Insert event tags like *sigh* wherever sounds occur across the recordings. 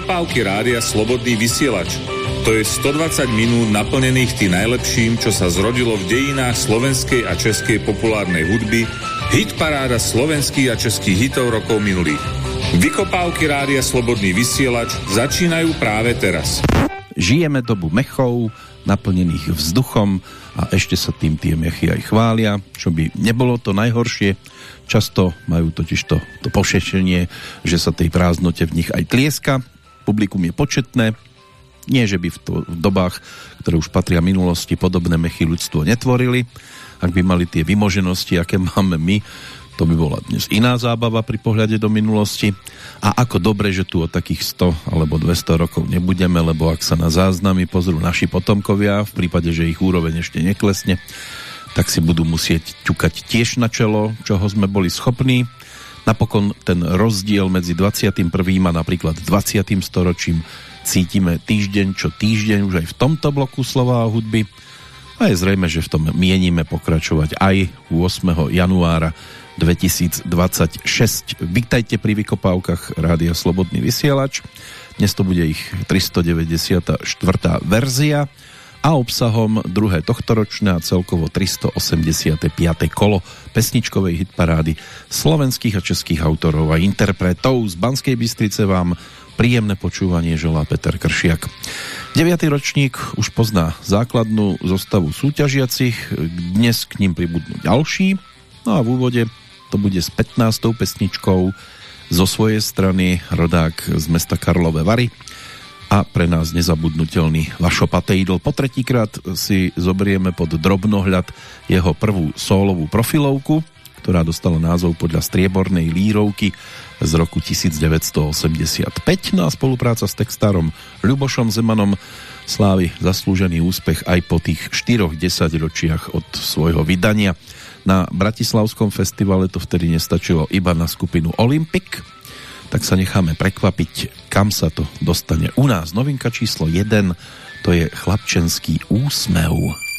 Vykopávky rádia Slobodný vysielač. To je 120 minút naplnených tým najlepším, čo sa zrodilo v dejinách slovenskej a českej populárnej hudby, hit paráda slovenských a českých hitov rokov minulých. Vykopávky rádia Slobodný vysielač začínajú práve teraz. Žijeme dobu mechov, naplnených vzduchom a ešte sa tým tie mechy aj chvália, čo by nebolo to najhoršie. Často majú totiž to, to pošešenie, že sa tej prázdnote v nich aj tlieska. Publikum je početné, nie, že by v, to, v dobách, ktoré už patria minulosti, podobné mechy ľudstvo netvorili. Ak by mali tie vymoženosti, aké máme my, to by bola dnes iná zábava pri pohľade do minulosti. A ako dobre, že tu o takých 100 alebo 200 rokov nebudeme, lebo ak sa na záznamy pozrú naši potomkovia, v prípade, že ich úroveň ešte neklesne, tak si budú musieť ťukať tiež na čelo, čoho sme boli schopní. Napokon ten rozdiel medzi 21. a napríklad 20. storočím cítime týždeň čo týždeň už aj v tomto bloku slova a hudby a je zrejme, že v tom mienime pokračovať aj 8. januára 2026. Vítajte pri vykopávkach Rádia Slobodný vysielač. Dnes to bude ich 394. verzia a obsahom druhé tohtoročné a celkovo 385. kolo pesničkovej hitparády slovenských a českých autorov a interpretov. Z Banskej Bystrice vám Príjemné počúvanie želá Peter Kršiak. 9. ročník už pozná základnú zostavu súťažiacich, dnes k ním pribudnú ďalší, no a v úvode to bude s 15. pesničkou zo svojej strany rodák z mesta Karlové Vary a pre nás nezabudnutelný Vašo Patejdl. Po tretíkrát si zoberieme pod drobnohľad jeho prvú sólovú profilovku, ktorá dostala názov podľa striebornej lírovky z roku 1985. No a spolupráca s textárom Ľubošom Zemanom slávi zaslúžený úspech aj po tých štyroch desaťročiach od svojho vydania. Na Bratislavskom festivale to vtedy nestačilo iba na skupinu Olympic, tak sa necháme prekvapiť, kam sa to dostane u nás. Novinka číslo 1, to je Chlapčenský úsmev.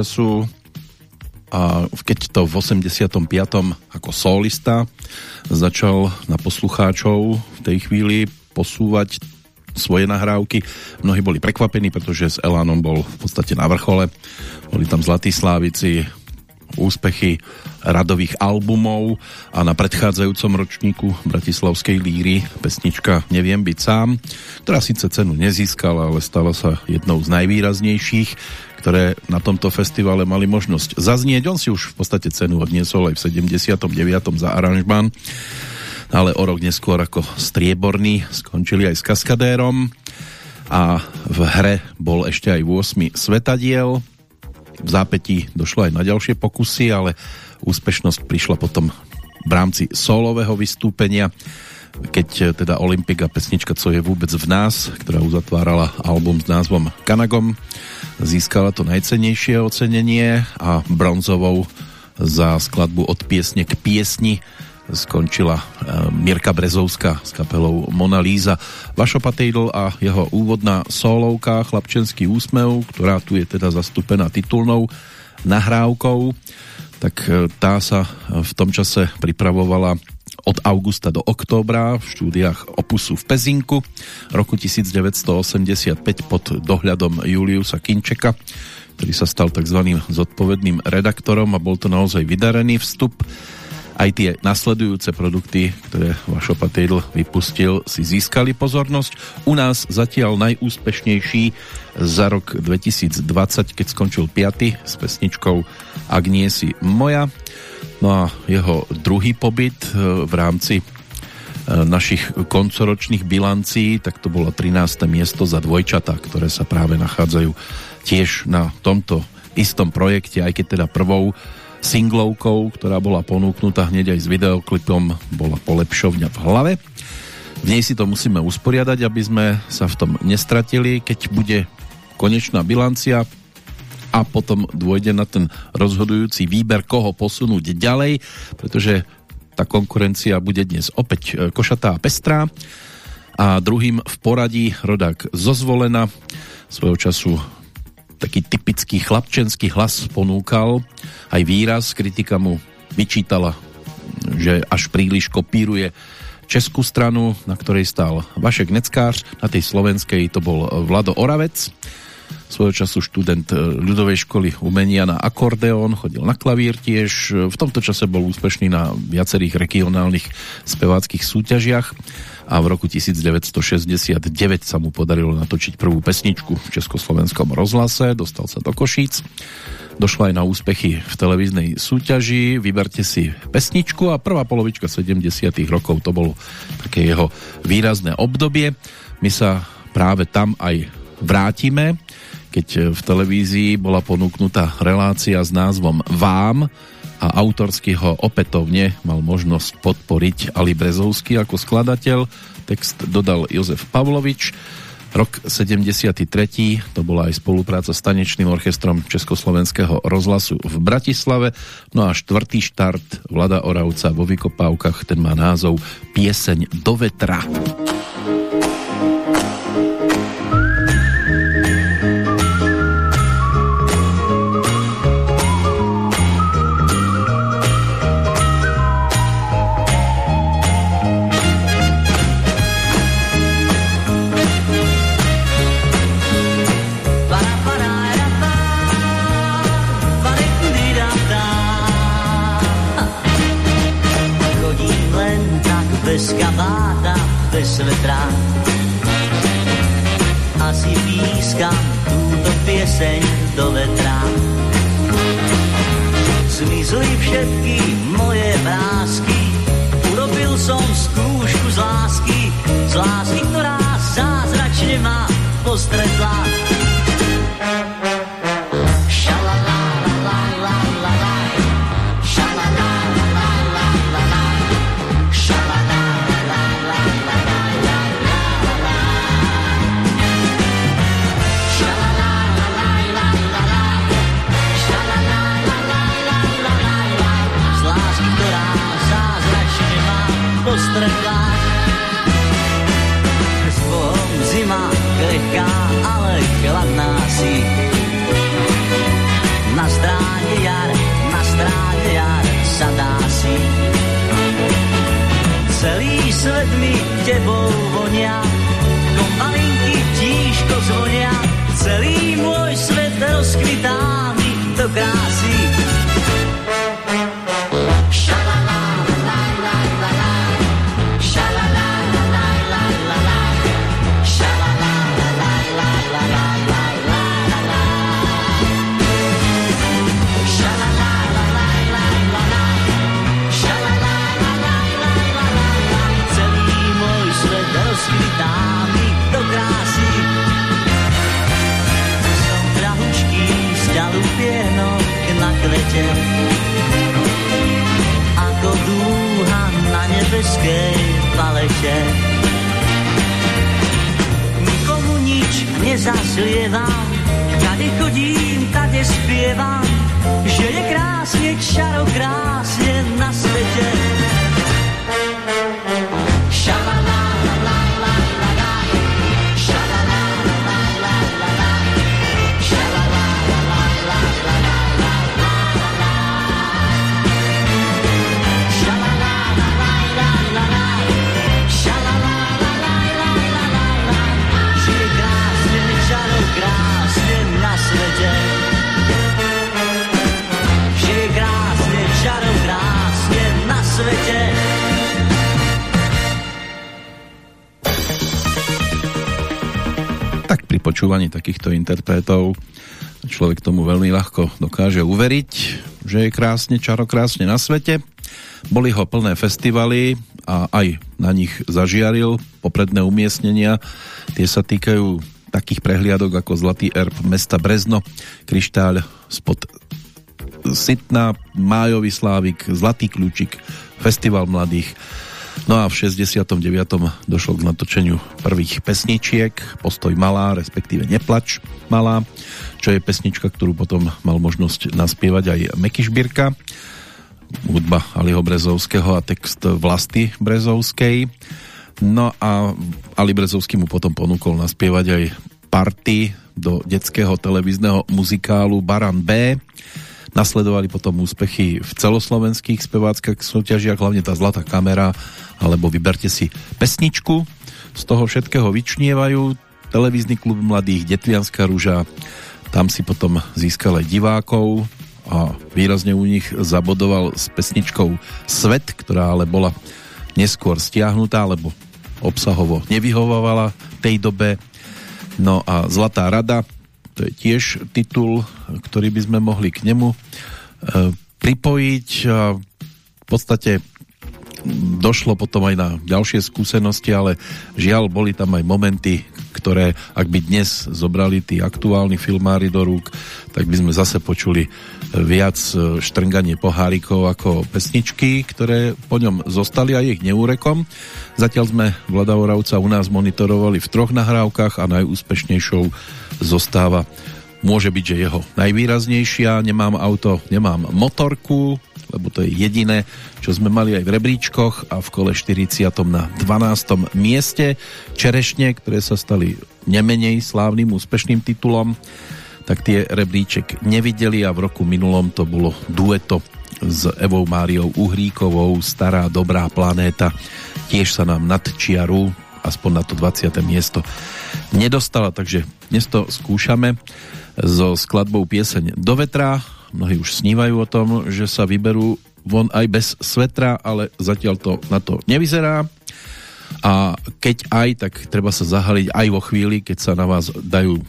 Času a keď to v 85. ako solista začal na poslucháčov v tej chvíli posúvať svoje nahrávky. Mnohí boli prekvapení, pretože s Elánom bol v podstate na vrchole. Boli tam Zlatí Slávici, úspechy radových albumov a na predchádzajúcom ročníku Bratislavskej líry pesnička Neviem byť sám, ktorá síce cenu nezískala, ale stala sa jednou z najvýraznejších, ktoré na tomto festivale mali možnosť zaznieť. On si už v podstate cenu odniesol aj v 79. za aranžman, ale o rok neskôr ako strieborný skončili aj s kaskadérom a v hre bol ešte aj 8. svetadiel, v zápätí došlo aj na ďalšie pokusy, ale úspešnosť prišla potom v rámci solového vystúpenia, keď eh, teda Olympika pesnička Co je vôbec v nás, ktorá uzatvárala album s názvom Kanagom, získala to najcenejšie ocenenie a bronzovou za skladbu od piesne k piesni skončila e, Mirka Brezovská s kapelou Mona Líza. Vašo Patejdl a jeho úvodná solovka Chlapčenský úsmev, ktorá tu je teda zastúpená titulnou nahrávkou, tak e, tá sa v tom čase pripravovala od augusta do októbra v štúdiách Opusu v Pezinku roku 1985 pod dohľadom Juliusa Kinčeka, ktorý sa stal tzv. zodpovedným redaktorom a bol to naozaj vydarený vstup aj tie nasledujúce produkty, ktoré Vašo Patejdl vypustil, si získali pozornosť. U nás zatiaľ najúspešnejší za rok 2020, keď skončil 5. s pesničkou Ak nie si moja. No a jeho druhý pobyt e, v rámci e, našich koncoročných bilancií, tak to bolo 13. miesto za dvojčata, ktoré sa práve nachádzajú tiež na tomto istom projekte, aj keď teda prvou singlovkou, ktorá bola ponúknutá hneď aj s videoklipom, bola polepšovňa v hlave. V nej si to musíme usporiadať, aby sme sa v tom nestratili, keď bude konečná bilancia a potom dôjde na ten rozhodujúci výber, koho posunúť ďalej, pretože tá konkurencia bude dnes opäť e, košatá a pestrá. A druhým v poradí rodák zozvolena svojho času taký typický chlapčenský hlas ponúkal, aj výraz, kritika mu vyčítala, že až príliš kopíruje českú stranu, na ktorej stál Vašek Neckář, na tej slovenskej to bol Vlado Oravec, svojho času študent ľudovej školy umenia na akordeón, chodil na klavír tiež, v tomto čase bol úspešný na viacerých regionálnych speváckých súťažiach a v roku 1969 sa mu podarilo natočiť prvú pesničku v Československom rozhlase, dostal sa do Košíc, došlo aj na úspechy v televíznej súťaži, vyberte si pesničku a prvá polovička 70 rokov to bolo také jeho výrazné obdobie. My sa práve tam aj vrátime, keď v televízii bola ponúknutá relácia s názvom Vám, a autorsky ho opätovne mal možnosť podporiť Ali Brezovský ako skladateľ. Text dodal Jozef Pavlovič. Rok 73. to bola aj spolupráca s tanečným orchestrom Československého rozhlasu v Bratislave. No a štvrtý štart Vlada Oravca vo vykopávkach, ten má názov Pieseň do vetra. Pieseň do vetra. Zmizli všetky moje vrázky, urobil som skúšku z lásky, z lásky, ktorá zázračne ma postretla. lograr. českej faleše. Nikomu nič nezaslievám, tady chodím, tady zpievam, že je krásne, čaro krásne na svete. Počúvaní takýchto interpretov človek tomu veľmi ľahko dokáže uveriť, že je krásne, čarokrásne na svete. Boli ho plné festivaly a aj na nich zažiaril popredné umiestnenia. Tie sa týkajú takých prehliadok ako Zlatý erb mesta Brezno, Kryštáľ spod Sitna, Májový Slávik, Zlatý kľúčik, Festival mladých No a v 69. došlo k natočeniu prvých pesničiek Postoj malá, respektíve Neplač malá, čo je pesnička, ktorú potom mal možnosť naspievať aj Meky Šbírka, hudba Aliho Brezovského a text Vlasty Brezovskej. No a Ali Brezovský mu potom ponúkol naspievať aj party do detského televízneho muzikálu Baran B Nasledovali potom úspechy v celoslovenských speváckých súťažiach, hlavne tá Zlatá kamera, alebo vyberte si pesničku. Z toho všetkého vyčnievajú televízny klub mladých Detvianská rúža, tam si potom získal aj divákov a výrazne u nich zabodoval s pesničkou Svet, ktorá ale bola neskôr stiahnutá, lebo obsahovo nevyhovovala tej dobe. No a Zlatá rada, to je tiež titul, ktorý by sme mohli k nemu e, pripojiť. V podstate došlo potom aj na ďalšie skúsenosti, ale žiaľ, boli tam aj momenty, ktoré, ak by dnes zobrali tí aktuálni filmári do rúk, tak by sme zase počuli viac štrnganie pohárikov ako pesničky, ktoré po ňom zostali a ich neúrekom. Zatiaľ sme Vlada Oravca u nás monitorovali v troch nahrávkach a najúspešnejšou zostáva môže byť, že jeho najvýraznejšia nemám auto, nemám motorku lebo to je jediné, čo sme mali aj v rebríčkoch a v kole 40. na 12. mieste Čerešne, ktoré sa stali nemenej slávnym úspešným titulom, tak tie rebríček nevideli a v roku minulom to bolo dueto s Evou Máriou Uhríkovou Stará dobrá planéta tiež sa nám nad čiaru aspoň na to 20. miesto nedostala, takže dnes to skúšame so skladbou pieseň Do vetra. Mnohí už snívajú o tom, že sa vyberú von aj bez svetra, ale zatiaľ to na to nevyzerá. A keď aj, tak treba sa zahaliť aj vo chvíli, keď sa na vás dajú,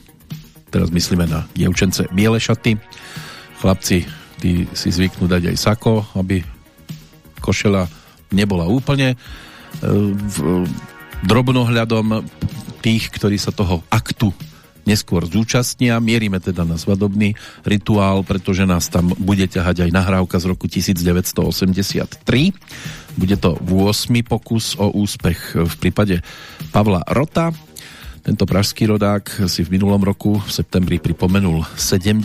teraz myslíme na dievčence, biele šaty. Chlapci, tí si zvyknú dať aj sako, aby košela nebola úplne e, v drobnohľadom tých, ktorí sa toho aktu neskôr zúčastnia. Mierime teda na svadobný rituál, pretože nás tam bude ťahať aj nahrávka z roku 1983. Bude to 8. pokus o úspech v prípade Pavla Rota. Tento pražský rodák si v minulom roku v septembri pripomenul 70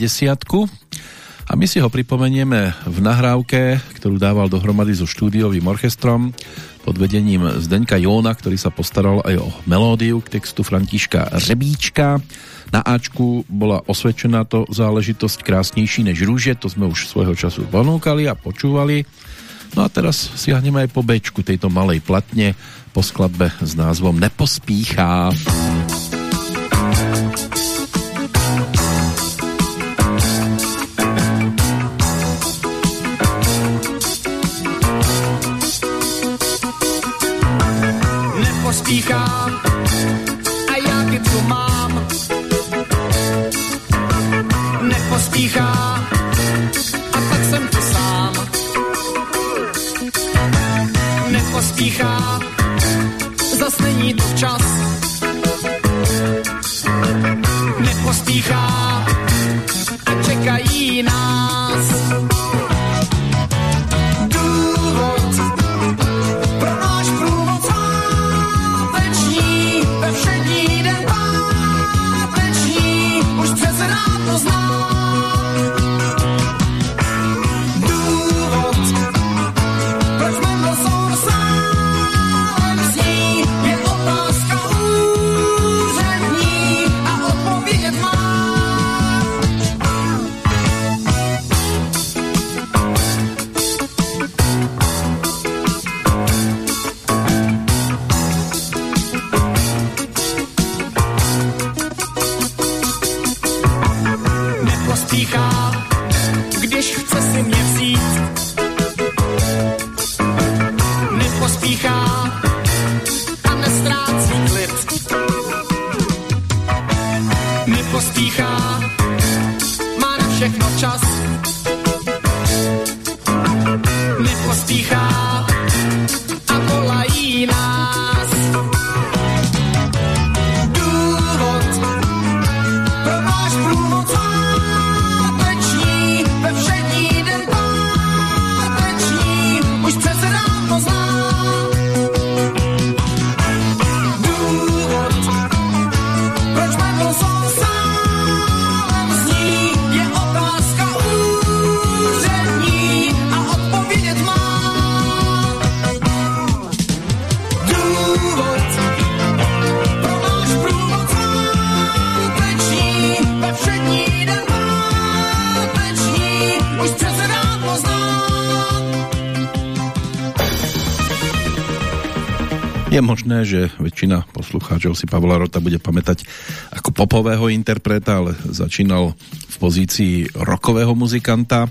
a my si ho pripomenieme v nahrávke, ktorú dával dohromady so štúdiovým orchestrom pod vedením Zdeňka Jóna, ktorý sa postaral aj o melódiu k textu Františka Řebíčka. Na Ačku bola osvedčená to záležitosť krásnejší než rúže, to sme už svojho času ponúkali a počúvali. No a teraz siahneme aj po Bčku tejto malej platne po skladbe s názvom Nepospíchá. Nepospíchá. Pospíchá a já ty tu mám. Nepospíchá a tak jsem tu sám. Nepospíchá, zas není to čas. Je možné, že väčšina poslucháčov si Pavla Rota bude pamätať ako popového interpreta, ale začínal v pozícii rokového muzikanta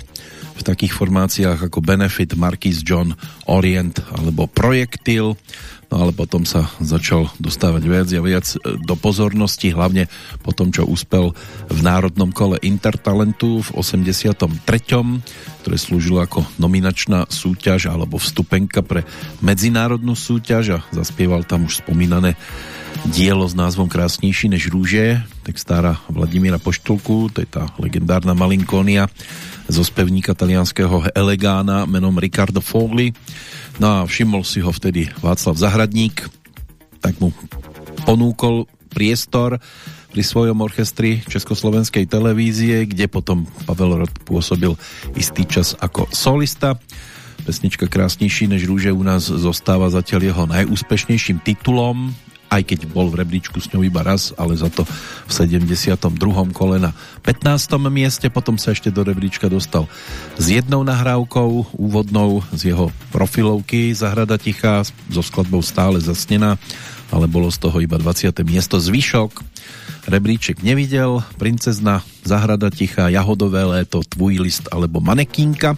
v takých formáciách ako Benefit, Marquis John, Orient alebo Projektil. No ale potom sa začal dostávať viac a viac do pozornosti, hlavne po tom, čo uspel v národnom kole Intertalentu v 83 ktoré slúžilo ako nominačná súťaž alebo vstupenka pre medzinárodnú súťaž a zaspieval tam už spomínané dielo s názvom Krásnejší než rúže, textára Vladimíra Poštulku, to je tá legendárna Malinkónia zo spevníka talianského elegána menom Ricardo Fogli. No a všimol si ho vtedy Václav Zahradník, tak mu ponúkol priestor pri svojom orchestri Československej televízie, kde potom Pavel Rod pôsobil istý čas ako solista. Pesnička Krásnejší než rúže u nás zostáva zatiaľ jeho najúspešnejším titulom, aj keď bol v rebríčku s ňou iba raz, ale za to v 72. kole na 15. mieste, potom sa ešte do rebríčka dostal s jednou nahrávkou úvodnou z jeho profilovky Zahrada tichá so skladbou Stále zasnená, ale bolo z toho iba 20. miesto zvyšok rebríček nevidel, princezna, zahrada tichá, jahodové léto, tvůj list alebo manekínka.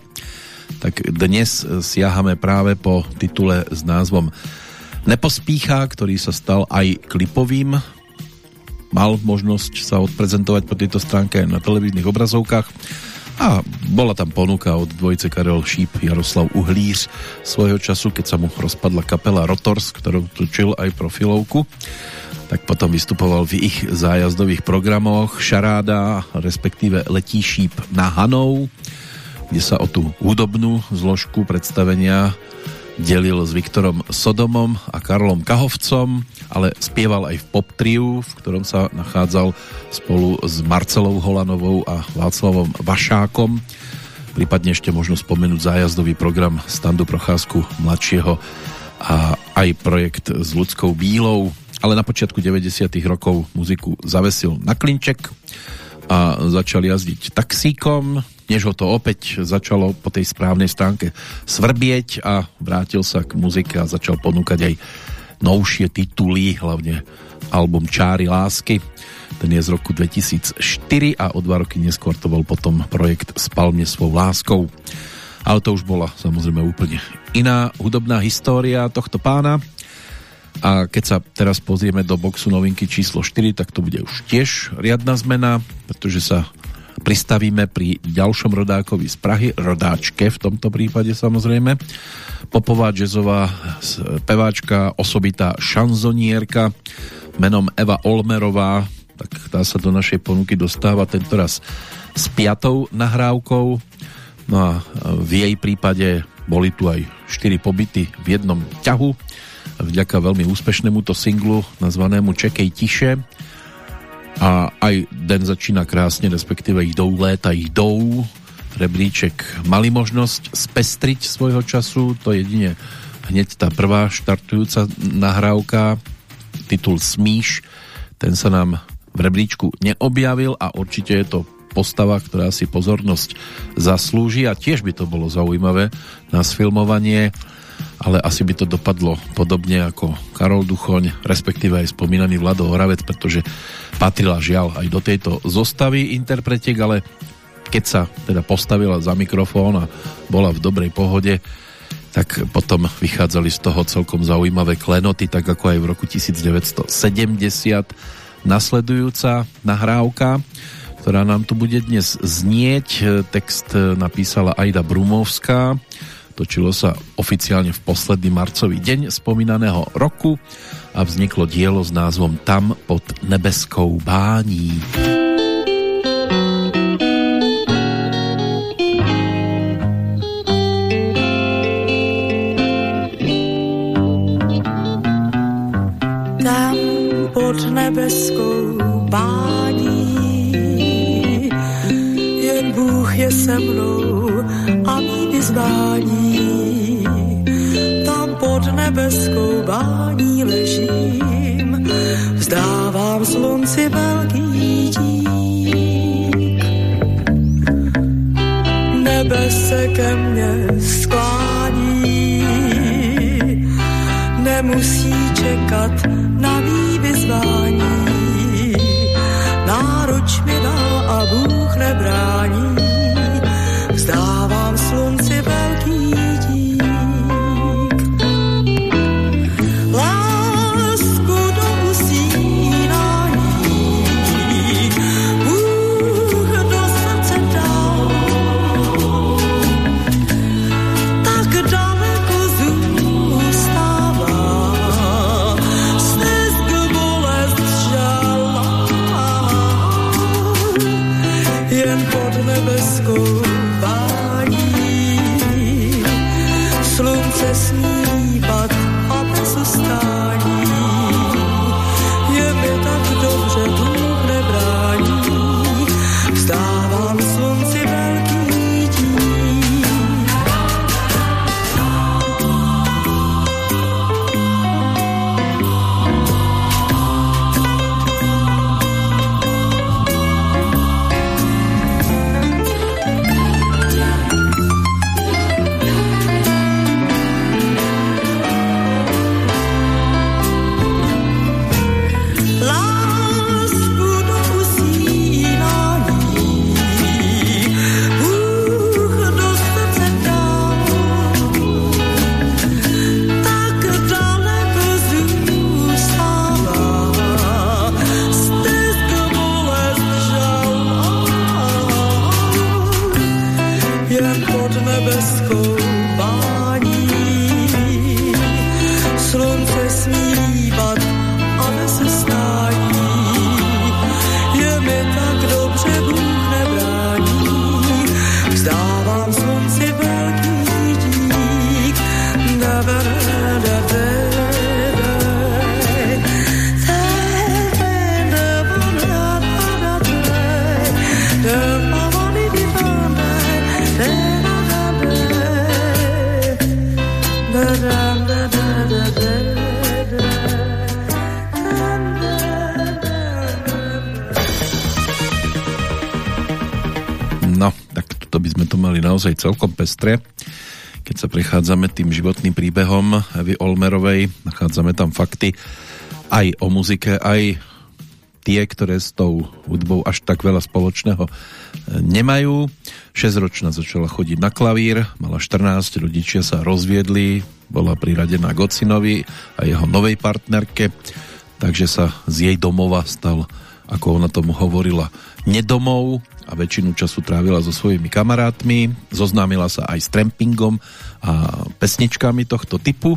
Tak dnes siahame práve po titule s názvom Nepospíchá, ktorý sa stal aj klipovým. Mal možnosť sa odprezentovať po tejto stránke na televíznych obrazovkách a bola tam ponuka od dvojice Karel Šíp, Jaroslav Uhlíř svojho času, keď sa mu rozpadla kapela Rotors, ktorou točil aj profilovku tak potom vystupoval v ich zájazdových programoch Šaráda, respektíve Letí šíp na Hanou, kde sa o tú hudobnú zložku predstavenia delil s Viktorom Sodomom a Karlom Kahovcom, ale spieval aj v pop triu, v ktorom sa nachádzal spolu s Marcelou Holanovou a Václavom Vašákom. Prípadne ešte možno spomenúť zájazdový program Standu Procházku mladšieho a aj projekt s ľudskou bílou, ale na počiatku 90. rokov muziku zavesil na klinček a začal jazdiť taxíkom, než ho to opäť začalo po tej správnej stránke svrbieť a vrátil sa k muzike a začal ponúkať aj novšie tituly, hlavne album Čáry lásky. Ten je z roku 2004 a o dva roky neskôr to bol potom projekt Spal mne svou láskou. Ale to už bola samozrejme úplne iná hudobná história tohto pána a keď sa teraz pozrieme do boxu novinky číslo 4, tak to bude už tiež riadna zmena, pretože sa pristavíme pri ďalšom rodákovi z Prahy, rodáčke v tomto prípade samozrejme. Popová jazzová peváčka, osobitá šanzonierka menom Eva Olmerová, tak tá sa do našej ponuky dostáva tentoraz s piatou nahrávkou. No a v jej prípade boli tu aj 4 pobyty v jednom ťahu vďaka veľmi úspešnému to singlu nazvanému Čekej tiše a aj den začína krásne, respektíve jdou léta, jdou rebríček mali možnosť spestriť svojho času, to jedine hneď tá prvá štartujúca nahrávka. Titul Smíš, ten sa nám v rebríčku neobjavil a určite je to postava, ktorá si pozornosť zaslúži. A tiež by to bolo zaujímavé na sfilmovanie ale asi by to dopadlo podobne ako Karol Duchoň, respektíve aj spomínaný Vlado Horavec, pretože patrila žiaľ aj do tejto zostavy interpretiek, ale keď sa teda postavila za mikrofón a bola v dobrej pohode, tak potom vychádzali z toho celkom zaujímavé klenoty, tak ako aj v roku 1970 nasledujúca nahrávka, ktorá nám tu bude dnes znieť. Text napísala Aida Brumovská. Točilo sa oficiálne v posledný marcový deň spomínaného roku a vzniklo dielo s názvom Tam pod nebeskou bání. Tam pod nebeskou bání jen Bůh je se mnou a mý vyzvání. Pod nebeskou bání ležím, vzdávám slunci velký dík. Nebe se ke mně sklání, nemusí čekat na mý vyzvání. Náruč mi dá a Bůh nebrání, naozaj celkom pestre. Keď sa prechádzame tým životným príbehom Evy Olmerovej, nachádzame tam fakty aj o muzike, aj tie, ktoré s tou hudbou až tak veľa spoločného e, nemajú. 6-ročná začala chodiť na klavír, mala 14, rodičia sa rozviedli, bola priradená Gocinovi a jeho novej partnerke, takže sa z jej domova stal, ako ona tomu hovorila, nedomov väčšinu času trávila so svojimi kamarátmi, zoznámila sa aj s trampingom a pesničkami tohto typu,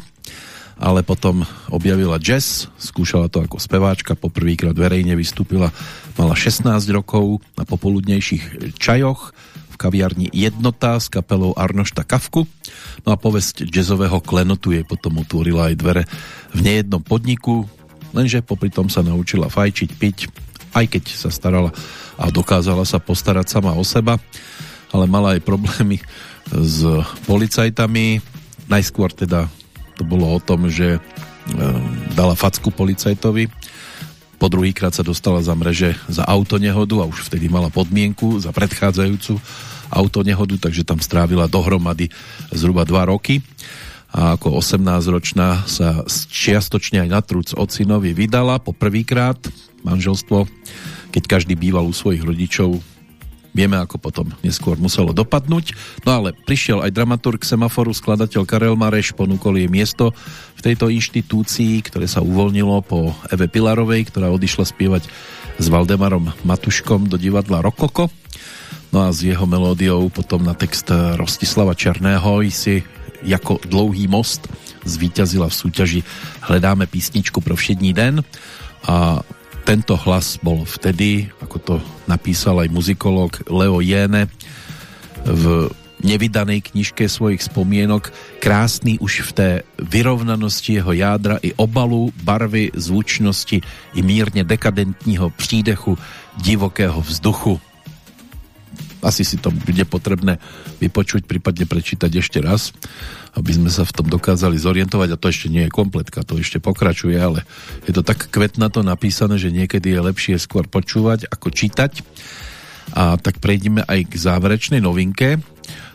ale potom objavila jazz, skúšala to ako speváčka, poprvýkrát verejne vystúpila, mala 16 rokov na popoludnejších čajoch v kaviarni Jednota s kapelou Arnošta Kavku. No a povesť jazzového klenotu jej potom otvorila aj dvere v nejednom podniku, lenže popri tom sa naučila fajčiť, piť, aj keď sa starala a dokázala sa postarať sama o seba, ale mala aj problémy s policajtami. Najskôr teda to bolo o tom, že e, dala facku policajtovi, po druhýkrát sa dostala za mreže za autonehodu a už vtedy mala podmienku za predchádzajúcu autonehodu, takže tam strávila dohromady zhruba 2 roky. A ako 18-ročná sa čiastočne aj na trúc ocinovi vydala po prvýkrát manželstvo, keď každý býval u svojich rodičov, Vieme, ako potom neskôr muselo dopadnúť. No ale prišiel aj dramaturg semaforu, skladateľ Karel Mareš, ponúkol jej miesto v tejto inštitúcii, ktoré sa uvoľnilo po Eve Pilarovej, ktorá odišla spievať s Valdemarom Matuškom do divadla Rokoko. No a s jeho melódiou potom na text Rostislava Černého si jako dlouhý most zvíťazila v súťaži Hledáme písničku pro všední den a tento hlas bol vtedy, ako to napísal aj muzikolog Leo Jene v nevydanej knižke svojich spomienok, krásný už v té vyrovnanosti jeho jádra i obalu, barvy, zvučnosti i mírně dekadentního přídechu divokého vzduchu. Asi si to bude potrebné vypočuť, prípadne prečítať ešte raz aby sme sa v tom dokázali zorientovať. A to ešte nie je kompletka, to ešte pokračuje, ale je to tak kvetnato napísané, že niekedy je lepšie skôr počúvať ako čítať. A tak prejdeme aj k záverečnej novinke.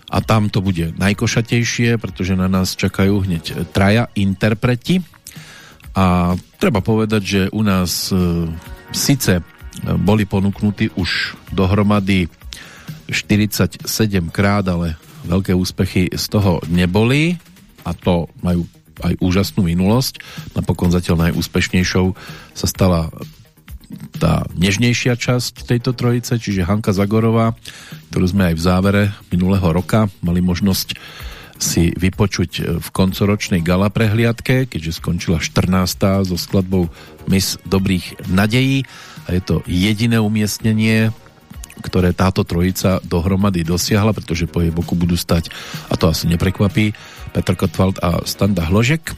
A tam to bude najkošatejšie, pretože na nás čakajú hneď traja interpreti. A treba povedať, že u nás e, síce boli ponúknutí už dohromady 47 krát, ale veľké úspechy z toho neboli a to majú aj úžasnú minulosť. Napokon zatiaľ najúspešnejšou sa stala tá nežnejšia časť tejto trojice, čiže Hanka Zagorová, ktorú sme aj v závere minulého roka mali možnosť si vypočuť v koncoročnej gala prehliadke, keďže skončila 14. so skladbou Miss Dobrých nadejí a je to jediné umiestnenie ktoré táto trojica dohromady dosiahla, pretože po jej boku budú stať, a to asi neprekvapí, Petr Kotwald a Standa Hložek.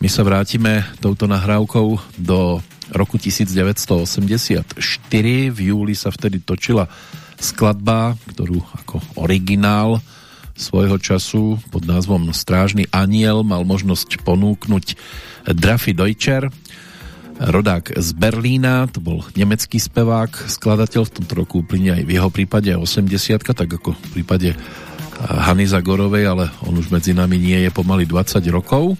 My sa vrátime touto nahrávkou do roku 1984. V júli sa vtedy točila skladba, ktorú ako originál svojho času pod názvom Strážny aniel mal možnosť ponúknuť Drafy Deutscher, rodák z Berlína, to bol nemecký spevák, skladateľ, v tomto roku uplynie aj v jeho prípade 80 tak ako v prípade Hany Zagorovej, ale on už medzi nami nie je pomaly 20 rokov.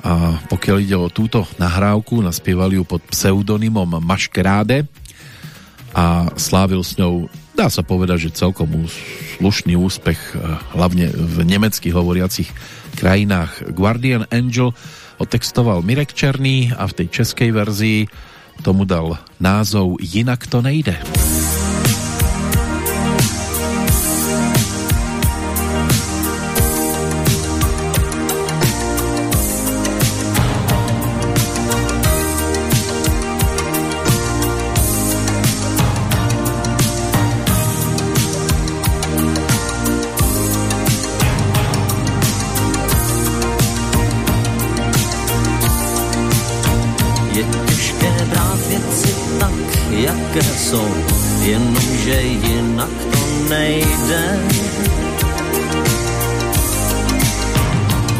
A pokiaľ ide o túto nahrávku, naspievali ju pod pseudonymom Maškeráde a slávil s ňou, dá sa povedať, že celkom slušný úspech, hlavne v nemeckých hovoriacich krajinách Guardian Angel otextoval Mirek Černý a v tej českej verzii tomu dal názov Jinak to nejde. kresou, jenomže jinak to nejde.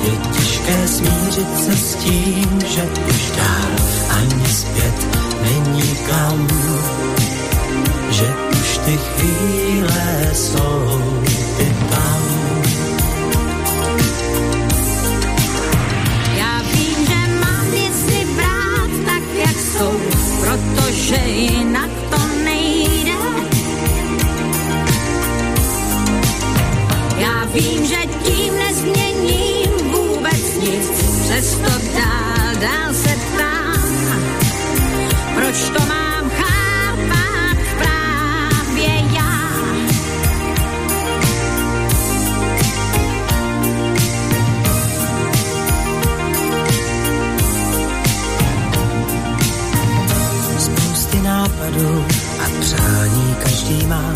Je těžké smířit se s tím, že už dál ani zpět není kam, že už ty chvíle jsou i tam. Já vím, že mám věci brát tak, protože jinak Vím, že tím nezměním vůbec nic, přesto dál, dál se ptám, proč to mám chápat právě já. A přání každý má,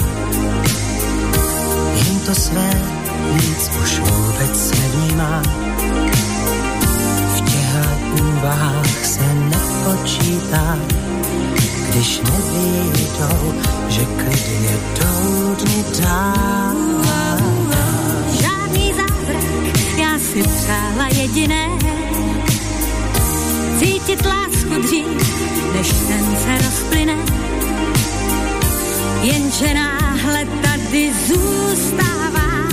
jen to své. cesta, když nevídou, že klidně jdou dny. Žádný zázrak, já si přála jediné, cítit lásku dřív, než ten se rozplyne. Jenže náhle tady zůstávám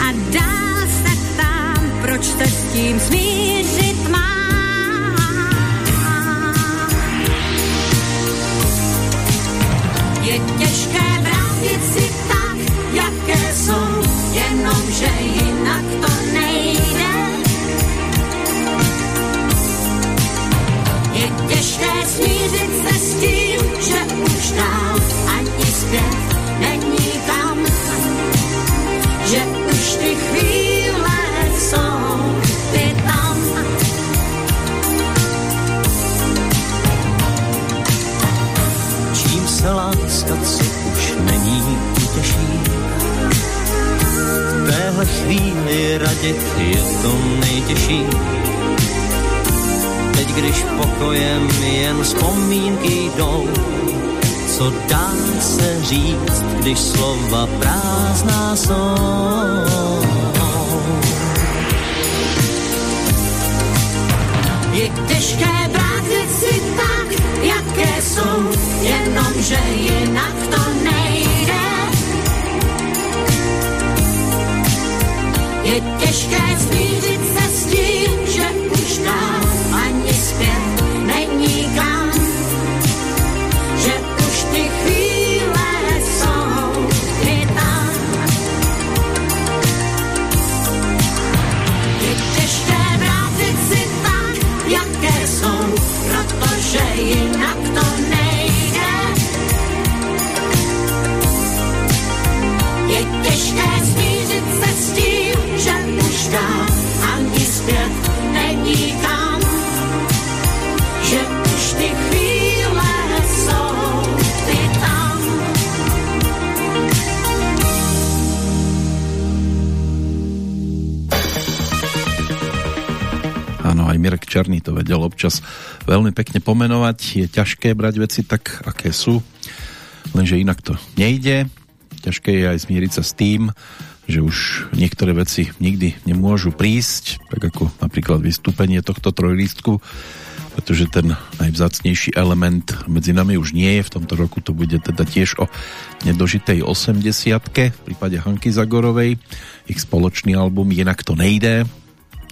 a dál se tam, proč te s tím smím. rozum, jenomže jinak to nejde. Je těžké smířit se s tím, že už dál ani zpět není tam, Že už ty chvíle jsou ty tam. Čím se lá chvíli radit je to nejtěžší. Teď, když pokojem jen vzpomínky jdou, co dá se říct, když slova prázdná jsou. Je těžké brát věci tak, jaké jsou, jenomže jinak Je těžké smířit se s tím, Černý to vedel občas veľmi pekne pomenovať. Je ťažké brať veci tak, aké sú, lenže inak to nejde. Ťažké je aj zmieriť sa s tým, že už niektoré veci nikdy nemôžu prísť, tak ako napríklad vystúpenie tohto trojlístku, pretože ten najvzácnejší element medzi nami už nie je. V tomto roku to bude teda tiež o nedožitej 80 v prípade Hanky Zagorovej. Ich spoločný album Jinak to nejde.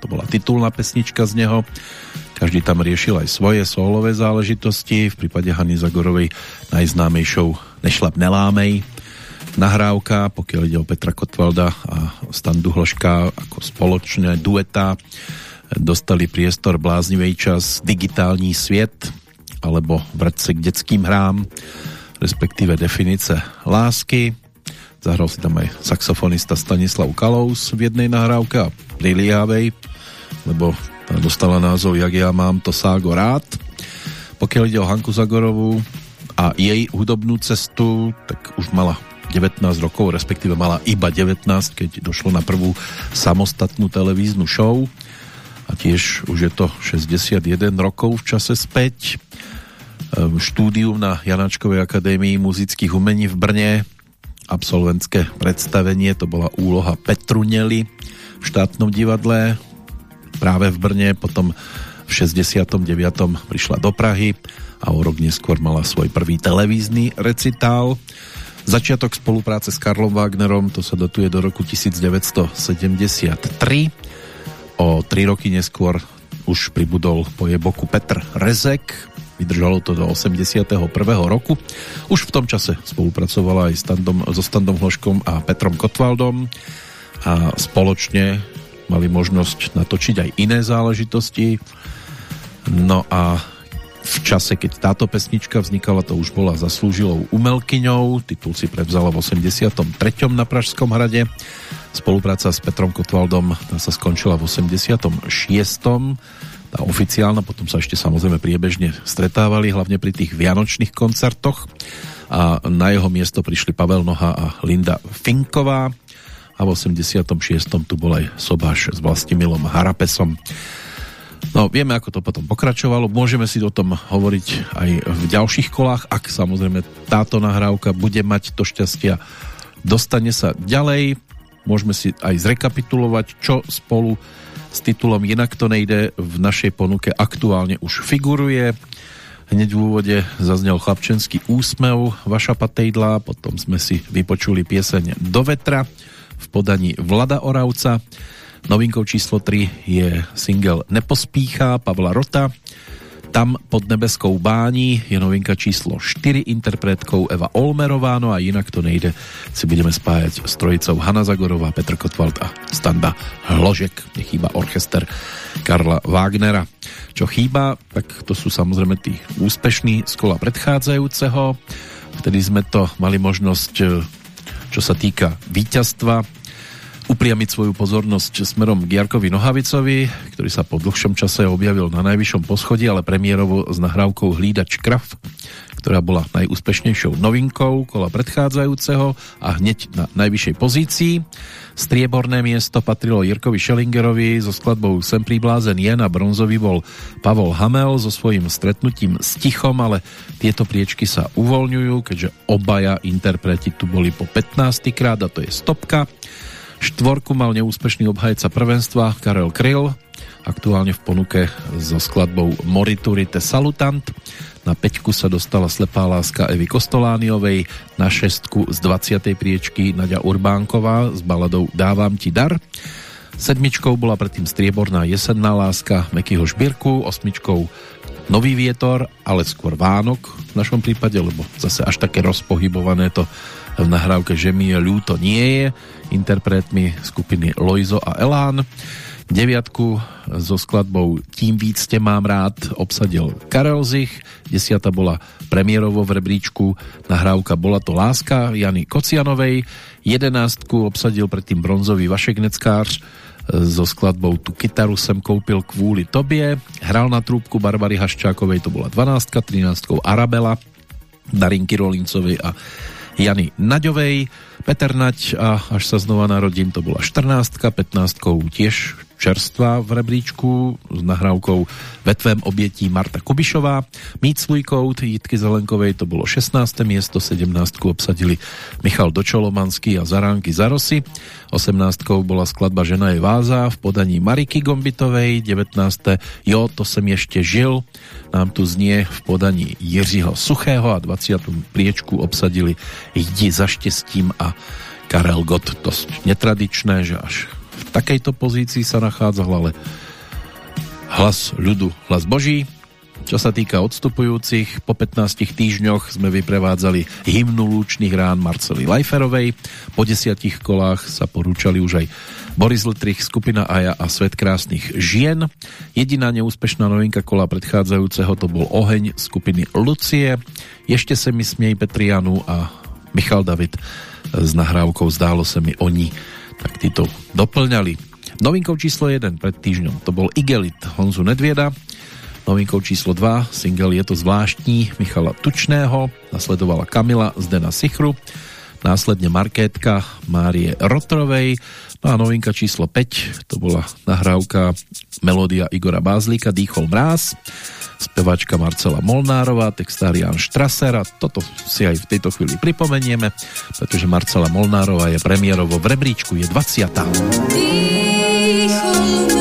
To bola titulná pesnička z neho. Každý tam riešil aj svoje solové záležitosti. V prípade Hany Zagorovej najznámejšou Nešlap nelámej nahrávka, pokiaľ ide o Petra Kotvalda a Standu Hloška ako spoločné dueta dostali priestor Bláznivej čas Digitální sviet alebo Vrať k detským hrám respektíve definice lásky zahral si tam aj saxofonista Stanislav Kalous v jednej nahrávke a priliávej lebo dostala názov Jak ja mám to ságo rád. Pokiaľ ide o Hanku Zagorovú a jej hudobnú cestu tak už mala 19 rokov, respektíve mala iba 19, keď došlo na prvú samostatnú televíznu show. A tiež už je to 61 rokov v čase späť. Ehm, Štúdium na Janačkovej akadémii muzických umení v Brne, absolventské predstavenie, to bola úloha Petrunely v štátnom divadle práve v Brne, potom v 69. prišla do Prahy a o rok neskôr mala svoj prvý televízny recitál. Začiatok spolupráce s Karlom Wagnerom, to sa datuje do roku 1973. O tri roky neskôr už pribudol po jej boku Petr Rezek, vydržalo to do 81. roku. Už v tom čase spolupracovala aj standom, so Standom Hloškom a Petrom Kotvaldom a spoločne mali možnosť natočiť aj iné záležitosti. No a v čase, keď táto pesnička vznikala, to už bola zaslúžilou umelkyňou. Titul si prevzala v 83. na Pražskom hrade. Spolupráca s Petrom Kotvaldom sa skončila v 86. Tá oficiálna, potom sa ešte samozrejme priebežne stretávali, hlavne pri tých vianočných koncertoch. A na jeho miesto prišli Pavel Noha a Linda Finková. A v 86. tu bol aj Sobáš s Vlastimilom Harapesom. No, vieme, ako to potom pokračovalo. Môžeme si o tom hovoriť aj v ďalších kolách, ak samozrejme táto nahrávka bude mať to šťastia. Dostane sa ďalej. Môžeme si aj zrekapitulovať, čo spolu s titulom Jinak to nejde v našej ponuke aktuálne už figuruje. Hneď v úvode zaznel chlapčenský úsmev Vaša Patejdla, potom sme si vypočuli pieseň Do vetra v podaní Vlada Oravca. Novinkou číslo 3 je single Nepospíchá Pavla Rota. Tam pod nebeskou bání je novinka číslo 4 interpretkou Eva Olmerová, no a jinak to nejde, si budeme spájať s trojicou Hanna Zagorová, Petr Kotwald a Standa Hložek. Nechýba orchester Karla Wagnera. Čo chýba, tak to sú samozrejme tí úspešní z kola predchádzajúceho. Vtedy sme to mali možnosť, čo sa týka víťazstva, upriamiť svoju pozornosť smerom k Jarkovi Nohavicovi, ktorý sa po dlhšom čase objavil na najvyššom poschodí, ale premiérovo s nahrávkou Hlídač krav, ktorá bola najúspešnejšou novinkou kola predchádzajúceho a hneď na najvyššej pozícii. Strieborné miesto patrilo Jirkovi Schellingerovi so skladbou Sem priblázen je na bronzový bol Pavol Hamel so svojím stretnutím s Tichom, ale tieto priečky sa uvoľňujú, keďže obaja interpreti tu boli po 15 krát a to je stopka. Štvorku mal neúspešný obhajca prvenstva Karel Kryl, aktuálne v ponuke so skladbou Moriturite Salutant. Na peťku sa dostala slepá láska Evy Kostolániovej, na šestku z 20. priečky Nadia Urbánková s baladou Dávam ti dar. Sedmičkou bola predtým strieborná jesenná láska Mekyho Šbírku, osmičkou Nový vietor, ale skôr Vánok v našom prípade, lebo zase až také rozpohybované to v nahrávke Že mi je ľúto nie je. Interpretmi skupiny Loizo a Elán. Deviatku so skladbou Tím víc te mám rád obsadil Karel Zich, desiata bola premiérovo v rebríčku, nahrávka Bola to láska Jany Kocianovej, jedenáctku obsadil predtým bronzový Vašek Neckář. So skladbou Tu kytaru sem koupil kvůli tobie, hral na trúbku Barbary Haščákovej, to bola 12, 13 Arabela, Darinky Rolincovej a Jany Naďovej, Peter Naď a až sa znova narodím, to bola 14, 15 tiež čerstvá v rebríčku s nahrávkou Vetvem obětí Marta Kubišová. Mít svůj kout Jitky Zelenkovej to bolo 16. miesto, 17. obsadili Michal Dočolomanský a Zaránky Zarosy. 18. bola skladba Žena je váza v podaní Mariky Gombitovej, 19. Jo, to sem ešte žil, nám tu znie v podaní Jiřího Suchého a 20. priečku obsadili Jdi za štěstím a Karel Gott. Dosť netradičné, že až v takejto pozícii sa nachádzal, ale hlas ľudu, hlas Boží. Čo sa týka odstupujúcich, po 15 týždňoch sme vyprevádzali hymnu lúčných rán Marcely Lajferovej. Po desiatich kolách sa porúčali už aj Boris Letrich, skupina Aja a Svet krásnych žien. Jediná neúspešná novinka kola predchádzajúceho to bol Oheň skupiny Lucie. Ešte sa mi smiej Petrianu a Michal David s nahrávkou Zdálo sa mi oni tak títo doplňali. Novinkou číslo 1 pred týždňom to bol Igelit Honzu Nedvieda, novinkou číslo 2 single Je to zvláštní Michala Tučného, nasledovala Kamila Zdena Sichru, následne Markétka Márie Rotrovej, no a novinka číslo 5 to bola nahrávka melódia Igora Bázlíka Dýchol mráz, speváčka Marcela Molnárová, textár Jan Štraser a toto si aj v tejto chvíli pripomenieme, pretože Marcela Molnárová je premiérovo v rebríčku, je 20. si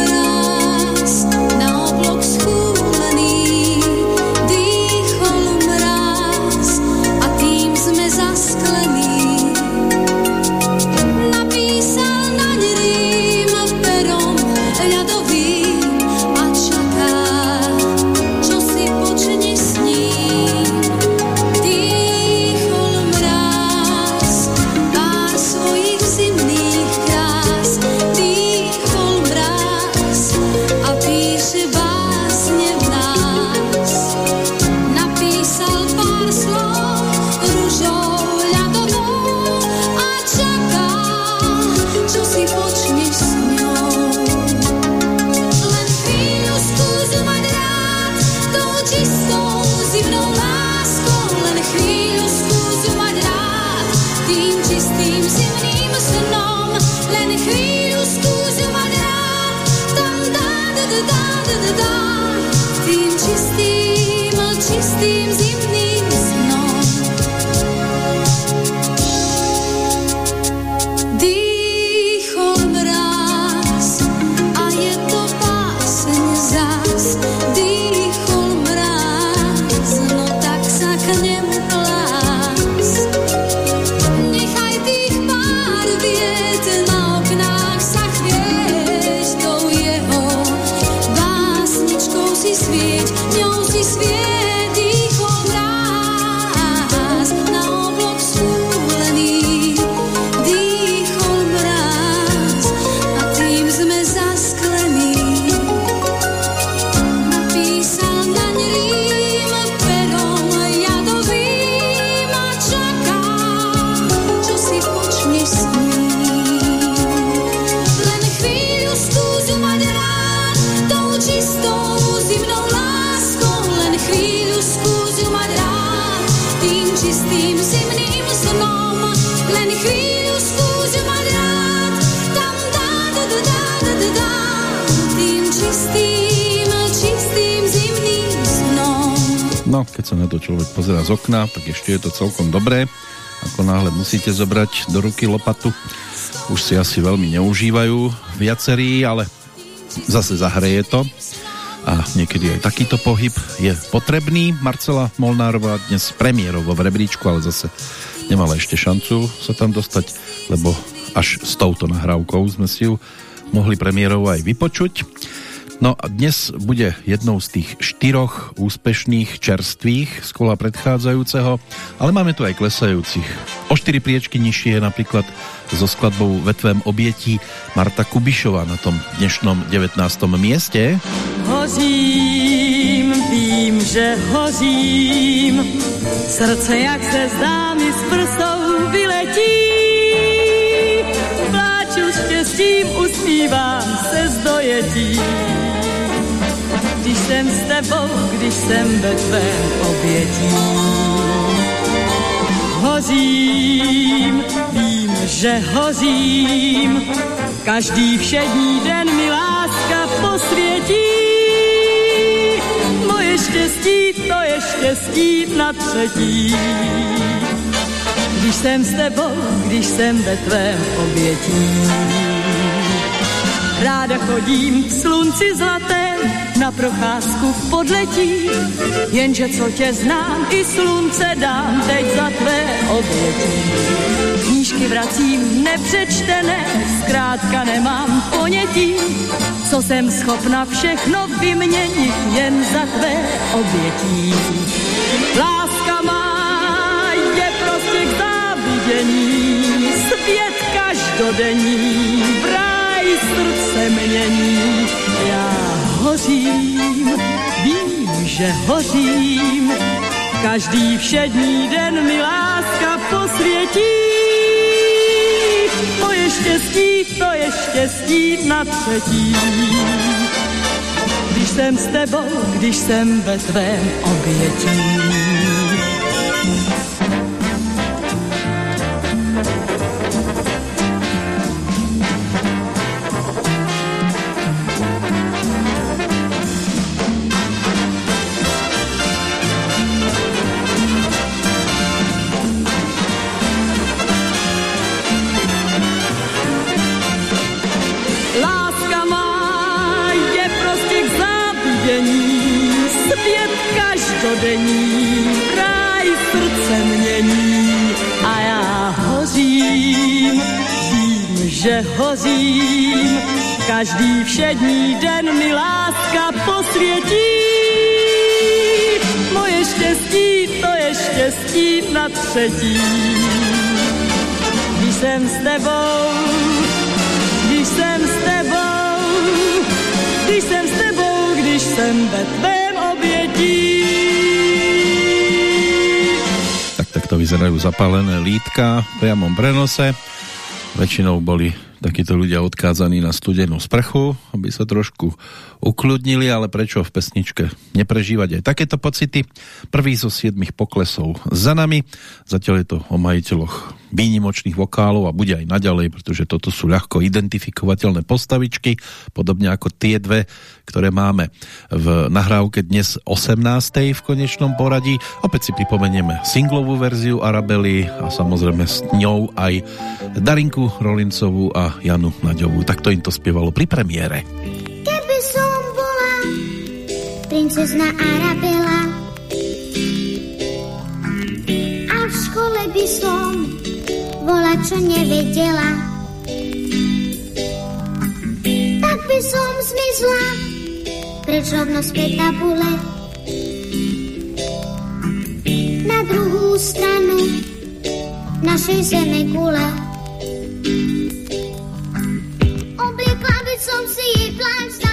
No, keď sa na to človek pozera z okna, tak ešte je to celkom dobré. Ako náhle musíte zobrať do ruky lopatu, už si asi veľmi neužívajú viacerí, ale zase zahreje to a niekedy aj takýto pohyb je potrebný. Marcela Molnárová dnes premiérovo v rebríčku, ale zase nemala ešte šancu sa tam dostať, lebo až s touto nahrávkou sme si ju mohli premiérovo aj vypočuť. No a dnes bude jednou z tých štyroch úspešných čerstvých z kola predchádzajúceho, ale máme tu aj klesajúcich. O štyri priečky nižšie je napríklad so skladbou Vetvem obětí Marta Kubišová na tom dnešnom 19. mieste. Hořím, vím, že hořím, srdce jak se zdá mi s prsou vyletí. Pláču štěstím, usmívám se z dojetí. Jsem s tebou, když jsem ve tvém obětí. Hořím, vím, že hořím, každý všední den mi láska posvětí. Moje štěstí, to je štěstí na třetí. Když jsem s tebou, když jsem ve tvém obětí. Ráda chodím k slunci zlatém, na procházku v podletí, jenže co tě znám, i slunce dám teď za tvé obětí. Knížky vracím nepřečtené, zkrátka nemám ponětí, co jsem schopna všechno vyměnit jen za tvé obětí. Láska má je prostě k závidění, svět každodenní, v ráji srdce mění. Já hořím, vím, že hořím, každý všední den mi láska posvětí. Moje štěstí, to je štěstí na třetí. Když jsem s tebou, když jsem ve tvém obětí. Každodenní, ráj srdce mění a já hořím, vím, že hořím, každý všední den mi láska posvětí. Moje štěstí, to je štěstí na třetí. Když jsem s tebou, když jsem s tebou, když jsem s tebou, když jsem ve tvém vyzerajú zapálené lítka v priamom prenose. Väčšinou boli takíto ľudia odkázaní na studenú sprchu, aby sa trošku ukludnili, ale prečo v pesničke neprežívať aj takéto pocity. Prvý zo siedmých poklesov za nami. Zatiaľ je to o majiteľoch výnimočných vokálov a bude aj naďalej, pretože toto sú ľahko identifikovateľné postavičky, podobne ako tie dve, ktoré máme v nahrávke dnes 18. v konečnom poradí. Opäť si pripomenieme singlovú verziu Arabely a samozrejme s ňou aj Darinku Rolincovú a Janu Naďovú. Takto im to spievalo pri premiére. Princezna Arabela. A v škole by som bola, čo nevedela, tak by som zmizla preč rovno späť tabule na druhú stranu našej zeme kule. Obliekla by som si jej plášť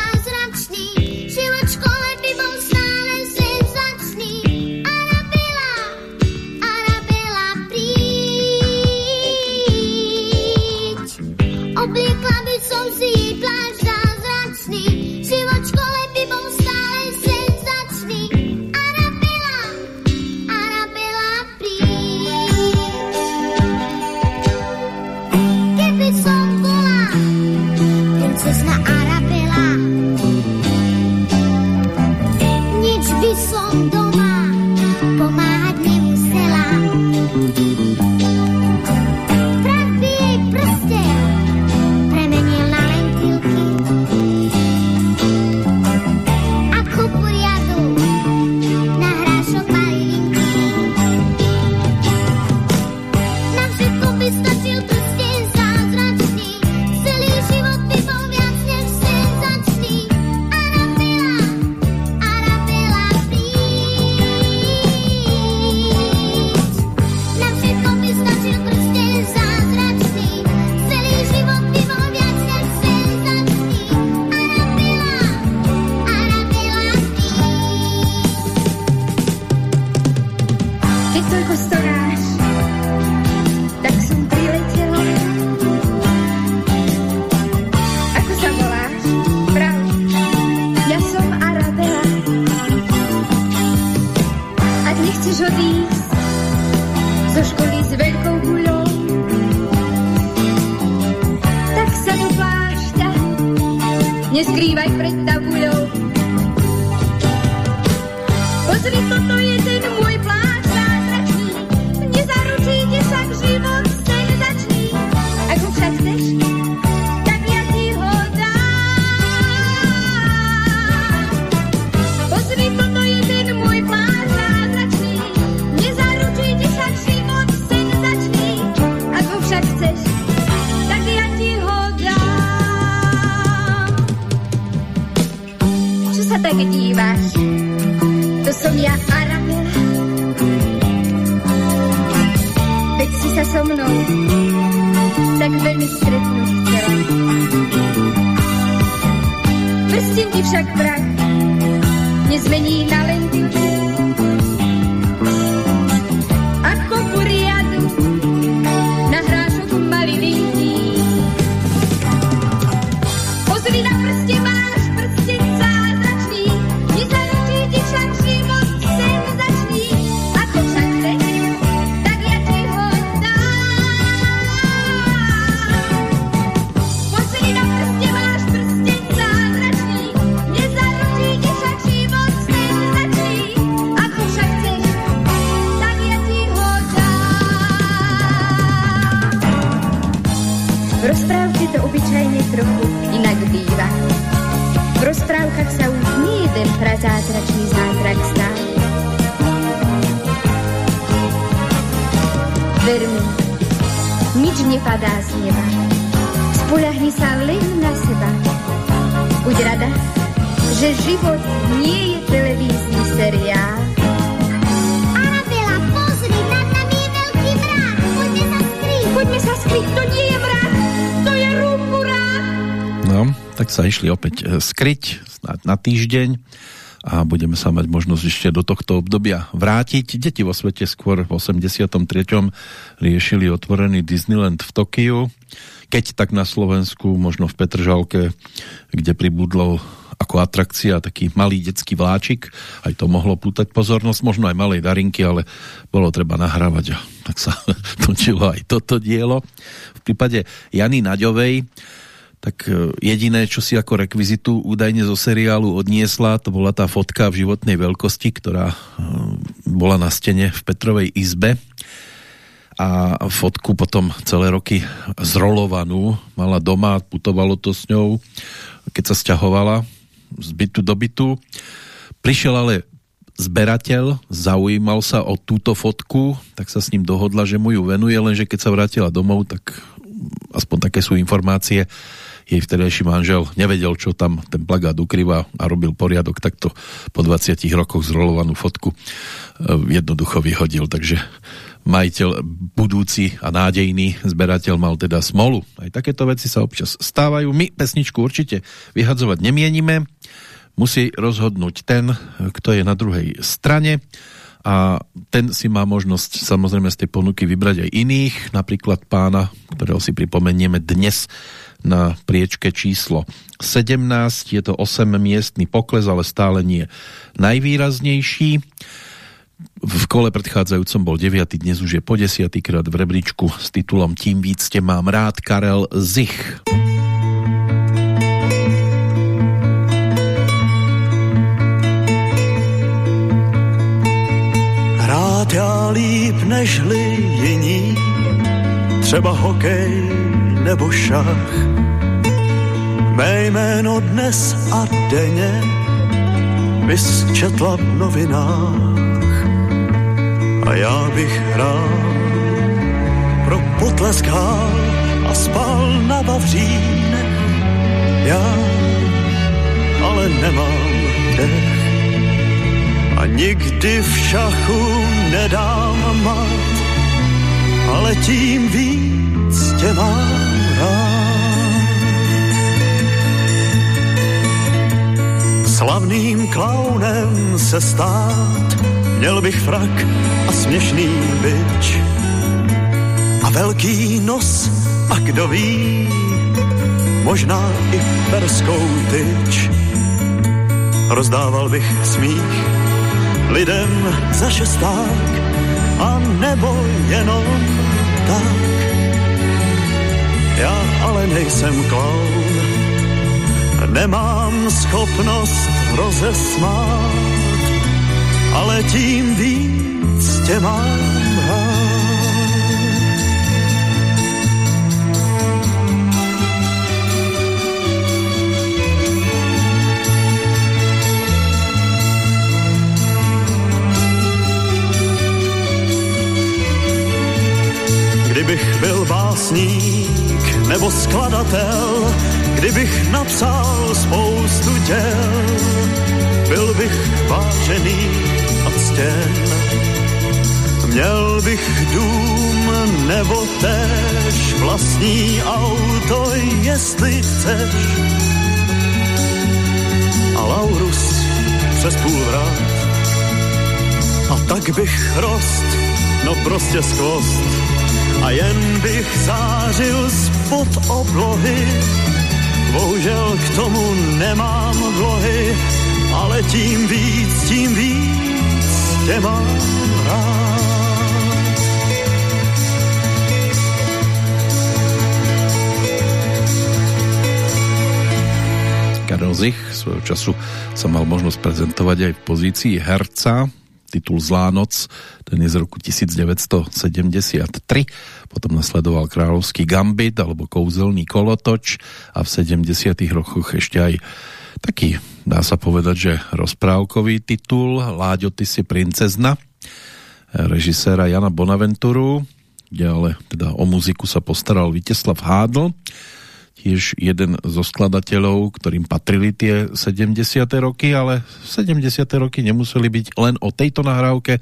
tak sa išli opäť e, skryť na týždeň a budeme sa mať možnosť ešte do tohto obdobia vrátiť. Deti vo svete skôr v 83. riešili otvorený Disneyland v Tokiu, keď tak na Slovensku, možno v Petržalke, kde pribudlo ako atrakcia taký malý detský vláčik, aj to mohlo pútať pozornosť, možno aj malej Darinky, ale bolo treba nahrávať a tak sa *laughs* točilo aj toto dielo. V prípade Jany Naďovej tak e, jediné, čo si ako rekvizitu údajne zo seriálu odniesla, to bola tá fotka v životnej veľkosti, ktorá e, bola na stene v Petrovej izbe a fotku potom celé roky zrolovanú mala doma, putovalo to s ňou, keď sa sťahovala z bytu do bytu. Prišiel ale zberateľ, zaujímal sa o túto fotku, tak sa s ním dohodla, že mu ju venuje, lenže keď sa vrátila domov, tak aspoň také sú informácie, jej vtedajší manžel nevedel, čo tam ten plagát ukrýva a robil poriadok, takto po 20 rokoch zrolovanú fotku e, jednoducho vyhodil, takže majiteľ budúci a nádejný zberateľ mal teda smolu. Aj takéto veci sa občas stávajú. My pesničku určite vyhadzovať nemienime. Musí rozhodnúť ten, kto je na druhej strane a ten si má možnosť samozrejme z tej ponuky vybrať aj iných, napríklad pána, ktorého si pripomenieme dnes na priečke číslo 17. Je to 8-miestný pokles, ale stále nie najvýraznejší. V kole predchádzajúcom bol 9. dnes už je po 10. krát v rebríčku s titulom Tím víc te mám rád Karel Zich. Rád já líp nežli jiní, třeba hokej nebo šach. Mé jméno dnes a denně bys četla v novinách. A já bych rád pro potlesk hál a spal na Vavřínech. Já ale nemám dech a nikdy v šachu nedám mat, ale tím víc tě mám Slavným klaunem se stát, měl bych frak a směšný byč a velký nos a kdo ví, možná i perskou tyč. Rozdával bych smích lidem za šesták a nebo jenom tak. Já ale nejsem klaun, nemám schopnost rozesmát, ale tím víc tě mám. Kdybych byl básník nebo skladatel, kdybych napsal spoustu děl, byl bych vážený a ctěn. Měl bych dům nebo též vlastní auto, jestli chceš. A Laurus přes půl vrat. A tak bych rost, no prostě skvost. A jen bych zářil spod oblohy. Bohužel k tomu nemám vlohy, ale tím víc, tím víc tě mám rád. Karel Zich svojho času sa mal možnosť prezentovať aj v pozícii herca titul Zlá noc, ten je z roku 1973, potom nasledoval Kráľovský gambit alebo Kouzelný kolotoč a v 70 rokoch ešte aj taký, dá sa povedať, že rozprávkový titul Láďo, ty si princezna režiséra Jana Bonaventuru, kde ale teda o muziku sa postaral Viteslav Hádl, tiež jeden zo skladateľov, ktorým patrili tie 70. roky, ale 70. roky nemuseli byť len o tejto nahrávke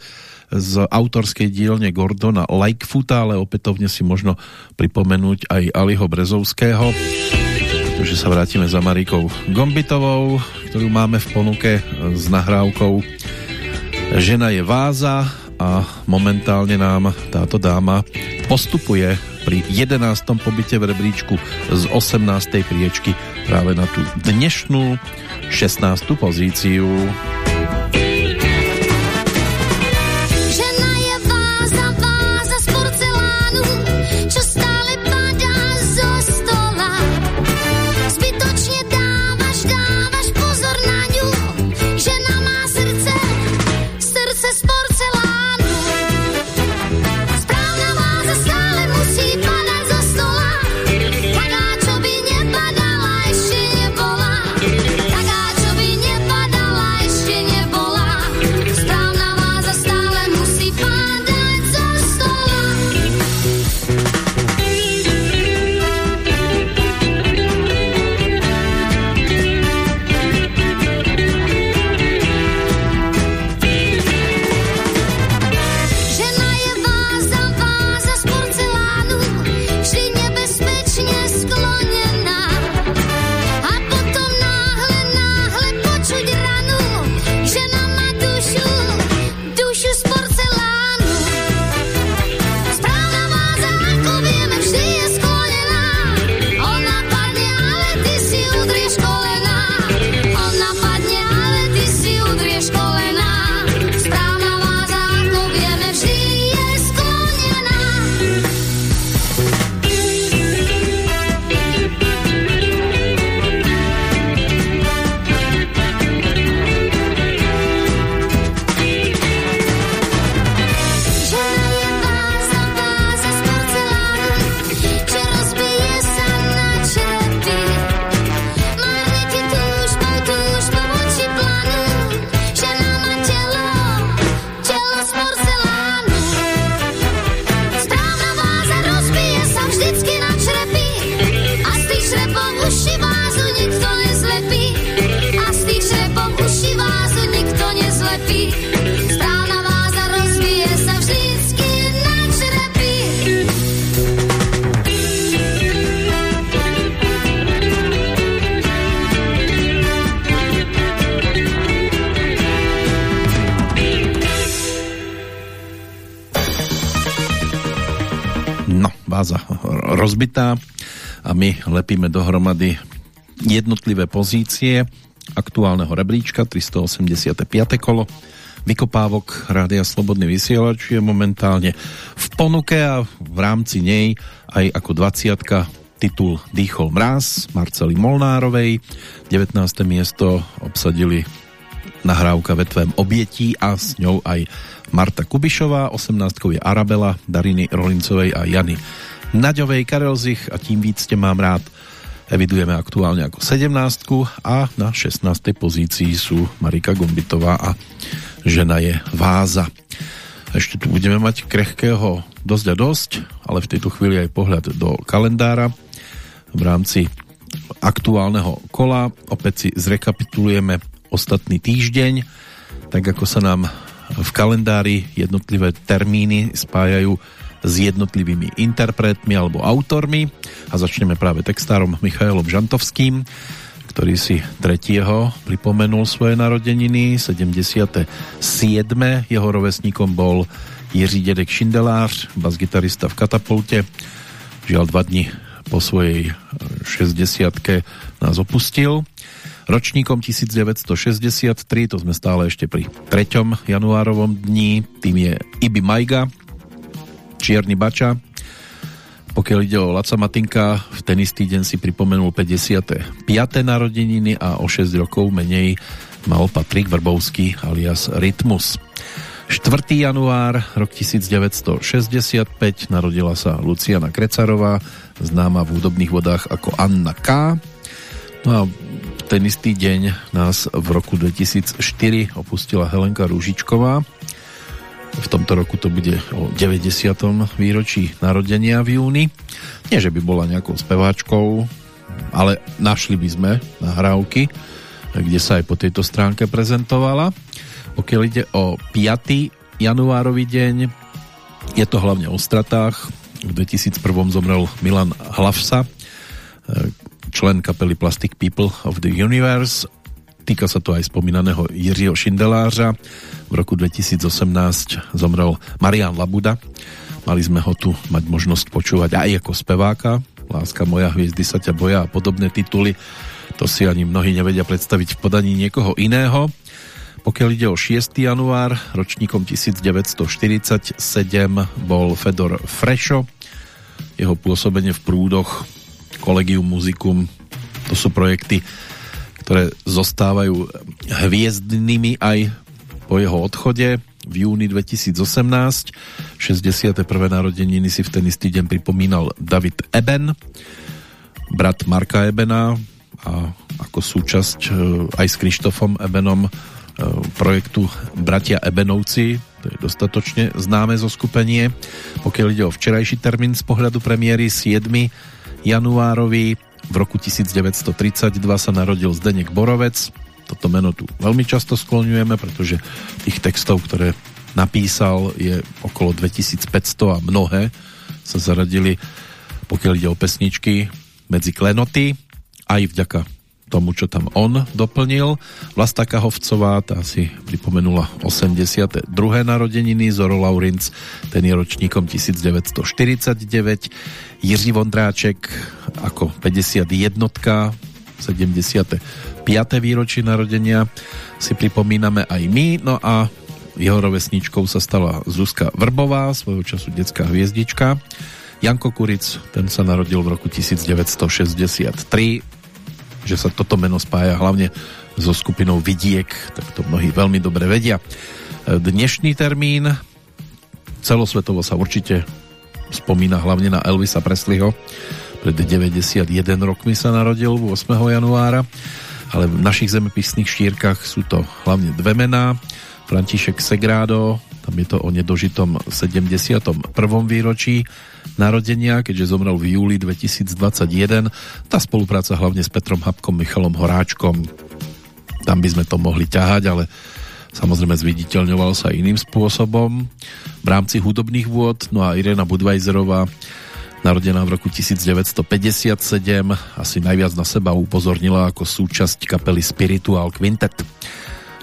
z autorskej dielne Gordona Lightfoota, ale opätovne si možno pripomenúť aj Aliho Brezovského, pretože sa vrátime za Marikou Gombitovou, ktorú máme v ponuke s nahrávkou Žena je váza a momentálne nám táto dáma postupuje pri 11. pobyte v rebríčku z 18. priečky práve na tú dnešnú 16. pozíciu. Rozbitá a my lepíme dohromady jednotlivé pozície aktuálneho rebríčka 385. kolo vykopávok Rádia Slobodný vysielač je momentálne v ponuke a v rámci nej aj ako 20 titul Dýchol mráz Marcely Molnárovej. 19. miesto obsadili nahrávka Vetvem obětí a s ňou aj Marta Kubišová, 18 je Arabela, Dariny Rolincovej a Jany Naďovej, Karel Zich a tím víc tě mám rád evidujeme aktuálne ako 17 a na 16. pozícii sú Marika Gombitová a žena je Váza. Ešte tu budeme mať krehkého dosť a dosť, ale v tejto chvíli aj pohľad do kalendára v rámci aktuálneho kola. Opäť si zrekapitulujeme ostatný týždeň, tak ako sa nám v kalendári jednotlivé termíny spájajú s jednotlivými interpretmi alebo autormi a začneme práve textárom Michailom Žantovským, ktorý si 3. pripomenul svoje narodeniny, 77. Jeho rovesníkom bol Jiří Dedek Šindelář, basgitarista v Katapulte. Žiaľ dva dni po svojej 60 nás opustil. Ročníkom 1963, to sme stále ešte pri 3. januárovom dni, tým je Ibi Majga, Čierny Bača. Pokiaľ ide o Laca Matinka, v ten istý deň si pripomenul 55. narodeniny a o 6 rokov menej mal Patrik Vrbovský alias Rytmus. 4. január, rok 1965, narodila sa Luciana Krecarová, známa v hudobných vodách ako Anna K. No a ten istý deň nás v roku 2004 opustila Helenka Rúžičková, v tomto roku to bude o 90. výročí narodenia v júni. Nie, že by bola nejakou speváčkou, ale našli by sme nahrávky, kde sa aj po tejto stránke prezentovala. Pokiaľ ide o 5. januárový deň, je to hlavne o stratách. V 2001 zomrel Milan Hlavsa, člen kapely Plastic People of the Universe. Týka sa to aj spomínaného Jiřího Šindelářa, v roku 2018 zomrel Marian Labuda. Mali sme ho tu mať možnosť počúvať aj ako speváka. Láska moja, hviezdy sa ťa boja a podobné tituly. To si ani mnohí nevedia predstaviť v podaní niekoho iného. Pokiaľ ide o 6. január, ročníkom 1947 bol Fedor Frešo. Jeho pôsobenie v prúdoch Collegium Musicum to sú projekty, ktoré zostávajú hviezdnymi aj po jeho odchode v júni 2018. 61. narodeniny si v ten istý deň pripomínal David Eben, brat Marka Ebena a ako súčasť e, aj s Krištofom Ebenom e, projektu Bratia Ebenovci, to je dostatočne známe zo skupenie. Pokiaľ ide o včerajší termín z pohľadu premiéry 7. januárový, v roku 1932 sa narodil Zdenek Borovec, toto meno tu veľmi často skloňujeme, pretože tých textov, ktoré napísal, je okolo 2500 a mnohé sa zaradili, pokiaľ ide o pesničky, medzi klenoty, aj vďaka tomu, čo tam on doplnil. Vlasta Kahovcová, tá si pripomenula 82. narodeniny, Zoro Laurinc, ten je ročníkom 1949, Jiří Vondráček ako 51. 70 výročí narodenia si pripomíname aj my, no a jeho rovesničkou sa stala Zuzka Vrbová, svojho času detská hviezdička. Janko Kuric, ten sa narodil v roku 1963, že sa toto meno spája hlavne so skupinou Vidiek, tak to mnohí veľmi dobre vedia. Dnešný termín celosvetovo sa určite spomína hlavne na Elvisa Presleyho. Pred 91 rokmi sa narodil 8. januára ale v našich zemepisných šírkach sú to hlavne dve mená. František Segrádo, tam je to o nedožitom 71. výročí narodenia, keďže zomrel v júli 2021. Tá spolupráca hlavne s Petrom Habkom, Michalom Horáčkom, tam by sme to mohli ťahať, ale samozrejme zviditeľňoval sa iným spôsobom v rámci hudobných vôd. No a Irena Budvajzerová narodená v roku 1957, asi najviac na seba upozornila ako súčasť kapely Spiritual Quintet.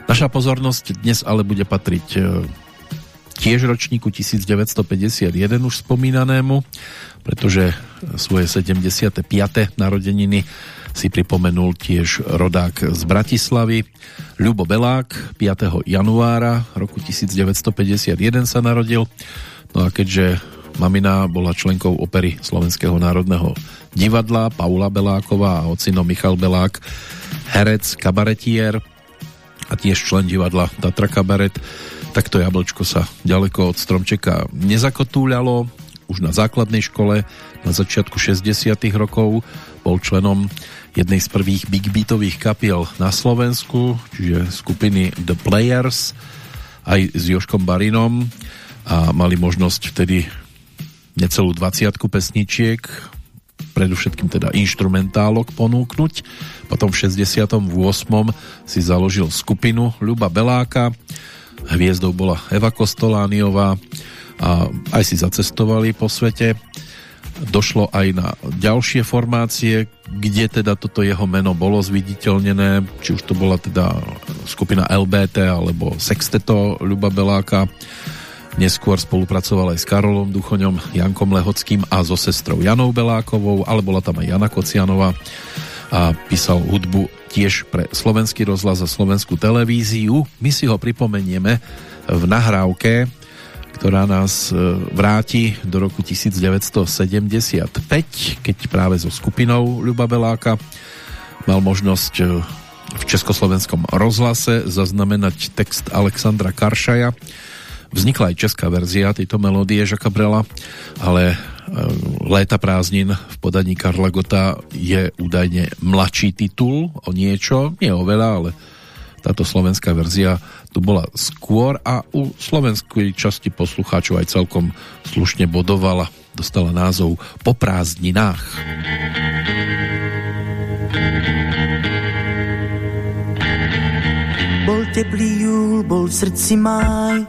Naša pozornosť dnes ale bude patriť e, tiež ročníku 1951 už spomínanému, pretože svoje 75. narodeniny si pripomenul tiež rodák z Bratislavy. Ľubo Belák 5. januára roku 1951 sa narodil. No a keďže mamina bola členkou opery Slovenského národného divadla Paula Beláková a ocino Michal Belák, herec, kabaretier a tiež člen divadla Tatra Kabaret. Takto jablčko sa ďaleko od stromčeka nezakotúľalo. Už na základnej škole na začiatku 60 rokov bol členom jednej z prvých big beatových kapiel na Slovensku, čiže skupiny The Players aj s Joškom Barinom a mali možnosť vtedy necelú 20 pesničiek predovšetkým teda instrumentálok ponúknuť. Potom v 68. si založil skupinu Ľuba Beláka, hviezdou bola Eva Kostolániová a aj si zacestovali po svete. Došlo aj na ďalšie formácie, kde teda toto jeho meno bolo zviditeľnené, či už to bola teda skupina LBT alebo Sexteto Ľuba Beláka. Neskôr spolupracoval aj s Karolom Duchoňom, Jankom Lehockým a so sestrou Janou Belákovou, ale bola tam aj Jana Kocianová a písal hudbu tiež pre slovenský rozhlas a slovenskú televíziu. My si ho pripomenieme v nahrávke, ktorá nás e, vráti do roku 1975, keď práve so skupinou Ľuba Beláka mal možnosť e, v Československom rozhlase zaznamenať text Alexandra Karšaja, Vznikla aj česká verzia tejto melódie Žaka Brela, ale e, Léta prázdnin v podaní Karla Gota je údajne mladší titul o niečo, nie o veľa, ale táto slovenská verzia tu bola skôr a u slovenskej časti poslucháčov aj celkom slušne bodovala. Dostala názov Po prázdninách. Bol teplý júl, bol v srdci máj,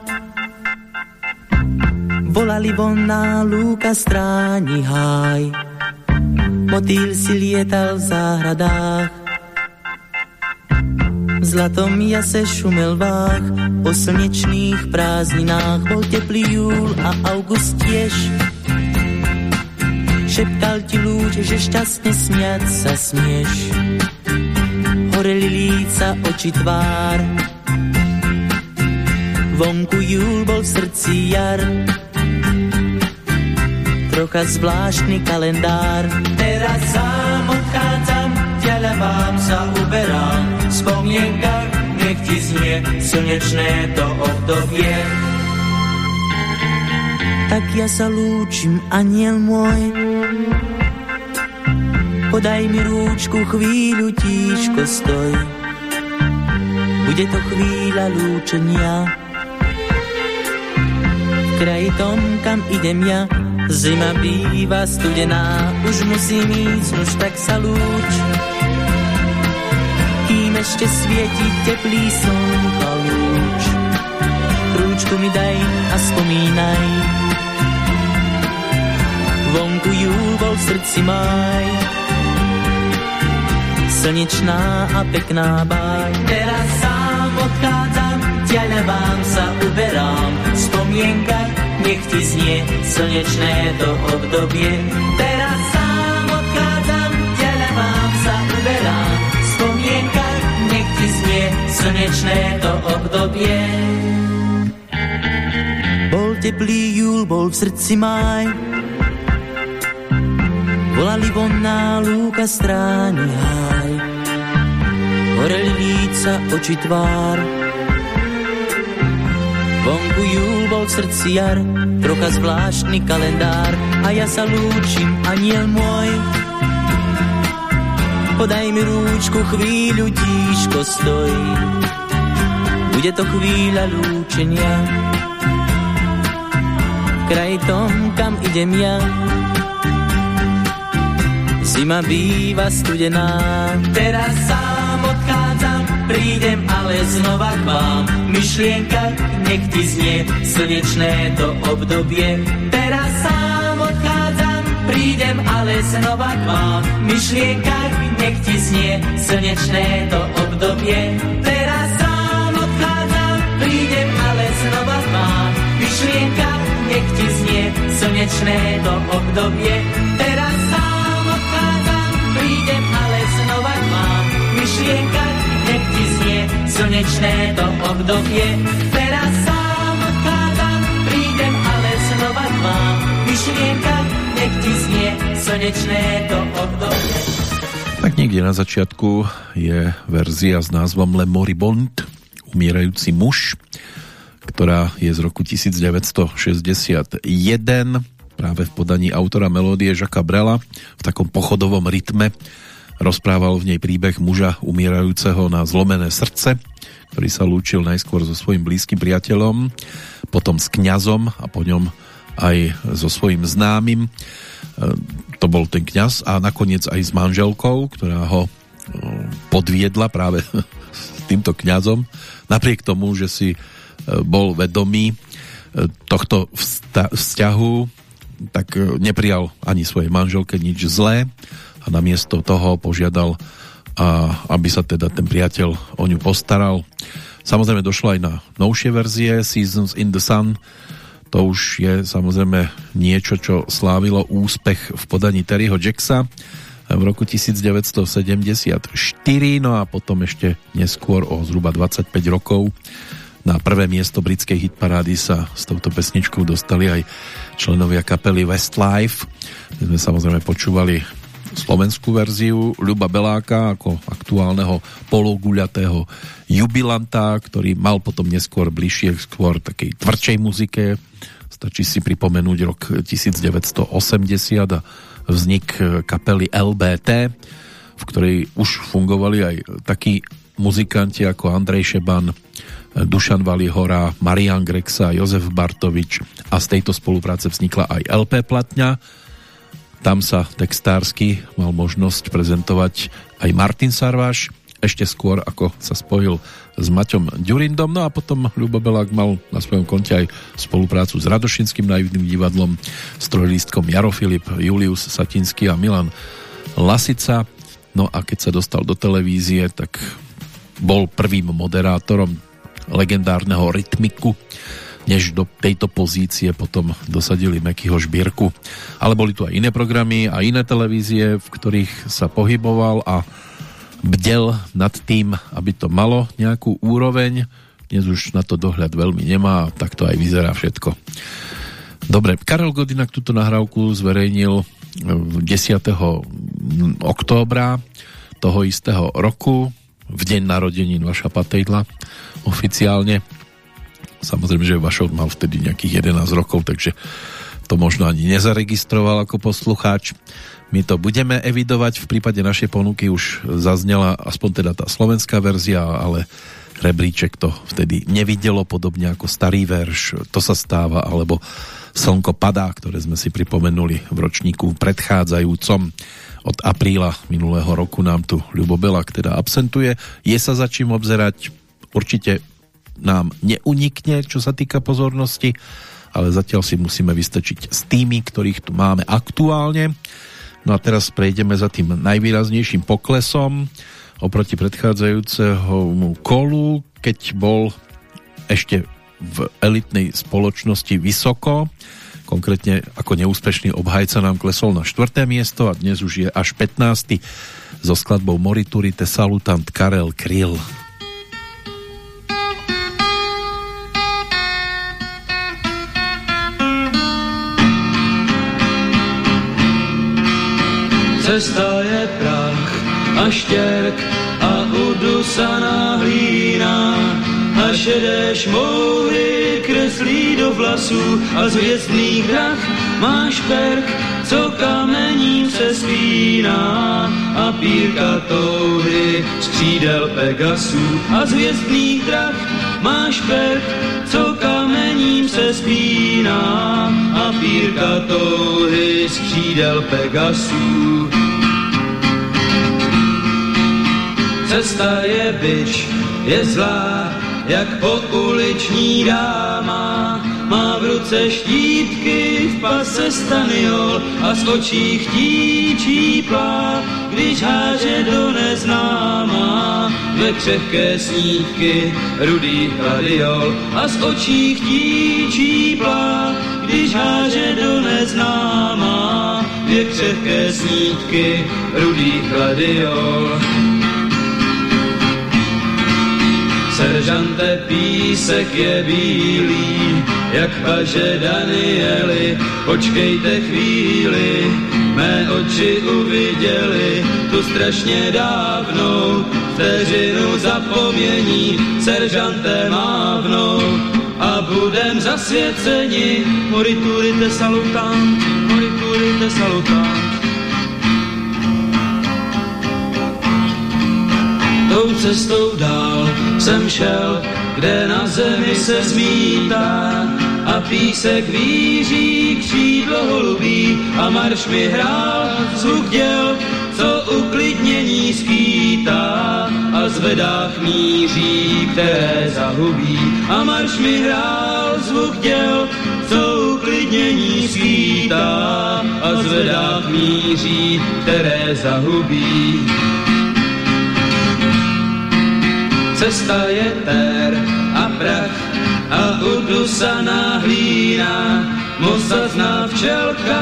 Volali von na lúka stráni háj. Motýl si lietal v záhradách. V zlatom jase šumel vách, po slnečných prázdninách bol teplý júl a august tiež. Šeptal ti lúč, že šťastne smiať sa smieš. Horeli líca, oči tvár, vonku júl bol v srdci jar trocha zvláštny kalendár. Teraz sám odchádzam, ďalej sa uberám. Spomienka, nech ti znie slnečné to obdobie. Tak ja sa lúčim, aniel môj. Podaj mi rúčku, chvíľu tíško stoj. Bude to chvíľa lúčenia. V kraji tom, kam idem ja, Zima býva studená, už musím ísť, už tak sa lúč. Kým ešte svieti teplý slnko lúč. Rúčku mi daj a spomínaj. Vonku júl bol v srdci maj. Slnečná a pekná báj. Teraz sám odchádzam, ďalej sa uberám. Spomienka nech ti znie slnečné to obdobie. Teraz sám odchádzam, vám sa uberám. Spomienka, nech ti znie slnečné to obdobie. Bol teplý júl, bol v srdci maj. Volali von na lúka stráni háj. Horeli líca, oči tvár, Vonku júl bol v srdci jar, trocha zvláštny kalendár a ja sa lúčim, aniel môj. Podaj mi rúčku, chvíľu tíško stoj. Bude to chvíľa lúčenia. Kraj tom, kam idem ja, Zima býva studená. Teraz sám prídem ale znova k vám. Myšlienka, nech ti znie slnečné to obdobie. Teraz sám odchádzam, prídem ale znova k vám. Myšlienka, nech ti znie slnečné to obdobie. Teraz sám odchádzam, prídem ale znova k vám. Myšlienka, nech ti znie slnečné to obdobie. Teraz sám odchádzam, prídem ale znova k vám. Myšlienka, slnečné to obdobie. Teraz sám odchádzam, prídem ale znova k vám. myšlienka, nech ti znie slnečné to obdobie. Tak niekde na začiatku je verzia s názvom Le Moribond, umierajúci muž, ktorá je z roku 1961 práve v podaní autora melódie Žaka Brela v takom pochodovom rytme rozprával v nej príbeh muža umierajúceho na zlomené srdce, ktorý sa lúčil najskôr so svojím blízkym priateľom, potom s kňazom a po ňom aj so svojím známym. E, to bol ten kňaz a nakoniec aj s manželkou, ktorá ho e, podviedla práve *laughs* s týmto kňazom. Napriek tomu, že si e, bol vedomý tohto vzťahu, tak neprijal ani svojej manželke nič zlé a namiesto toho požiadal, a aby sa teda ten priateľ o ňu postaral. Samozrejme došlo aj na novšie verzie Seasons in the Sun, to už je samozrejme niečo, čo slávilo úspech v podaní Terryho Jacksa v roku 1974, no a potom ešte neskôr o zhruba 25 rokov na prvé miesto britskej hitparády sa s touto pesničkou dostali aj členovia kapely Westlife. My sme samozrejme počúvali slovenskú verziu Ľuba Beláka ako aktuálneho pologuľatého jubilanta, ktorý mal potom neskôr bližšie skôr takej tvrdšej muzike, Stačí si pripomenúť rok 1980 a vznik kapely LBT, v ktorej už fungovali aj takí muzikanti ako Andrej Šeban, Dušan Valihora, Marian Grexa, Jozef Bartovič a z tejto spolupráce vznikla aj LP platňa. Tam sa textársky mal možnosť prezentovať aj Martin Sarváš, ešte skôr ako sa spojil s Maťom Ďurindom. No a potom Ľubo Belák mal na svojom konte aj spoluprácu s Radošinským naivným divadlom, s trojlístkom Jaro Filip, Julius Satinský a Milan Lasica. No a keď sa dostal do televízie, tak bol prvým moderátorom legendárneho rytmiku, než do tejto pozície potom dosadili Mekyho Žbírku. Ale boli tu aj iné programy a iné televízie, v ktorých sa pohyboval a bdel nad tým, aby to malo nejakú úroveň. Dnes už na to dohľad veľmi nemá tak to aj vyzerá všetko. Dobre, Karel Godinak túto nahrávku zverejnil 10. októbra toho istého roku, v deň narodenín Vaša Patejdla oficiálne. Samozrejme, že Vašo mal vtedy nejakých 11 rokov, takže to možno ani nezaregistroval ako poslucháč. My to budeme evidovať, v prípade našej ponuky už zaznela aspoň teda tá slovenská verzia, ale rebríček to vtedy nevidelo, podobne ako starý verš, to sa stáva, alebo Slnko padá, ktoré sme si pripomenuli v ročníku predchádzajúcom od apríla minulého roku nám tu Ľubo Belak teda absentuje. Je sa za čím obzerať, určite nám neunikne, čo sa týka pozornosti, ale zatiaľ si musíme vystačiť s tými, ktorých tu máme aktuálne. No a teraz prejdeme za tým najvýraznejším poklesom oproti predchádzajúceho kolu, keď bol ešte v elitnej spoločnosti vysoko. Konkrétne ako neúspešný obhajca nám klesol na 4. miesto a dnes už je až 15. so skladbou Moriturite Salutant Karel Kryl. Cesta je prach a štěrk a udusaná hlína a šedé šmoury kreslí do vlasů a z hvězdných drah máš perk, co kamením se spíná. A pírka touhy skřídel Pegasů a z hvězdných drah máš perk, co kamením se spíná a pírka touhy skřídel Pegasů. Cesta je byč, je zlá, jak pouliční dáma. Má v ruce štítky, v pase staniol a z očí chtíčí plá, když háže do neznáma. Ve křehké snídky rudý gladiol a z očí chtíčí plá, když háže do neznáma. Dvě křehké snídky rudý gladiol. Seržante písek je bílý, jak paže Danieli. Počkejte chvíli, mé oči uviděli tu strašně dávnou vteřinu zapomnění seržantem mávnou a budem zasvěceni moriturite salutant, moriturite salutant. Tou cestou dál jsem šel, kde na zemi se zmítá a písek víří křídlo holubí a marš mi hrál zvuk děl, co uklidnění skýtá a zvedách míří, které zahubí. A marš mi hrál zvuk děl, co uklidnění skýtá a zvedách míří, které zahubí. Cesta je tér a prach a udusaná hlína, Mosazná včelka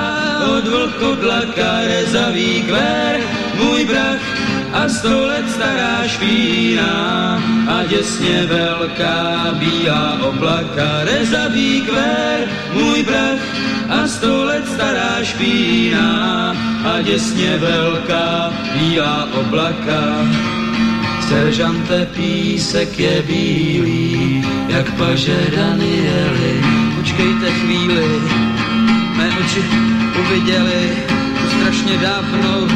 od vlku dlaka rezavý kvér, můj brach a sto let stará špína a děsně velká bílá oblaka rezavý kvér, můj brach a sto let stará špína a děsně velká bílá oblaka. Seržante písek je bílý, jak paže Danieli. Počkejte chvíli, mé oči uviděli tu strašně dávnou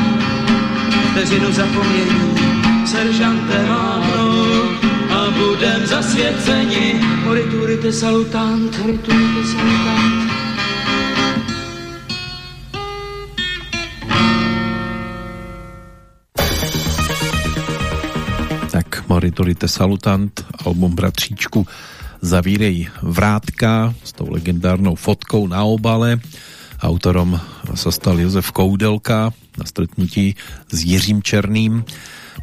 vteřinu zapomnění. Seržante mávnou a budem zasvěceni. Moriturite salutant, moriturite salutant. Tak Moriturite Salutant, album bratříčku Zavírej Vrátka s tou legendárnou fotkou na obale. Autorom sa stal Jozef Koudelka na stretnutí s Jiřím Černým.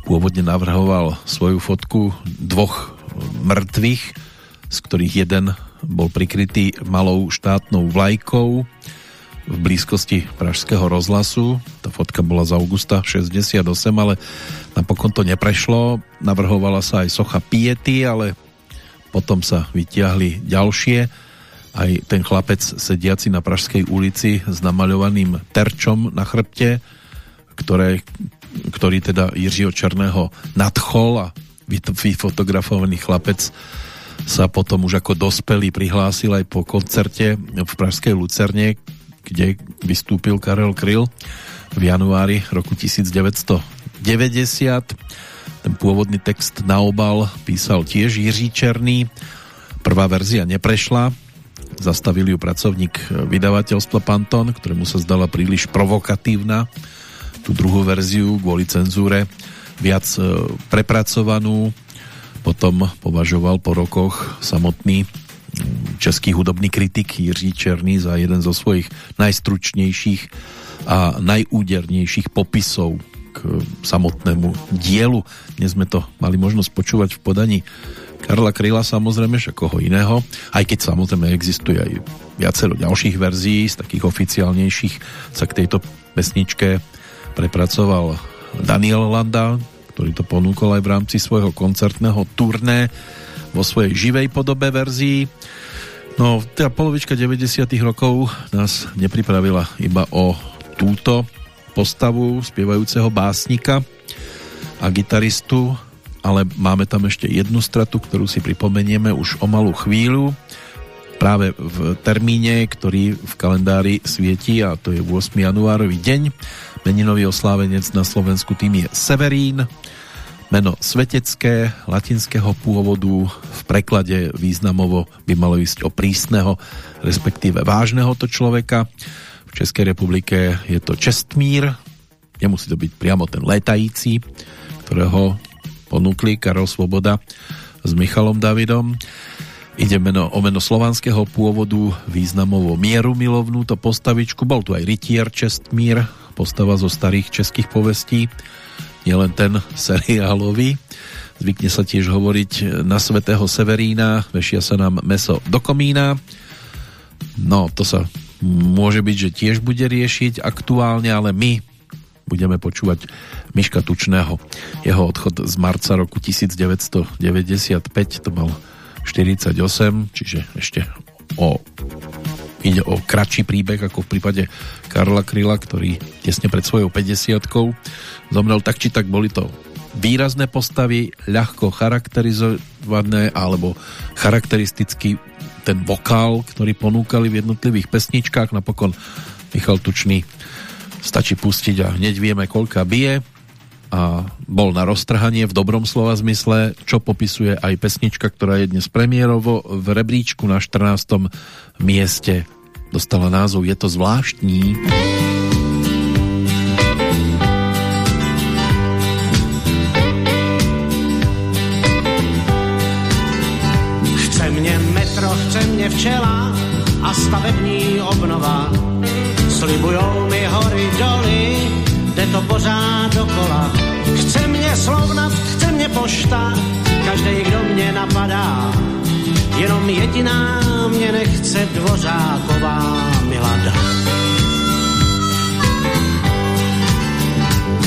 Pôvodne navrhoval svoju fotku dvoch mŕtvych, z ktorých jeden bol prikrytý malou štátnou vlajkou v blízkosti Pražského rozhlasu. Tá fotka bola z augusta 68, ale napokon to neprešlo. Navrhovala sa aj socha Piety, ale potom sa vytiahli ďalšie. Aj ten chlapec sediaci na Pražskej ulici s namaľovaným terčom na chrbte, ktoré, ktorý teda Jiřího Černého nadchol a vyfotografovaný chlapec sa potom už ako dospelý prihlásil aj po koncerte v Pražskej Lucerne, kde vystúpil Karel Kryl v januári roku 1990. Ten pôvodný text na obal písal tiež Jiří Černý. Prvá verzia neprešla, zastavil ju pracovník vydavateľstva Panton, ktorému sa zdala príliš provokatívna. Tú druhú verziu kvôli cenzúre viac prepracovanú potom považoval po rokoch samotný český hudobný kritik Jiří Černý za jeden zo svojich najstručnejších a najúdernejších popisov k samotnému dielu. Dnes sme to mali možnosť počúvať v podaní Karla Kryla samozrejme, však koho iného, aj keď samozrejme existuje aj viacero ďalších verzií, z takých oficiálnejších sa k tejto pesničke prepracoval Daniel Landa, ktorý to ponúkol aj v rámci svojho koncertného turné vo svojej živej podobe verzii. No, tá polovička 90 rokov nás nepripravila iba o túto postavu spievajúceho básnika a gitaristu, ale máme tam ešte jednu stratu, ktorú si pripomenieme už o malú chvíľu práve v termíne, ktorý v kalendári svieti a to je 8. januárový deň. Meninový oslávenec na Slovensku tým je Severín, meno svetecké, latinského pôvodu, v preklade významovo by malo ísť o prísneho, respektíve vážneho to človeka. V Českej republike je to Čestmír, nemusí to byť priamo ten letající, ktorého ponúkli Karol Svoboda s Michalom Davidom. Ide meno, o meno slovanského pôvodu, významovo mieru milovnú to postavičku. Bol tu aj rytier Čestmír, postava zo starých českých povestí nielen ten seriálový. Zvykne sa tiež hovoriť na svetého Severína, vešia sa nám meso do komína. No, to sa môže byť, že tiež bude riešiť aktuálne, ale my budeme počúvať Miška Tučného. Jeho odchod z marca roku 1995, to mal 48, čiže ešte o ide o kratší príbeh ako v prípade Karla Kryla, ktorý tesne pred svojou 50 zomrel tak či tak boli to výrazné postavy, ľahko charakterizované alebo charakteristicky ten vokál, ktorý ponúkali v jednotlivých pesničkách. Napokon Michal Tučný stačí pustiť a hneď vieme, koľka bije a bol na roztrhanie v dobrom slova zmysle, čo popisuje aj pesnička, ktorá je dnes premiérovo v rebríčku na 14. mieste. Dostala názov Je to zvláštní. Chce Jediná mě nechce dvořáková Milada.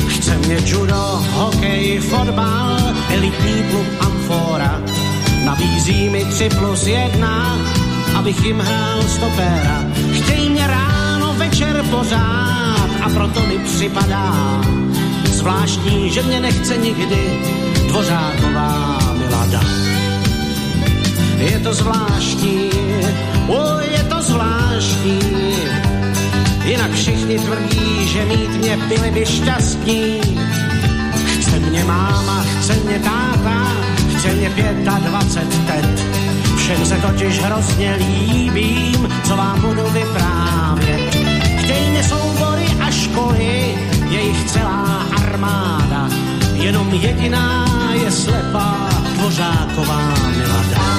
Chce mě judo, hokej, fotbal, elitní klub Amfora. Nabízí mi tři plus jedna, abych jim hrál stopéra. Chtějí mě ráno, večer pořád a proto mi připadá zvláštní, že mě nechce nikdy dvořáková Milada. Je to zvláštní, o, je to zvláštní, jinak všichni tvrdí, že mít mě byli by šťastní. Chce mě máma, chce mě táta, chce mě 25 tet. Všem se totiž hrozně líbím, co vám budu vyprávět. Chtějí mě soubory a školy, je jich celá armáda. Jenom jediná je slepá, dvořáková milada.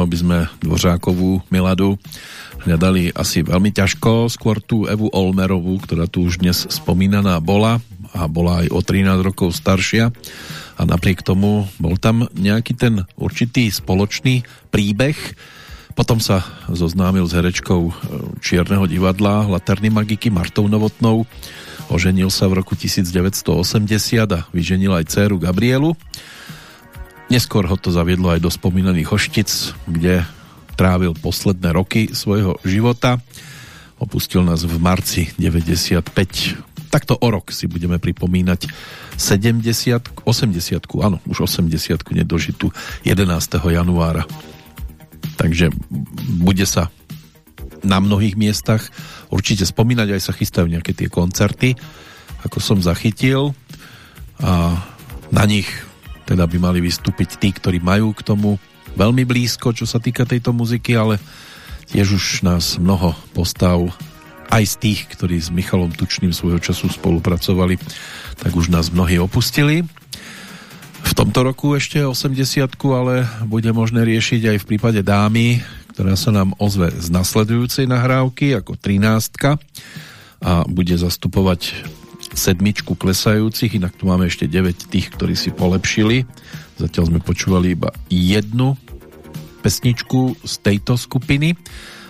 Tučného by sme Dvořákovú Miladu hľadali asi veľmi ťažko, skôr tú Evu Olmerovú, ktorá tu už dnes spomínaná bola a bola aj o 13 rokov staršia a napriek tomu bol tam nejaký ten určitý spoločný príbeh. Potom sa zoznámil s herečkou e, Čierneho divadla Laterny Magiky Martou Novotnou. Oženil sa v roku 1980 a vyženil aj dceru Gabrielu. Neskôr ho to zaviedlo aj do spomínaných Hoštic, kde trávil posledné roky svojho života. Opustil nás v marci 95. Takto o rok si budeme pripomínať 70, 80, áno, už 80 nedožitú 11. januára. Takže bude sa na mnohých miestach určite spomínať, aj sa chystajú nejaké tie koncerty, ako som zachytil a na nich teda by mali vystúpiť tí, ktorí majú k tomu veľmi blízko, čo sa týka tejto muziky, ale tiež už nás mnoho postav aj z tých, ktorí s Michalom Tučným svojho času spolupracovali, tak už nás mnohí opustili. V tomto roku ešte 80 ale bude možné riešiť aj v prípade dámy, ktorá sa nám ozve z nasledujúcej nahrávky ako 13 a bude zastupovať sedmičku klesajúcich, inak tu máme ešte 9 tých, ktorí si polepšili. Zatiaľ sme počúvali iba jednu pesničku z tejto skupiny,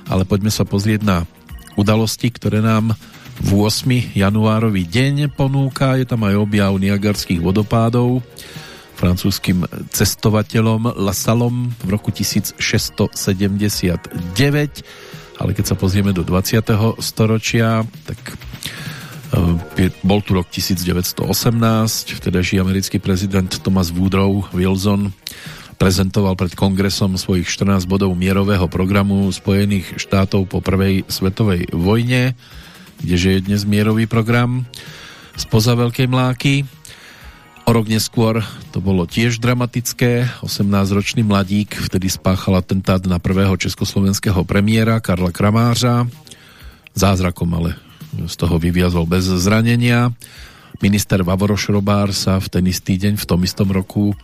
ale poďme sa pozrieť na udalosti, ktoré nám v 8. januárový deň ponúka. Je tam aj objav Niagarských vodopádov francúzským cestovateľom Lasalom v roku 1679 ale keď sa pozrieme do 20. storočia, tak bol tu rok 1918, vtedajší americký prezident Thomas Woodrow Wilson prezentoval pred kongresom svojich 14 bodov mierového programu Spojených štátov po prvej svetovej vojne, kdeže je dnes mierový program spoza Veľkej mláky. O rok neskôr to bolo tiež dramatické. 18-ročný mladík vtedy spáchal atentát na prvého československého premiéra Karla Kramářa. Zázrakom ale z toho vyviazol bez zranenia. Minister Vavoroš Robár sa v ten istý deň v tom istom roku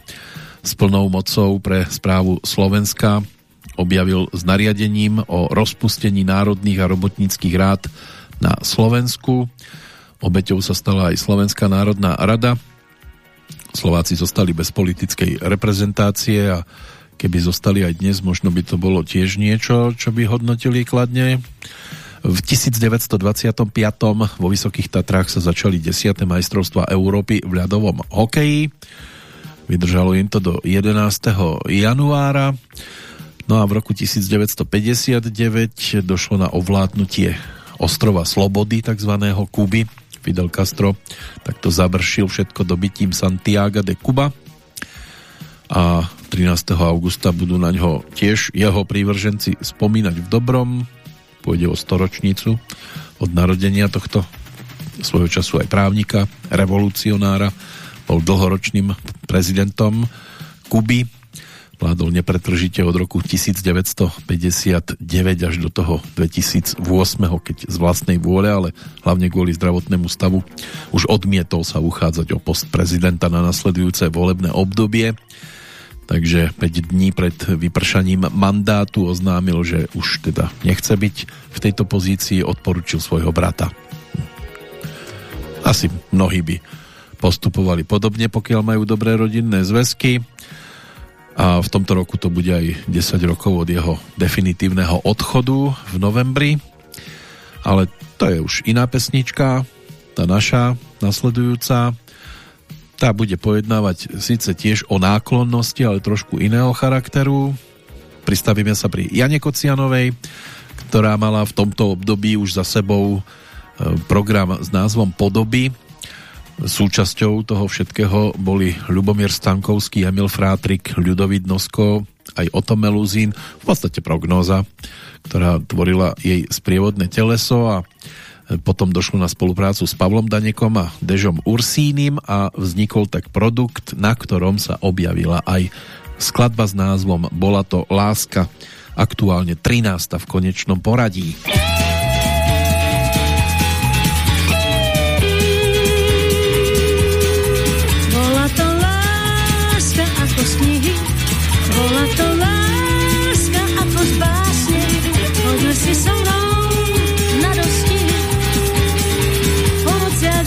s plnou mocou pre správu Slovenska objavil s nariadením o rozpustení národných a robotníckých rád na Slovensku. Obeťou sa stala aj Slovenská národná rada. Slováci zostali bez politickej reprezentácie a keby zostali aj dnes, možno by to bolo tiež niečo, čo by hodnotili kladne. V 1925. vo Vysokých Tatrách sa začali 10. majstrovstva Európy v ľadovom hokeji. Vydržalo im to do 11. januára. No a v roku 1959 došlo na ovládnutie ostrova Slobody, takzvaného Kuby. Fidel Castro takto završil všetko dobytím Santiago de Cuba a 13. augusta budú na ňo tiež jeho prívrženci spomínať v dobrom. Pôjde o storočnicu od narodenia tohto svojho času aj právnika, revolucionára, bol dlhoročným prezidentom Kuby. Vládol nepretržite od roku 1959 až do toho 2008, keď z vlastnej vôle, ale hlavne kvôli zdravotnému stavu už odmietol sa uchádzať o post prezidenta na nasledujúce volebné obdobie. Takže 5 dní pred vypršaním mandátu oznámil, že už teda nechce byť v tejto pozícii, odporučil svojho brata. Asi mnohí by postupovali podobne, pokiaľ majú dobré rodinné zväzky. A v tomto roku to bude aj 10 rokov od jeho definitívneho odchodu v novembri. Ale to je už iná pesnička tá naša nasledujúca tá bude pojednávať síce tiež o náklonnosti, ale trošku iného charakteru. Pristavíme sa pri Jane Kocianovej, ktorá mala v tomto období už za sebou e, program s názvom Podoby, Súčasťou toho všetkého boli Ľubomír Stankovský, Emil Frátrik, Ľudovít Nosko, aj Oto Meluzín, v podstate prognóza, ktorá tvorila jej sprievodné teleso a potom došlo na spoluprácu s Pavlom Danekom a Dežom Ursínim a vznikol tak produkt, na ktorom sa objavila aj skladba s názvom Bola to láska, aktuálne 13. v konečnom poradí.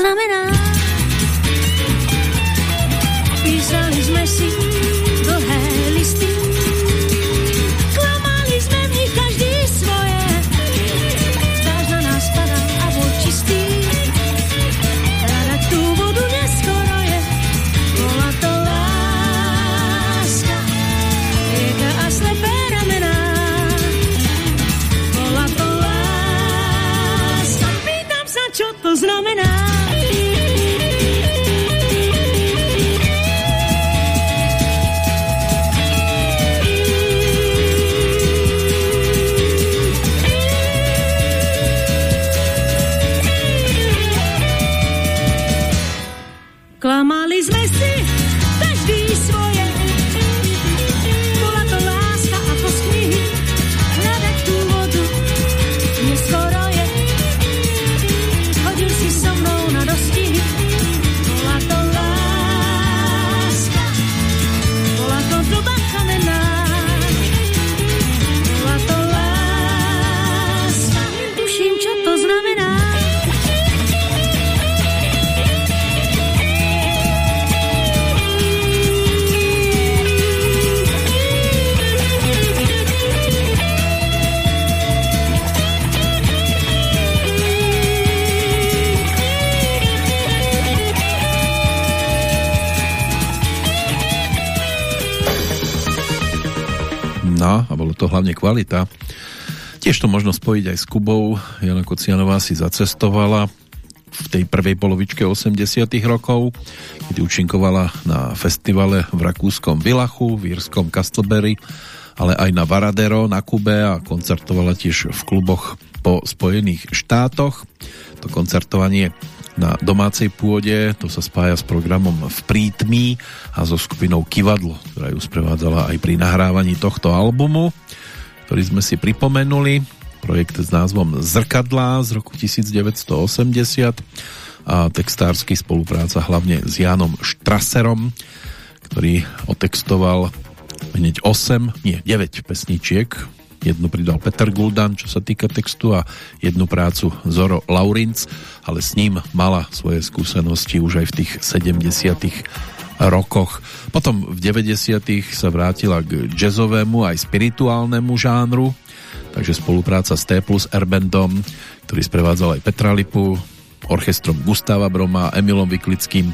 znamená. Písali sme si bolo to hlavne kvalita. Tiež to možno spojiť aj s Kubou. Jana Kocianová si zacestovala v tej prvej polovičke 80 rokov, kedy účinkovala na festivale v rakúskom Vilachu, v írskom Castleberry, ale aj na Varadero na Kube a koncertovala tiež v kluboch po Spojených štátoch. To koncertovanie na domácej pôde, to sa spája s programom v Prítmí a so skupinou Kivadlo, ktorá ju sprevádzala aj pri nahrávaní tohto albumu, ktorý sme si pripomenuli. Projekt s názvom Zrkadlá z roku 1980 a textársky spolupráca hlavne s Jánom Štraserom, ktorý otextoval hneď 8, nie 9 pesničiek jednu pridal Peter Guldan, čo sa týka textu a jednu prácu Zoro Laurinc, ale s ním mala svoje skúsenosti už aj v tých 70 rokoch. Potom v 90 sa vrátila k jazzovému aj spirituálnemu žánru, takže spolupráca s T plus R bandom, ktorý sprevádzal aj Petra Lipu, orchestrom Gustava Broma, Emilom Vyklickým,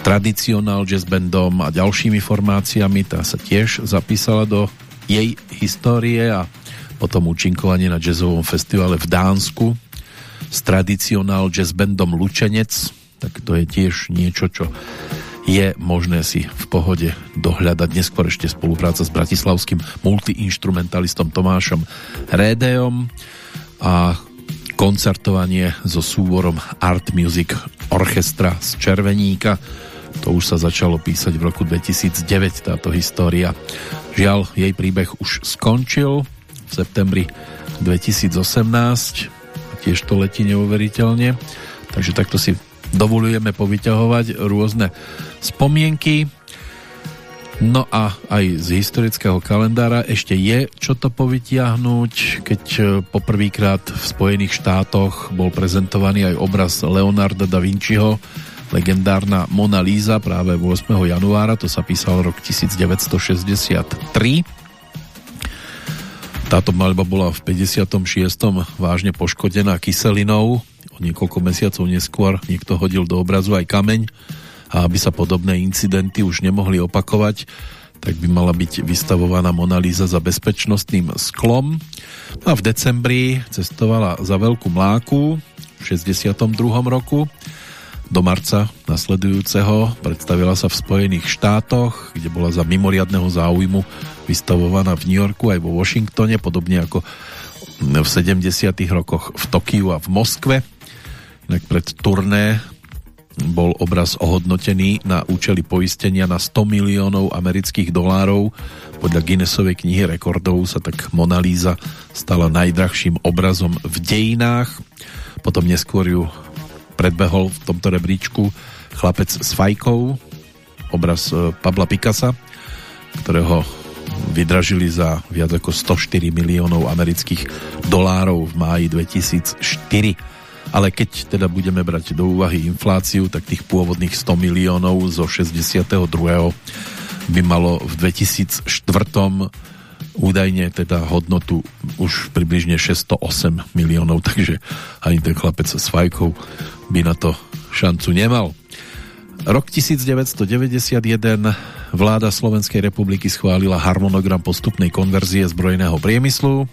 tradicionál jazz a ďalšími formáciami, tá sa tiež zapísala do jej histórie a potom účinkovanie na jazzovom festivale v Dánsku s tradicionál jazz bandom Lučenec, tak to je tiež niečo, čo je možné si v pohode dohľadať. Neskôr ešte spolupráca s bratislavským multiinstrumentalistom Tomášom Rédeom a koncertovanie so súborom Art Music Orchestra z Červeníka. To už sa začalo písať v roku 2009, táto história. Žiaľ, jej príbeh už skončil v septembri 2018 tiež to letí neuveriteľne takže takto si dovolujeme povyťahovať rôzne spomienky no a aj z historického kalendára ešte je čo to povytiahnuť keď poprvýkrát v Spojených štátoch bol prezentovaný aj obraz Leonarda da Vinciho legendárna Mona Lisa práve 8. januára, to sa písal rok 1963. Táto malba bola v 56. vážne poškodená kyselinou. O niekoľko mesiacov neskôr niekto hodil do obrazu aj kameň a aby sa podobné incidenty už nemohli opakovať, tak by mala byť vystavovaná Mona Lisa za bezpečnostným sklom. A v decembri cestovala za Veľkú mláku v 62. roku do marca nasledujúceho predstavila sa v Spojených štátoch, kde bola za mimoriadného záujmu vystavovaná v New Yorku aj vo Washingtone, podobne ako v 70 rokoch v Tokiu a v Moskve. Inak pred turné bol obraz ohodnotený na účely poistenia na 100 miliónov amerických dolárov. Podľa Guinnessovej knihy rekordov sa tak Mona stala najdrahším obrazom v dejinách. Potom neskôr ju predbehol v tomto rebríčku chlapec s fajkou, obraz e, Pabla Picasa, ktorého vydražili za viac ako 104 miliónov amerických dolárov v máji 2004. Ale keď teda budeme brať do úvahy infláciu, tak tých pôvodných 100 miliónov zo 62. by malo v 2004 údajne teda hodnotu už približne 608 miliónov, *laughs* takže ani ten chlapec s fajkou by na to šancu nemal. Rok 1991 vláda Slovenskej republiky schválila harmonogram postupnej konverzie zbrojného priemyslu.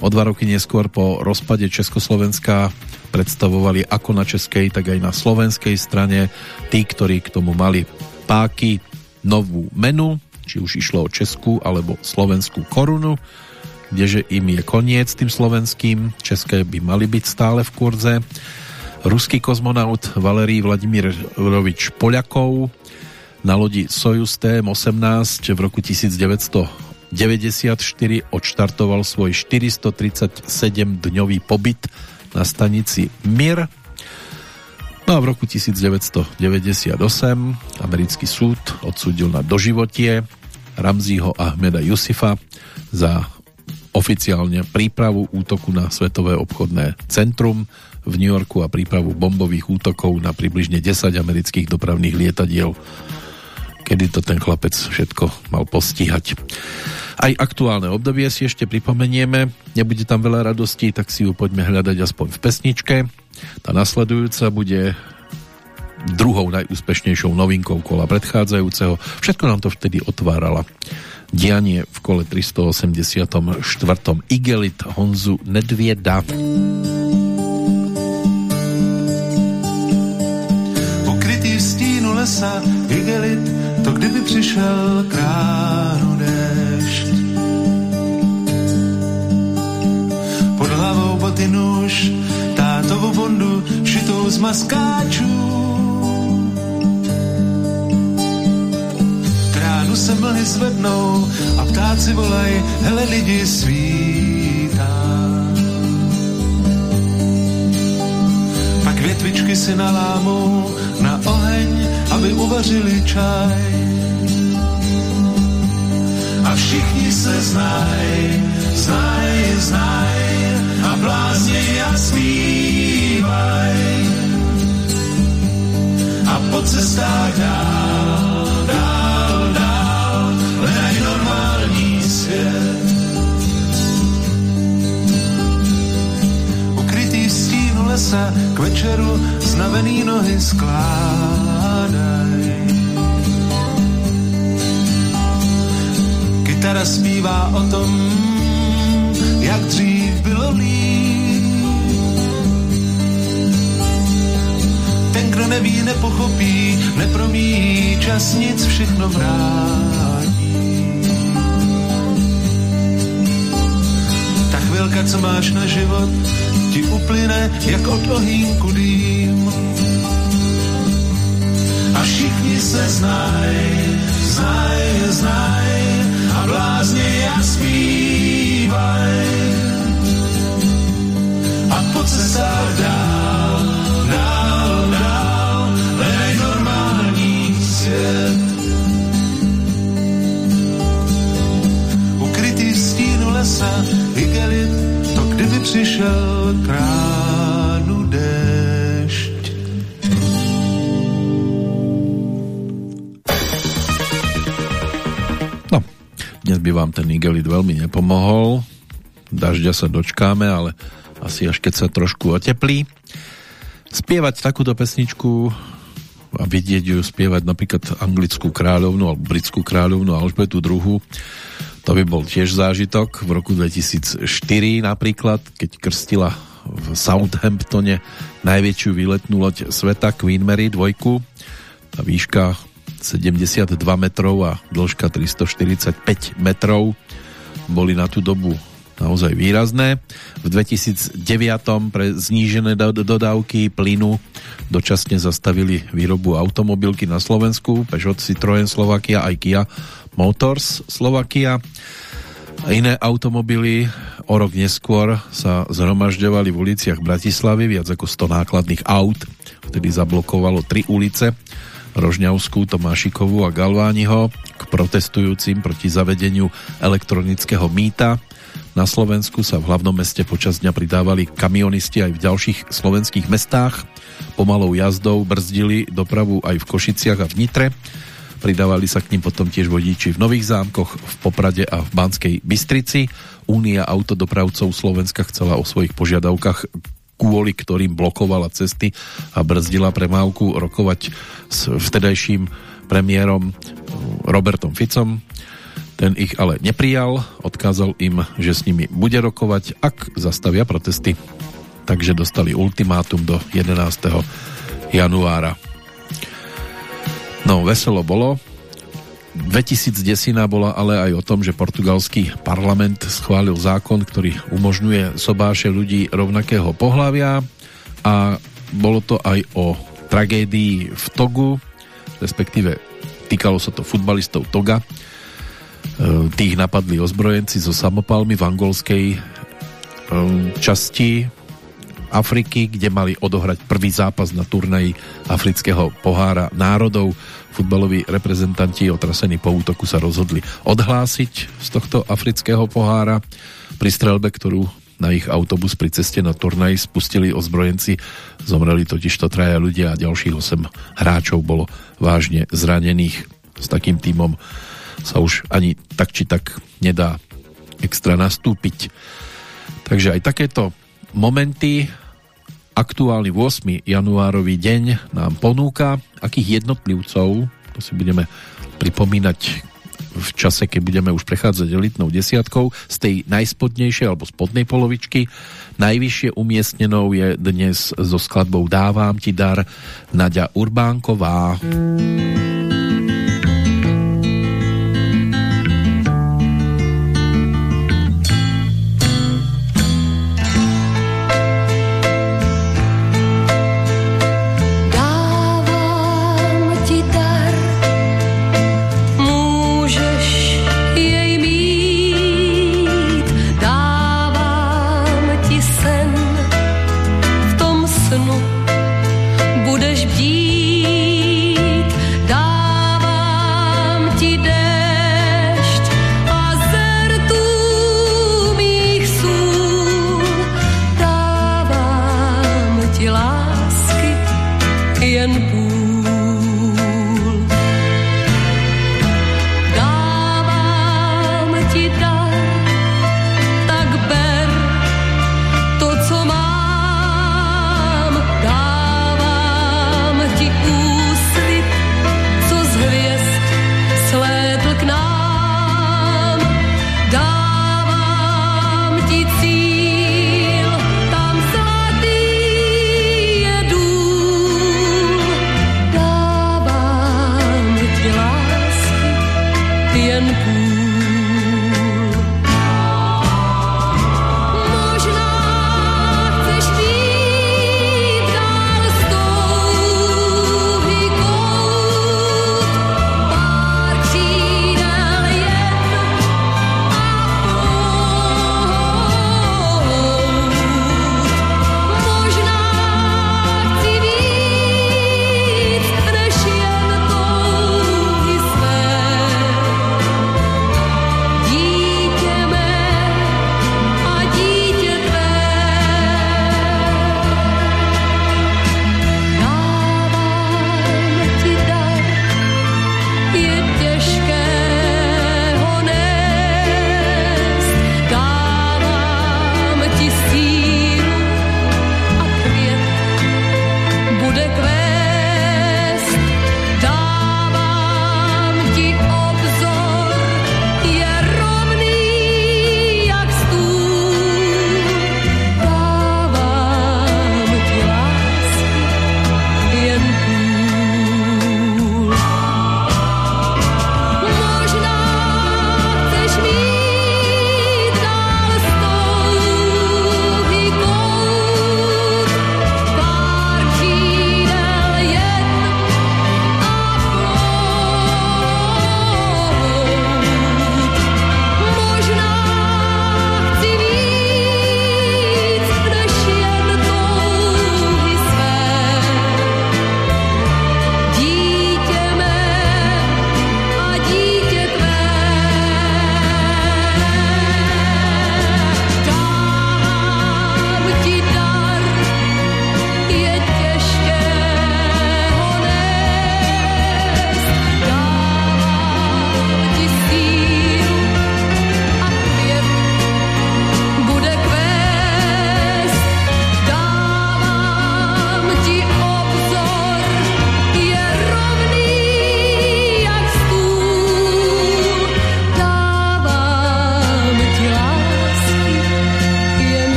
O dva roky neskôr po rozpade Československa predstavovali ako na českej, tak aj na slovenskej strane tí, ktorí k tomu mali páky novú menu, či už išlo o českú alebo slovenskú korunu, kdeže im je koniec tým slovenským, české by mali byť stále v kurze. ruský kozmonaut Valerij Vladimirovič Poľakov na lodi Sojus TM-18 v roku 1994 odštartoval svoj 437-dňový pobyt na stanici Mir. No a v roku 1998 americký súd odsúdil na doživotie Ramziho Ahmeda Jusifa za oficiálne prípravu útoku na Svetové obchodné centrum v New Yorku a prípravu bombových útokov na približne 10 amerických dopravných lietadiel kedy to ten chlapec všetko mal postihať. Aj aktuálne obdobie si ešte pripomenieme, nebude tam veľa radostí, tak si ju poďme hľadať aspoň v pesničke. Tá nasledujúca bude druhou najúspešnejšou novinkou kola predchádzajúceho. Všetko nám to vtedy otvárala dianie v kole 384. Igelit Honzu Nedvieda. Ukrytý v stínu lesa Igelit, to kdyby přišel kránu déšť. Pod hlavou boty nůž, tátovu bondu šitou z maskáčů. Kránu se mlhy zvednou a ptáci volaj, hele lidi svítá. Pak větvičky si nalámou na oheň, aby uvařili čaj. A všichni se znají, znají, znají a blázněj a zpívaj. A po cestách dál, lesa k večeru znavený nohy skládaj. Kytara zpívá o tom, jak dřív bylo líp. Ten, kdo neví, nepochopí, nepromíjí, čas nic všechno vrátí. Chvilka, co máš na život, ti uplyne jak od ohýnku dým. A všichni se znají, znají, znají a blázně a zpívaj. A po cestách dál, dál, dál, hledaj normální svět. Ukrytý v lesa, igelit, přišel kránu déšť. Dnes by vám ten igelit veľmi nepomohol. Dažďa sa dočkáme, ale asi až keď sa trošku oteplí. Spievať takúto pesničku a vidieť ju spievať napríklad anglickú kráľovnu alebo britskú kráľovnu Alžbetu II. To by bol tiež zážitok v roku 2004 napríklad, keď krstila v Southamptone najväčšiu výletnú loď sveta Queen Mary 2. Tá výška 72 metrov a dĺžka 345 metrov boli na tú dobu naozaj výrazné. V 2009 pre znížené dodávky plynu dočasne zastavili výrobu automobilky na Slovensku Peugeot Citroën Slovakia aj Kia Motors Slovakia. Iné automobily o rok neskôr sa zhromažďovali v uliciach Bratislavy, viac ako 100 nákladných aut, vtedy zablokovalo tri ulice Rožňavskú, Tomášikovú a Galvániho k protestujúcim proti zavedeniu elektronického mýta. Na Slovensku sa v hlavnom meste počas dňa pridávali kamionisti aj v ďalších slovenských mestách. Pomalou jazdou brzdili dopravu aj v Košiciach a v Nitre. Pridávali sa k ním potom tiež vodiči v Nových zámkoch, v Poprade a v Banskej Bystrici. Únia autodopravcov Slovenska chcela o svojich požiadavkách kvôli ktorým blokovala cesty a brzdila premávku rokovať s vtedajším premiérom Robertom Ficom. Ten ich ale neprijal, odkázal im, že s nimi bude rokovať, ak zastavia protesty. Takže dostali ultimátum do 11. januára. No, veselo bolo. 2010 bola ale aj o tom, že portugalský parlament schválil zákon, ktorý umožňuje sobáše ľudí rovnakého pohľavia a bolo to aj o tragédii v Togu, respektíve týkalo sa to futbalistov Toga. E, tých napadli ozbrojenci so samopalmi v angolskej e, časti Afriky, kde mali odohrať prvý zápas na turnaji Afrického pohára národov. Futbaloví reprezentanti otrasení po útoku sa rozhodli odhlásiť z tohto Afrického pohára. Pri strelbe, ktorú na ich autobus pri ceste na turnaj spustili ozbrojenci, zomreli totiž to traja ľudia a ďalších 8 hráčov bolo vážne zranených. S takým týmom sa už ani tak či tak nedá extra nastúpiť. Takže aj takéto momenty aktuálny 8. januárový deň nám ponúka, akých jednotlivcov, to si budeme pripomínať v čase, keď budeme už prechádzať elitnou desiatkou, z tej najspodnejšej alebo spodnej polovičky. Najvyššie umiestnenou je dnes so skladbou Dávam ti dar Nadia Urbánková. Dávám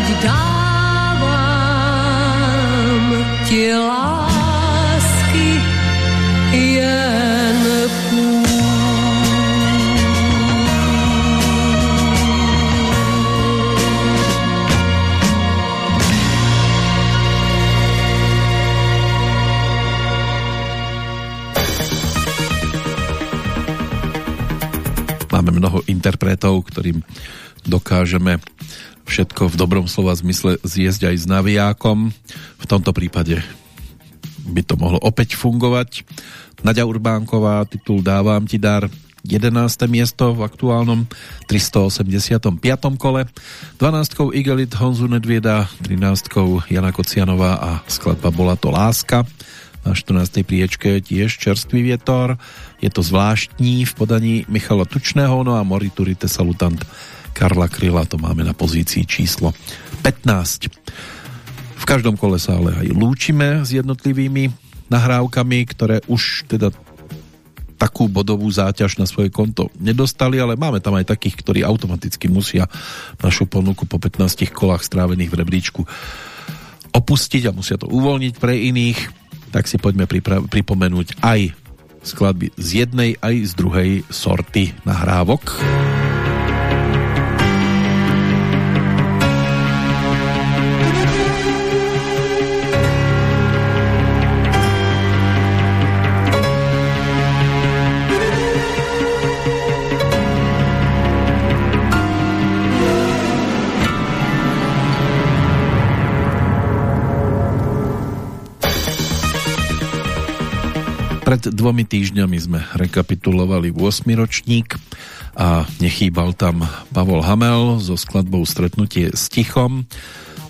teď dávám ti lásky jen. Máme mnoho interpretov, ktorým dokážeme všetko v dobrom slova zmysle zjesť aj s navijákom. V tomto prípade by to mohlo opäť fungovať. Nadia Urbánková, titul Dávam ti dar, 11. miesto v aktuálnom 385. kole, 12. Igelit Honzu Nedvieda, 13. Jana Kocianová a skladba Bola to láska. Na 14. priečke tiež čerstvý vietor. Je to zvláštní v podaní Michala Tučného, no a Moriturite Salutant Karla Kryla to máme na pozícii číslo 15. V každom kole sa ale aj lúčime s jednotlivými nahrávkami, ktoré už teda takú bodovú záťaž na svoje konto nedostali, ale máme tam aj takých, ktorí automaticky musia našu ponuku po 15 kolách strávených v rebríčku opustiť a musia to uvoľniť pre iných, tak si poďme pripomenúť aj skladby z jednej aj z druhej sorty nahrávok. Pred dvomi týždňami sme rekapitulovali 8. ročník a nechýbal tam Pavol Hamel so skladbou Stretnutie s Tichom.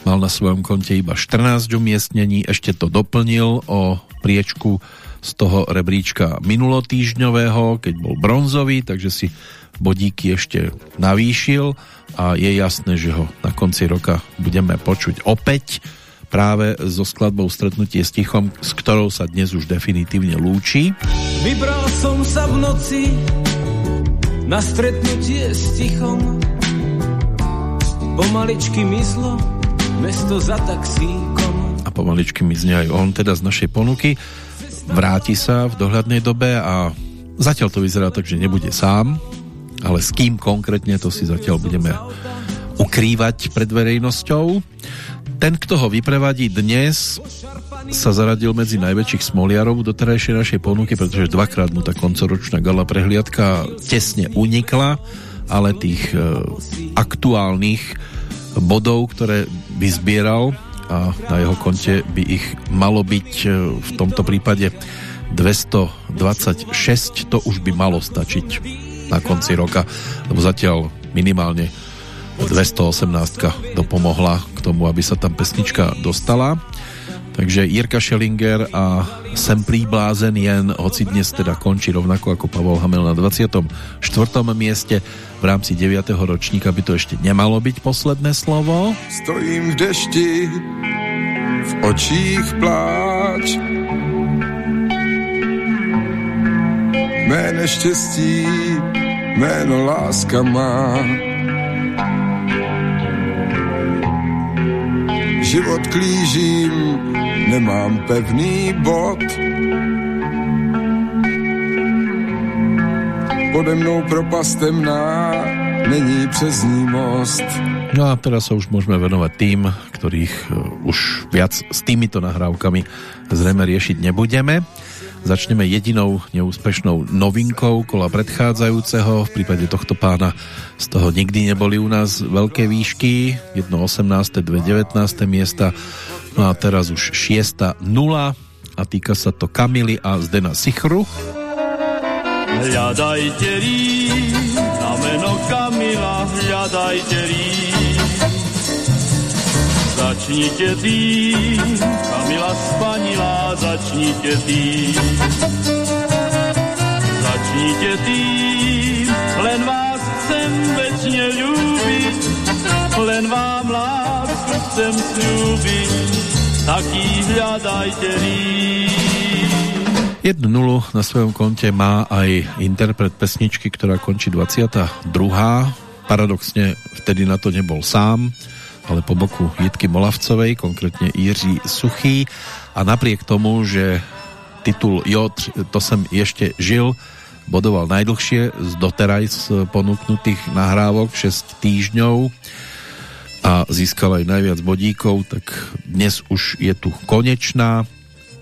Mal na svojom konte iba 14 umiestnení, ešte to doplnil o priečku z toho rebríčka minulotýžňového, keď bol bronzový, takže si bodíky ešte navýšil a je jasné, že ho na konci roka budeme počuť opäť práve so skladbou Stretnutie s tichom, s ktorou sa dnes už definitívne lúči. Vybral som sa v noci na stretnutie s tichom. Pomaličky mizlo mesto za taxíkom. A pomaličky mizne aj on teda z našej ponuky. Vráti sa v dohľadnej dobe a zatiaľ to vyzerá tak, že nebude sám, ale s kým konkrétne to si zatiaľ budeme ukrývať pred verejnosťou. Ten, kto ho vyprevadí dnes, sa zaradil medzi najväčších smoliarov do terajšej našej ponuky, pretože dvakrát mu tá koncoročná gala prehliadka tesne unikla, ale tých e, aktuálnych bodov, ktoré by zbieral a na jeho konte by ich malo byť e, v tomto prípade 226, to už by malo stačiť na konci roka, lebo zatiaľ minimálne 218 dopomohla k tomu, aby sa tam pesnička dostala. Takže Jirka Schellinger a Semplý blázen jen, hoci dnes teda končí rovnako ako Pavol Hamel na 24. mieste v rámci 9. ročníka by to ešte nemalo byť posledné slovo. Stojím v dešti, v očích pláč. Mé neštěstí, jméno láska má. Život klížím, nemám pevný bod. Pode mnou propast temná, není přes ní most. No a teraz sa už môžeme venovať tým, ktorých e, už viac s týmito nahrávkami zrejme riešiť nebudeme. Začneme jedinou neúspešnou novinkou kola predchádzajúceho. V prípade tohto pána z toho nikdy neboli u nás veľké výšky. 1.18, 2.19 miesta. No a teraz už 6.0 a týka sa to Kamily a Zdena Sichru. Hľadajte rým, na meno Kamila, hľadajte rým. Začnite tým, Kamila spanila, začnite tým. Začnite tým, len vás chcem večne ľúbiť, len vám lásku chcem slúbiť, taký hľadajte rým. Jednu nulu na svojom konte má aj interpret pesničky, ktorá končí 22. Paradoxne vtedy na to nebol sám ale po boku Jitky Molavcovej, konkrétne Jiří Suchý a napriek tomu, že titul Jo, to som ešte žil, bodoval najdlhšie z doteraj ponúknutých nahrávok 6 týždňov a získal aj najviac bodíkov, tak dnes už je tu konečná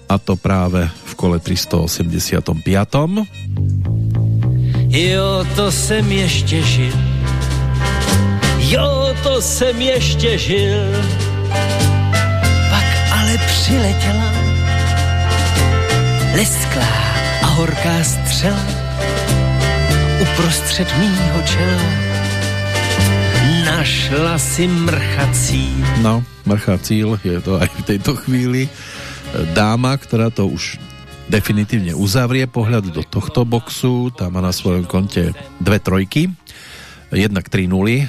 a to práve v kole 385. Jo, to jsem ještě žil. Jo, to jsem ještě žil. Pak ale přiletěla lesklá a horká střela uprostřed mýho čela. Našla si mrchací. No, mrchá cíl je to aj v tejto chvíli. Dáma, ktorá to už definitívne uzavrie pohľad do tohto boxu, tá má na svojom konte dve trojky, jednak 3 nuly,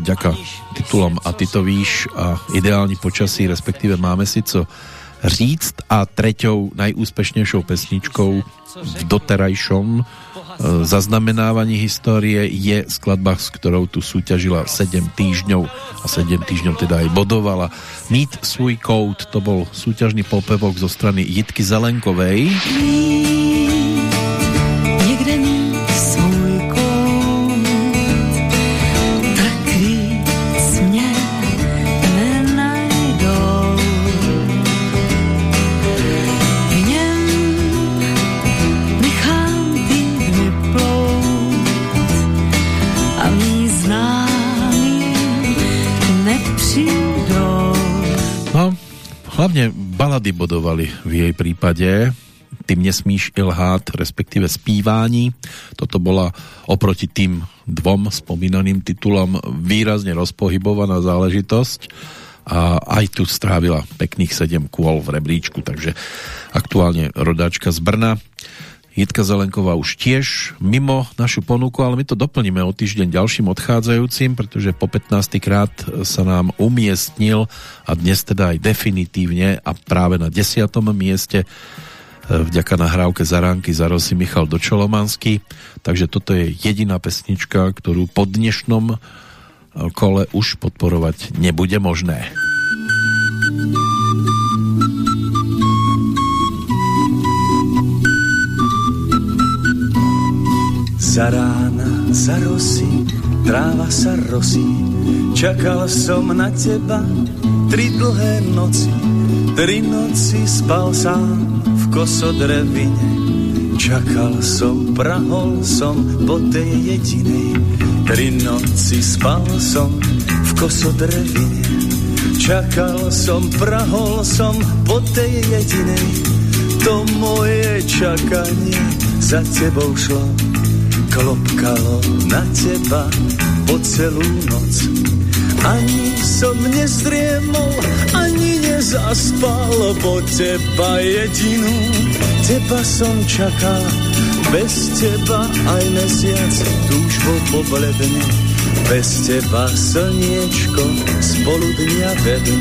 vďaka titulom A ty to víš a ideální počasí, respektíve máme si co říct a treťou najúspešnejšou pesničkou v doterajšom zaznamenávaní histórie je skladba, s ktorou tu súťažila 7 týždňov a 7 týždňov teda aj bodovala. Mít svůj kout, to bol súťažný popevok zo strany Jitky Zelenkovej. Někde balady bodovali v jej prípade. Ty nesmíš ilhát, respektíve spívání. Toto bola oproti tým dvom spomínaným titulom výrazne rozpohybovaná záležitosť a aj tu strávila pekných 7 kôl v rebríčku, takže aktuálne rodáčka z Brna. Jitka Zelenková už tiež mimo našu ponuku, ale my to doplníme o týždeň ďalším odchádzajúcim, pretože po 15. krát sa nám umiestnil a dnes teda aj definitívne a práve na 10. mieste e, vďaka nahrávke Zaránky Zarosy Michal Dočolomanský. Takže toto je jediná pesnička, ktorú po dnešnom kole už podporovať nebude možné. Za rána, za rosy, tráva sa rosí, čakal som na teba tri dlhé noci, tri noci spal sám v kosodrevine. Čakal som, prahol som po tej jedinej, tri noci spal som v kosodrevine. Čakal som, prahol som po tej jedinej, to moje čakanie za tebou šlo klopkalo na teba po celú noc. Ani som nezdriemol, ani nezaspal, po teba jedinú, teba som čakal. Bez teba aj mesiac túžbo pobledne, bez teba slniečko spolu dňa vedne.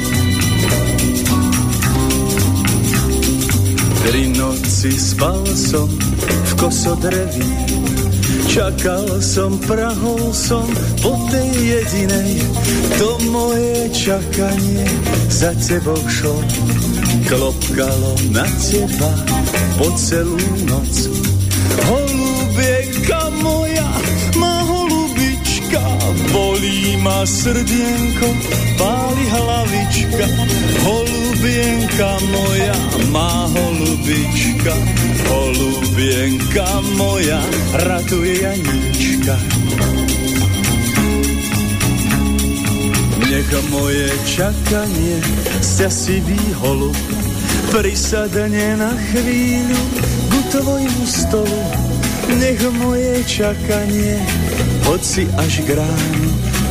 Tri noci spal som v kosodrevi, Čakal som, prahol som po tej jedinej, to moje čakanie za tebou šlo. Klopkalo na teba po celú noc. Holubienka moja, bolí ma srdienko, páli hlavička. Holubienka moja, má holubička, holubienka moja, ratuje Janíčka. Nech moje čakanie sťasivý holub prisadne na chvíľu ku tvojmu stolu. Nech moje čakanie, hoci až k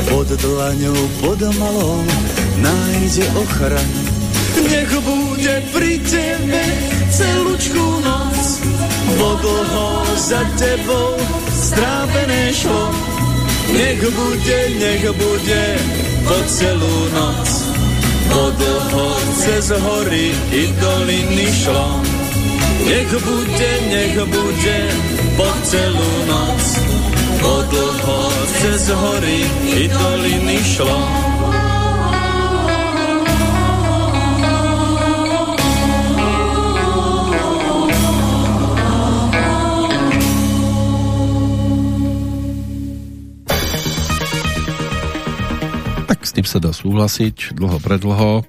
pod dlaňou, pod malou, nájde ochranu. Nech bude pri tebe celúčku noc, bo dlho za tebou strápené šlo. Nech bude, nech bude po celú noc, bo dlho cez hory i doliny šlo. Nech bude, nech bude po celú noc, bo dlho cez hory i doliny šlo. Tak s tým sa dá súhlasiť, dlho predlho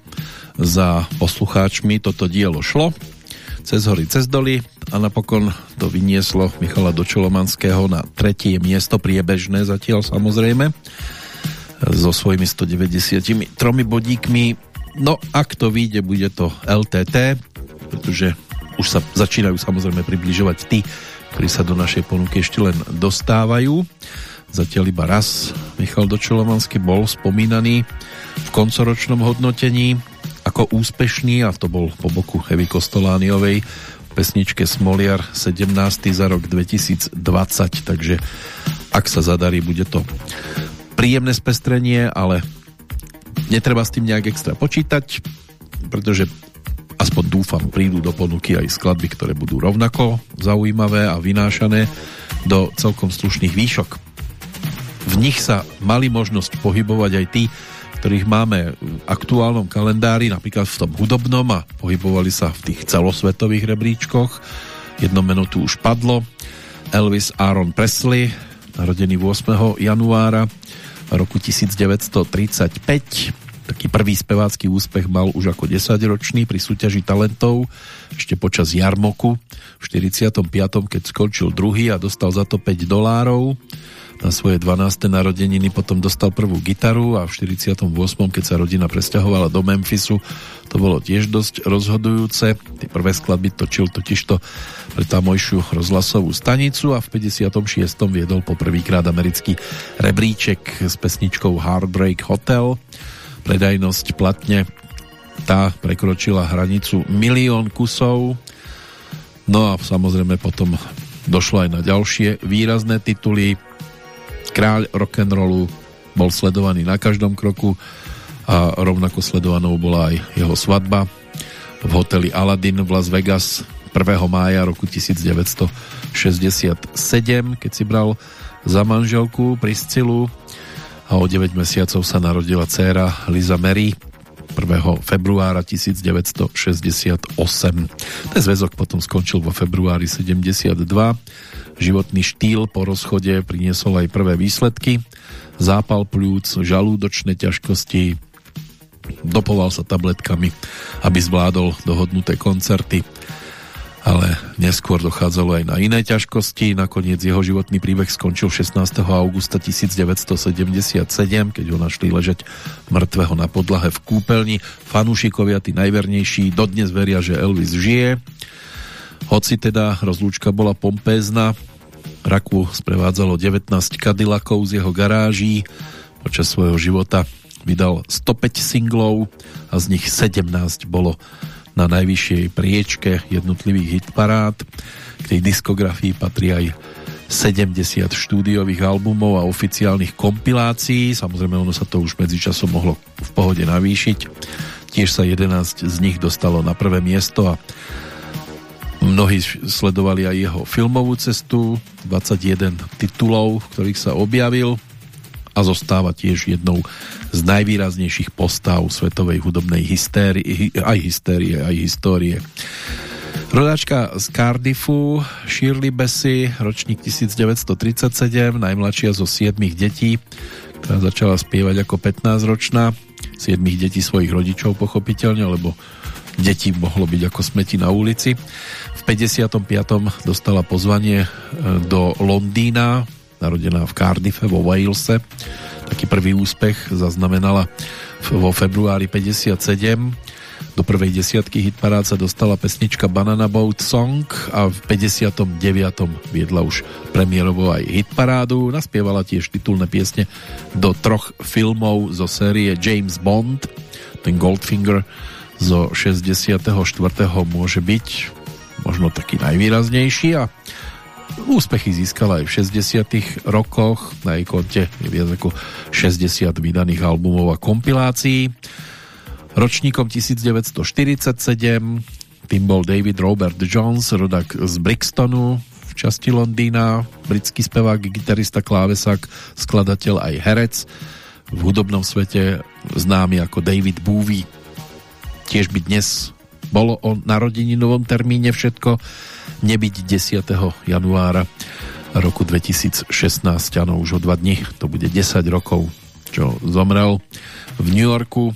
za poslucháčmi toto dielo šlo. Cez hory, cez doly a napokon to vynieslo Michala Dočolomanského na tretie miesto priebežné zatiaľ samozrejme so svojimi 193 bodíkmi. No ak to vyjde, bude to LTT, pretože už sa začínajú samozrejme približovať tí, ktorí sa do našej ponuky ešte len dostávajú. Zatiaľ iba raz Michal Dočolomanský bol spomínaný v koncoročnom hodnotení ako úspešný a to bol po boku Evy Kostolániovej pesničke Smoliar 17. za rok 2020 takže ak sa zadarí, bude to príjemné spestrenie, ale netreba s tým nejak extra počítať, pretože aspoň dúfam, prídu do ponuky aj skladby, ktoré budú rovnako zaujímavé a vynášané do celkom slušných výšok. V nich sa mali možnosť pohybovať aj tí, ktorých máme v aktuálnom kalendári, napríklad v tom hudobnom a pohybovali sa v tých celosvetových rebríčkoch. Jedno meno tu už padlo. Elvis Aaron Presley, narodený 8. januára roku 1935. Taký prvý spevácky úspech mal už ako 10-ročný pri súťaži talentov ešte počas jarmoku v 45. keď skončil druhý a dostal za to 5 dolárov na svoje 12. narodeniny potom dostal prvú gitaru a v 48. keď sa rodina presťahovala do Memphisu to bolo tiež dosť rozhodujúce. Tie prvé skladby točil totižto pre tamojšiu rozhlasovú stanicu a v 56. viedol poprvýkrát americký rebríček s pesničkou Heartbreak Hotel. Predajnosť platne tá prekročila hranicu milión kusov. No a samozrejme potom došlo aj na ďalšie výrazné tituly kráľ rock'n'rollu bol sledovaný na každom kroku a rovnako sledovanou bola aj jeho svadba v hoteli Aladdin v Las Vegas 1. mája roku 1967, keď si bral za manželku Priscilu a o 9 mesiacov sa narodila dcéra Liza Mary 1. februára 1968. Ten zväzok potom skončil vo februári 72 Životný štýl po rozchode priniesol aj prvé výsledky. Zápal plúc, žalúdočné ťažkosti, dopoval sa tabletkami, aby zvládol dohodnuté koncerty ale neskôr dochádzalo aj na iné ťažkosti. Nakoniec jeho životný príbeh skončil 16. augusta 1977, keď ho našli ležať mŕtvého na podlahe v kúpeľni. Fanúšikovia, tí najvernejší, dodnes veria, že Elvis žije. Hoci teda rozlúčka bola pompézna, Raku sprevádzalo 19 Cadillacov z jeho garáží. Počas svojho života vydal 105 singlov a z nich 17 bolo na najvyššej priečke jednotlivých hitparád. K tej diskografii patrí aj 70 štúdiových albumov a oficiálnych kompilácií. Samozrejme, ono sa to už medzičasom mohlo v pohode navýšiť. Tiež sa 11 z nich dostalo na prvé miesto a Mnohí sledovali aj jeho filmovú cestu, 21 titulov, v ktorých sa objavil a zostáva tiež jednou z najvýraznejších postav svetovej hudobnej hystérie, aj hystérie, aj histórie. Rodáčka z Cardiffu, Shirley Bessie, ročník 1937, najmladšia zo siedmých detí, ktorá začala spievať ako 15-ročná, siedmých detí svojich rodičov pochopiteľne, lebo detí mohlo byť ako smeti na ulici. V 55. dostala pozvanie e, do Londýna, narodená v Cardiffe vo Walese. Taký prvý úspech zaznamenala vo februári 57. Do prvej desiatky hitparád sa dostala pesnička Banana Boat Song a v 59. viedla už premiérovo aj hitparádu. Naspievala tiež titulné piesne do troch filmov zo série James Bond, ten Goldfinger zo 64. môže byť možno taký najvýraznejší a úspechy získala aj v 60. rokoch na jej konte je viac ako 60 vydaných albumov a kompilácií ročníkom 1947 tým bol David Robert Jones rodak z Brixtonu v časti Londýna britský spevák, gitarista, klávesák skladateľ aj herec v hudobnom svete známy ako David Bowie tiež by dnes bolo o narodeninovom termíne všetko nebyť 10. januára roku 2016, áno, už o dva dní, to bude 10 rokov, čo zomrel v New Yorku,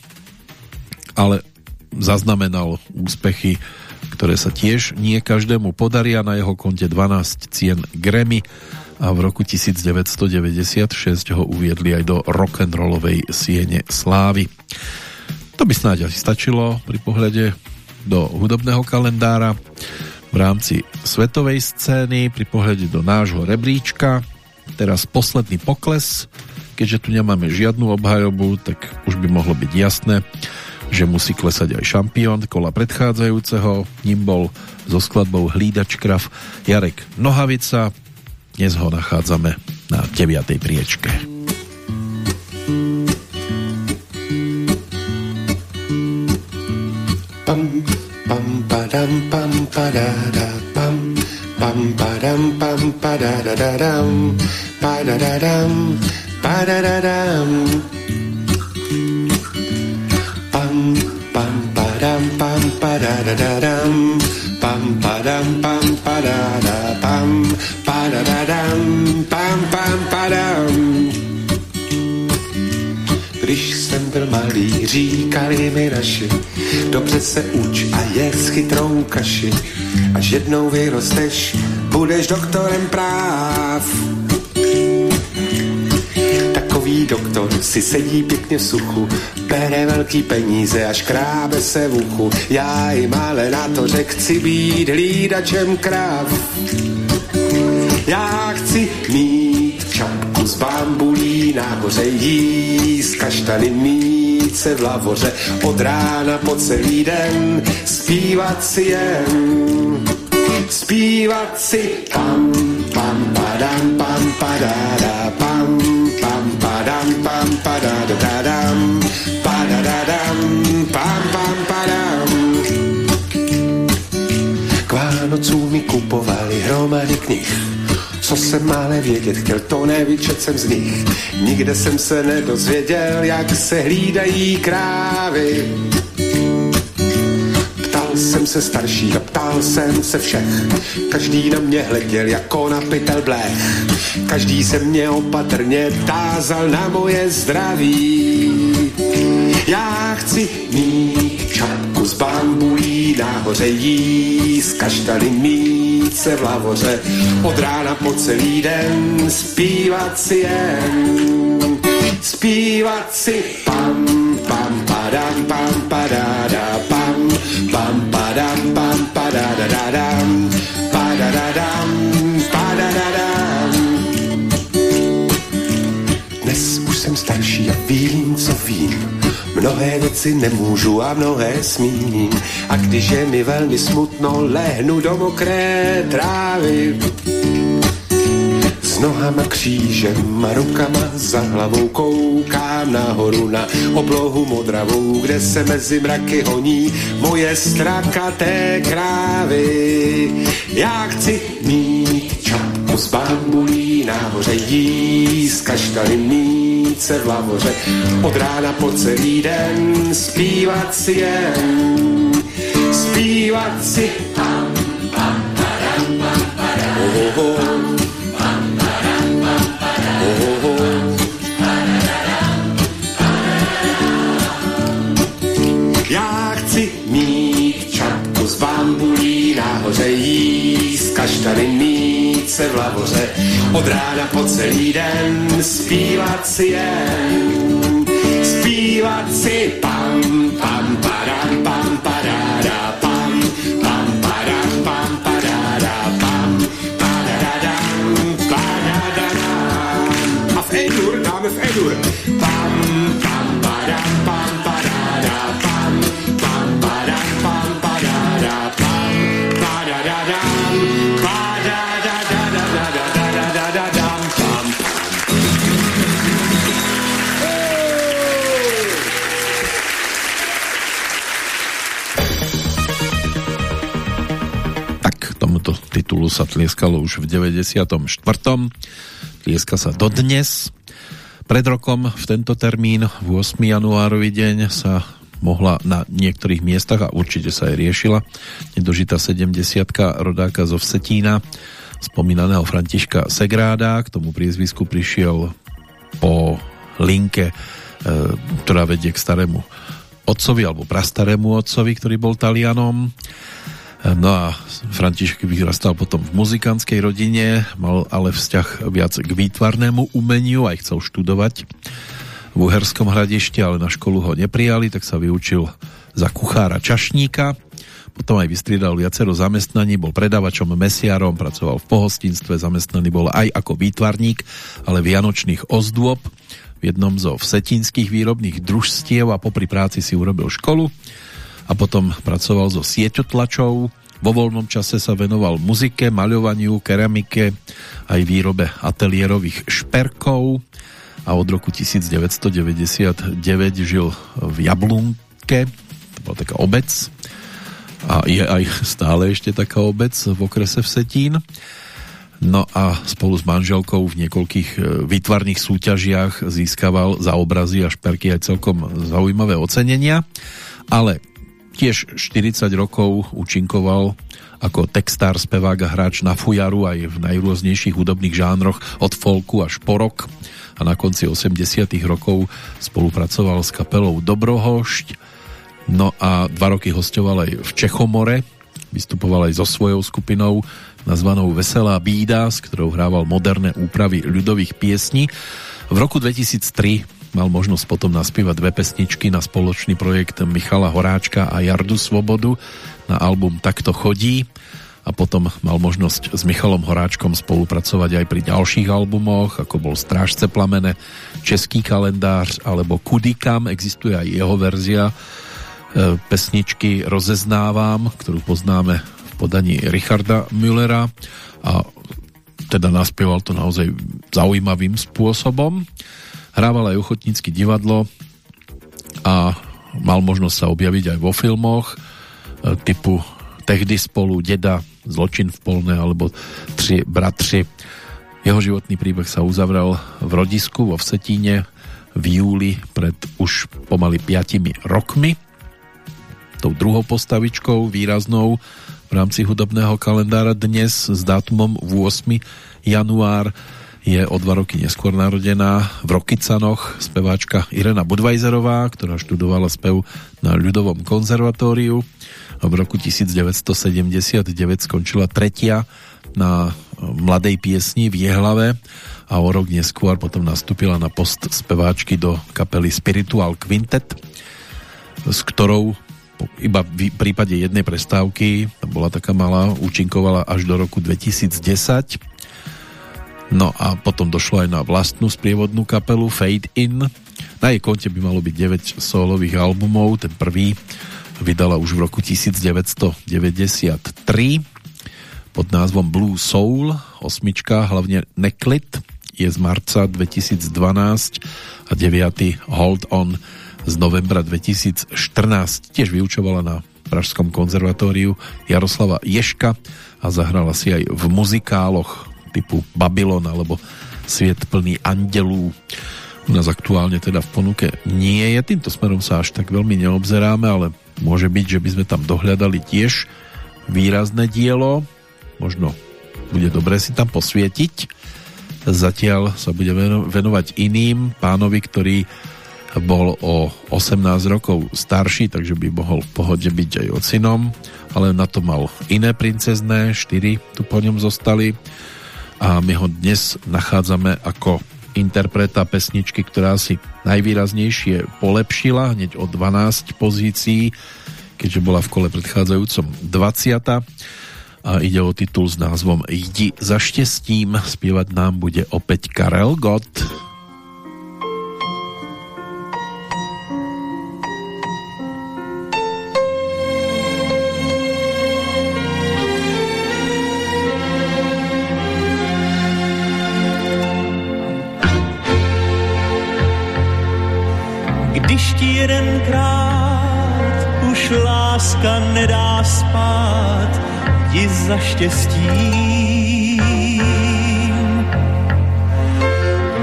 ale zaznamenal úspechy, ktoré sa tiež nie každému podaria. Na jeho konte 12 cien Grammy a v roku 1996 ho uviedli aj do rock'n'rollovej siene slávy. To by snáď asi stačilo pri pohľade do hudobného kalendára v rámci svetovej scény, pri pohľade do nášho rebríčka. Teraz posledný pokles, keďže tu nemáme žiadnu obhajobu, tak už by mohlo byť jasné, že musí klesať aj šampión kola predchádzajúceho. Ním bol so skladbou Hlídač krav Jarek Nohavica. Dnes ho nachádzame na 9. priečke. pam param pam parara pam pam param pam pararararam parararam parararam pam pam param pam pararararam pam param pam parara pam parararam pam pam param byl malý, říkali mi naši, dobře se uč a jedz chytrou kaši. Až jednou vyrosteš, budeš doktorem práv. Takový doktor si sedí pěkně v suchu, bere velký peníze a škrábe se v uchu. Já jim ale na to řek, chci být hlídačem kráv. Já chci mít z bambulí, nahoře jíst kaštany mít se v lavoře, od rána po celý den zpívat si jen. Zpívat si pam, pam, padam, pam, padada, pam, pam, padam, pam, padadadam, padadadam, pam, pam, padam. K Vánocům mi kupovali hromady knih, co jsem mále vědět chtěl, to nevyčet jsem z nich. Nikde jsem se nedozvěděl, jak se hlídají krávy. Ptal jsem se starší a ptal jsem se všech. Každý na mě hleděl jako na pytel blech. Každý se mě opatrně tázal na moje zdraví. Já chci mít čapku z bambulí, nahoře jíst kaštany mít se v lavoře, od rána po celý den zpívat si jen. Zpívat si pam, pam, padam, pam, padada, pam, pam, padam, pam, padadadam, padadadam, padadadam. Dnes už jsem starší a vím, co vím. Mnohé věci nemůžu a mnohé smím. A když je mi velmi smutno, lehnu do mokré trávy. S nohama křížem a rukama za hlavou koukám nahoru na oblohu modravou, kde se mezi mraky honí moje strakaté krávy. Já chci mít čapku z bambulí, nahoře jíst kaštany mít se v lavoře, od rána po celý den zpívat si jen, zpívat si. Pam, pam, padam, pam, mít čapku z bambulí, nahoře jíst kaštany mít se v lavoře, od rána po celý den zpívat si jen. Zpívat si pam, sa tlieskalo už v 94. Tlieska sa dodnes. Pred rokom v tento termín, v 8. januárový deň sa mohla na niektorých miestach a určite sa aj riešila nedožitá 70 rodáka zo Vsetína spomínaného Františka Segráda k tomu priezvisku prišiel po linke, e, ktorá vedie k starému otcovi alebo prastarému otcovi, ktorý bol Talianom. No a František vyrastal potom v muzikantskej rodine, mal ale vzťah viac k výtvarnému umeniu, aj chcel študovať v Uherskom hradišti, ale na školu ho neprijali, tak sa vyučil za kuchára čašníka. Potom aj vystriedal viacero zamestnaní, bol predávačom, mesiarom, pracoval v pohostinstve, zamestnaný bol aj ako výtvarník, ale vianočných ozdôb v jednom zo vsetínskych výrobných družstiev a popri práci si urobil školu a potom pracoval so sieťotlačou. Vo voľnom čase sa venoval muzike, maľovaniu, keramike, aj výrobe ateliérových šperkov a od roku 1999 žil v Jablunke, to bola taká obec a je aj stále ešte taká obec v okrese Vsetín. No a spolu s manželkou v niekoľkých e, výtvarných súťažiach získaval za obrazy a šperky aj celkom zaujímavé ocenenia, ale tiež 40 rokov účinkoval ako textár, spevák a hráč na fujaru aj v najrôznejších hudobných žánroch od folku až po rock a na konci 80 rokov spolupracoval s kapelou Dobrohošť no a dva roky hostoval aj v Čechomore vystupoval aj so svojou skupinou nazvanou Veselá bída, s ktorou hrával moderné úpravy ľudových piesní. V roku 2003 mal možnosť potom naspievať dve pesničky na spoločný projekt Michala Horáčka a Jardu Svobodu na album Takto chodí a potom mal možnosť s Michalom Horáčkom spolupracovať aj pri ďalších albumoch, ako bol Strážce plamene, Český kalendář alebo Kudikam, existuje aj jeho verzia e, pesničky Rozeznávam, ktorú poznáme v podaní Richarda Müllera a teda naspieval to naozaj zaujímavým spôsobom. Hrával aj ochotnícky divadlo a mal možnosť sa objaviť aj vo filmoch e, typu Tehdy spolu, Deda, Zločin v polné alebo Tři bratři. Jeho životný príbeh sa uzavrel v rodisku vo Vsetíne v júli pred už pomaly 5 rokmi. Tou druhou postavičkou výraznou v rámci hudobného kalendára dnes s dátumom 8. január je o dva roky neskôr narodená v Rokicanoch speváčka Irena Budvajzerová, ktorá študovala spev na ľudovom konzervatóriu v roku 1979 skončila tretia na mladej piesni v Jehlave a o rok neskôr potom nastúpila na post speváčky do kapely Spiritual Quintet, s ktorou iba v prípade jednej prestávky, bola taká malá, účinkovala až do roku 2010. No a potom došlo aj na vlastnú sprievodnú kapelu Fade In. Na jej konte by malo byť 9 solových albumov, ten prvý vydala už v roku 1993 pod názvom Blue Soul, osmička, hlavne Neklit, je z marca 2012 a 9. Hold On z novembra 2014. Tiež vyučovala na Pražskom konzervatóriu Jaroslava Ješka a zahrala si aj v muzikáloch typu Babylon alebo Sviet plný andelů. U nás aktuálne teda v ponuke nie je. Týmto smerom sa až tak veľmi neobzeráme, ale Môže byť, že by sme tam dohľadali tiež výrazné dielo. Možno bude dobre si tam posvietiť. Zatiaľ sa bude venovať iným pánovi, ktorý bol o 18 rokov starší, takže by mohol v pohode byť aj ocinom, ale na to mal iné princezné, štyri tu po ňom zostali a my ho dnes nachádzame ako interpreta pesničky, ktorá si najvýraznejšie polepšila hneď o 12 pozícií, keďže bola v kole predchádzajúcom 20. A ide o titul s názvom Jdi za štěstím. Spievať nám bude opäť Karel Gott. Štěstím.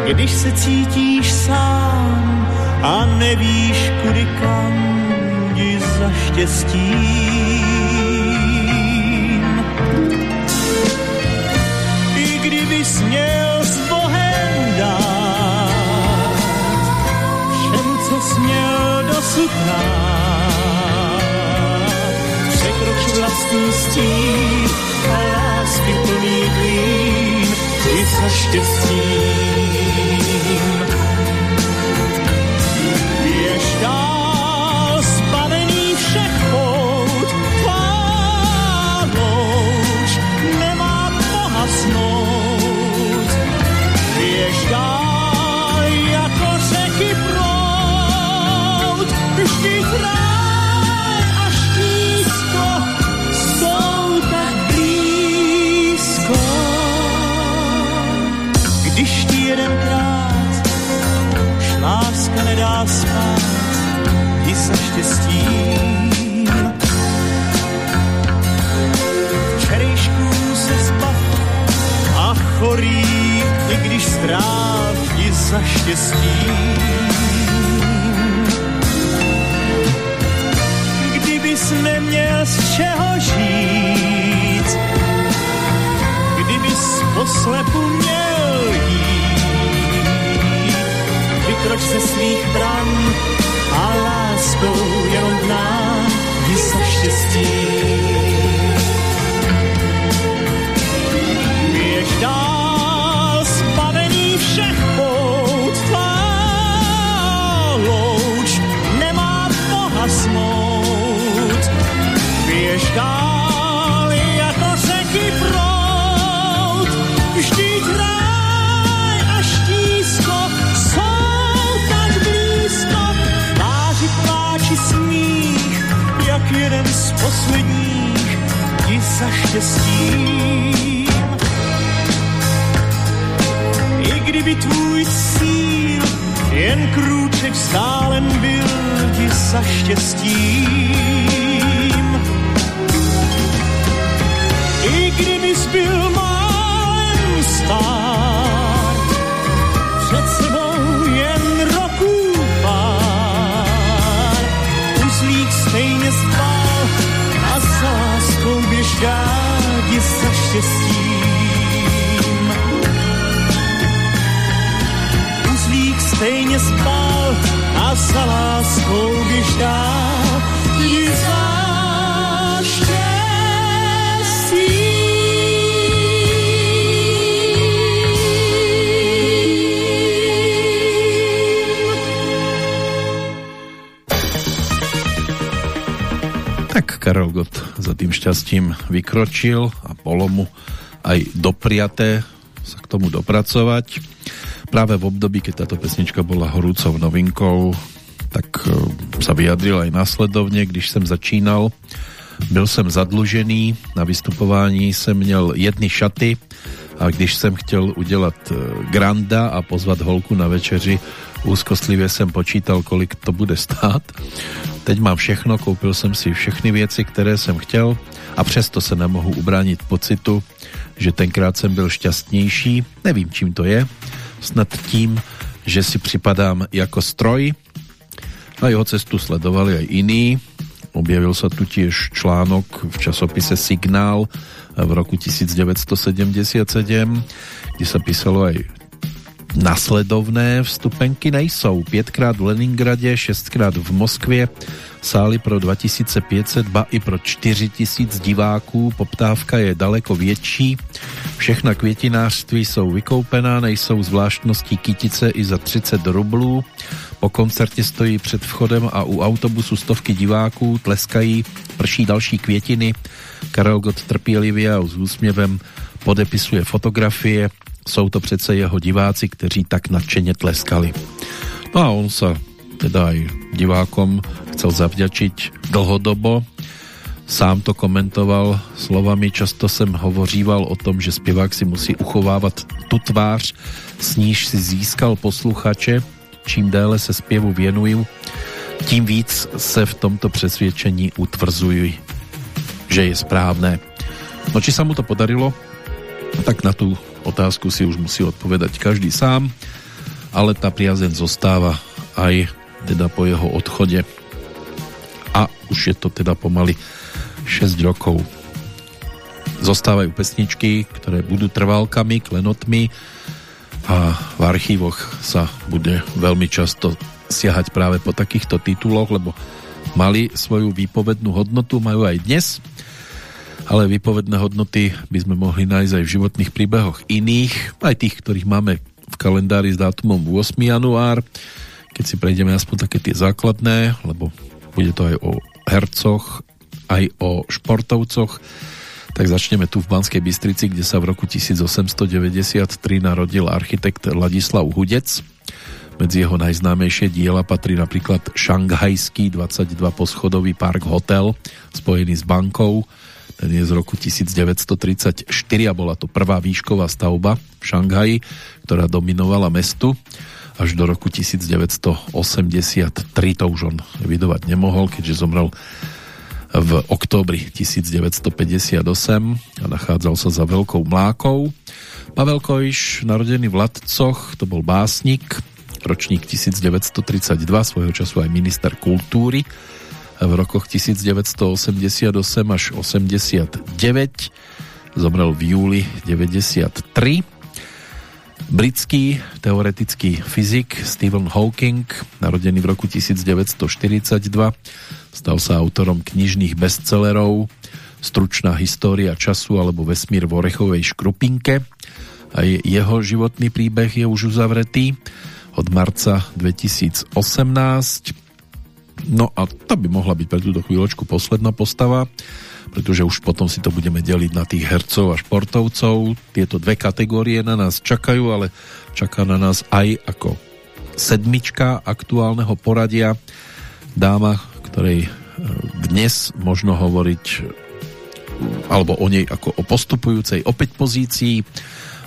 Když se cítíš sám a nevíš kudy kam, jdi za štěstím. I kdyby směl s Bohem dát všem, co směl dosud dát, vlastní stín a lásky plný klín i za štěstím. Láska nedá spát, jdi za štěstím. Včerejšků se zbav a chorý, i když zdrav, jdi za štěstím. Kdybys neměl z čeho žít, kdybys poslepu měl jít, vykroč se svých bran a láskou jenom k nám jdi za štěstím. Běž dál, zbavený všech pout, tvá louč nemá pohasnout. Běž dál, jako řeky proud, vždyť ráj posledních, ti za štěstím. I kdyby tvůj cíl jen krůček vzdálen byl ti za štěstím. I kdybys byl málem stár, ti za štěstím. Uzlík stejně spal a za láskou běž dál za Tak Karol Gott za tým šťastím vykročil a bolo mu aj dopriaté sa k tomu dopracovať. Práve v období, keď táto pesnička bola horúcou novinkou, tak e, sa vyjadril aj následovne, když jsem začínal. Byl jsem zadlužený, na vystupování jsem měl jedny šaty a když jsem chtěl udělat e, granda a pozvat holku na večeři, úzkostlivě jsem počítal, kolik to bude stát. Teď mám všechno, koupil jsem si všechny věci, které jsem chtěl a přesto se nemohu ubránit pocitu, že tenkrát jsem byl šťastnější. Nevím, čím to je. Snad tím, že si připadám jako stroj. Na jeho cestu sledovali aj iní. Objavil sa tu tiež článok v časopise Signál v roku 1977, kde sa písalo aj nasledovné vstupenky nejsou. Pětkrát v Leningradě, šestkrát v Moskvě, sály pro 2500, ba i pro 4000 diváků. Poptávka je daleko větší. Všechna květinářství jsou vykoupená, nejsou zvláštností kytice i za 30 rublů. Po koncertě stojí před vchodem a u autobusu stovky diváků, tleskají, prší další květiny. Karel Gott trpělivě a s úsměvem podepisuje fotografie. Jsou to přece jeho diváci, kteří tak nadšeně tleskali. No a on sa teda aj divákom chcel zavďačiť dlhodobo. Sám to komentoval slovami, často jsem hovoříval o tom, že zpěvák si musí uchovávat tu tvář, s níž si získal posluchače, čím déle se zpěvu věnuju, tím víc se v tomto přesvědčení utvrzuji, že je správné. No či sa mu to podarilo, tak na tú otázku si už musí odpovedať každý sám, ale tá priazeň zostáva aj teda po jeho odchode a už je to teda pomaly 6 rokov. Zostávajú pesničky, ktoré budú trvalkami, klenotmi a v archívoch sa bude veľmi často siahať práve po takýchto tituloch, lebo mali svoju výpovednú hodnotu, majú aj dnes. Ale vypovedné hodnoty by sme mohli nájsť aj v životných príbehoch iných, aj tých, ktorých máme v kalendári s dátumom 8. január, keď si prejdeme aspoň také tie základné, lebo bude to aj o hercoch, aj o športovcoch, tak začneme tu v Banskej Bystrici, kde sa v roku 1893 narodil architekt Ladislav Hudec. Medzi jeho najznámejšie diela patrí napríklad šanghajský 22 poschodový park hotel spojený s bankou. Je z roku 1934 a bola to prvá výšková stavba v Šanghaji, ktorá dominovala mestu až do roku 1983 to už on vydovať nemohol, keďže zomrel v októbri 1958 a nachádzal sa za Veľkou mlákou. Pavel Kojš, narodený v Latcoch, to bol básnik, ročník 1932, svojho času aj minister kultúry v rokoch 1988 až 89 zomrel v júli 93 britský teoretický fyzik Stephen Hawking narodený v roku 1942 Stal sa autorom knižných bestsellerov Stručná história času alebo Vesmír v orechovej škrupinke. Aj jeho životný príbeh je už uzavretý od marca 2018. No a to by mohla byť pre túto chvíľočku posledná postava, pretože už potom si to budeme deliť na tých hercov a športovcov. Tieto dve kategórie na nás čakajú, ale čaká na nás aj ako sedmička aktuálneho poradia dáma, ktorej e, dnes možno hovoriť alebo o nej ako o postupujúcej opäť pozícii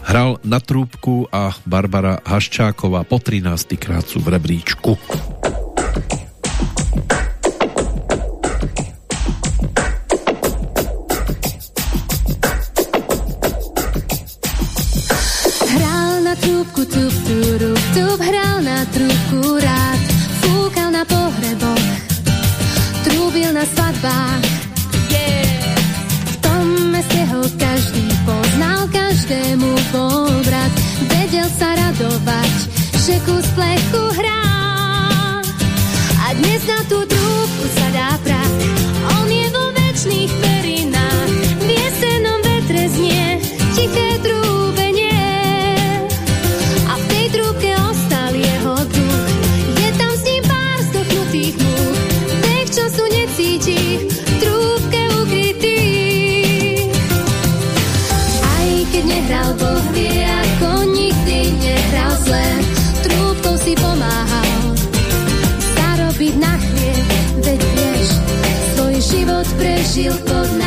hral na trúbku a Barbara Haščáková po 13. krát sú v rebríčku. Bol brat. Vedel sa radovať, že kus plechu hrá. A dnes na tú trúbku sa dá prach. On je vo večných život prežil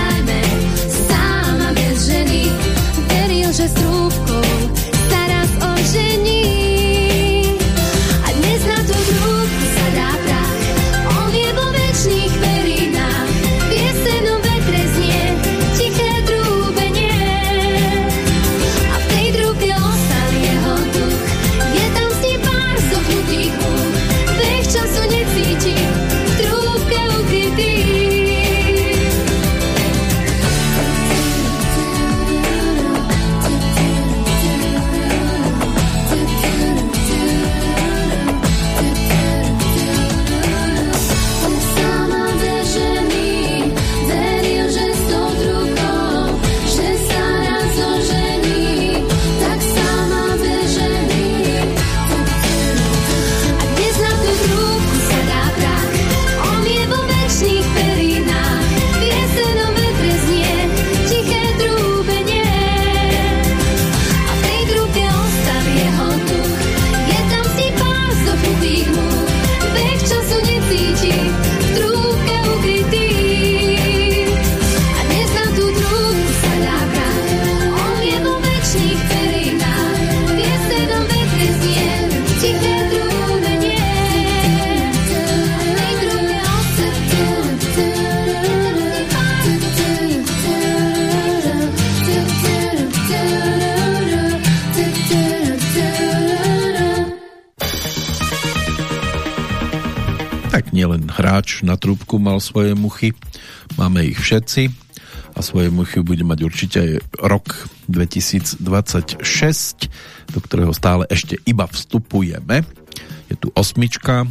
hráč na trúbku mal svoje muchy, máme ich všetci a svoje muchy bude mať určite aj rok 2026, do ktorého stále ešte iba vstupujeme. Je tu osmička,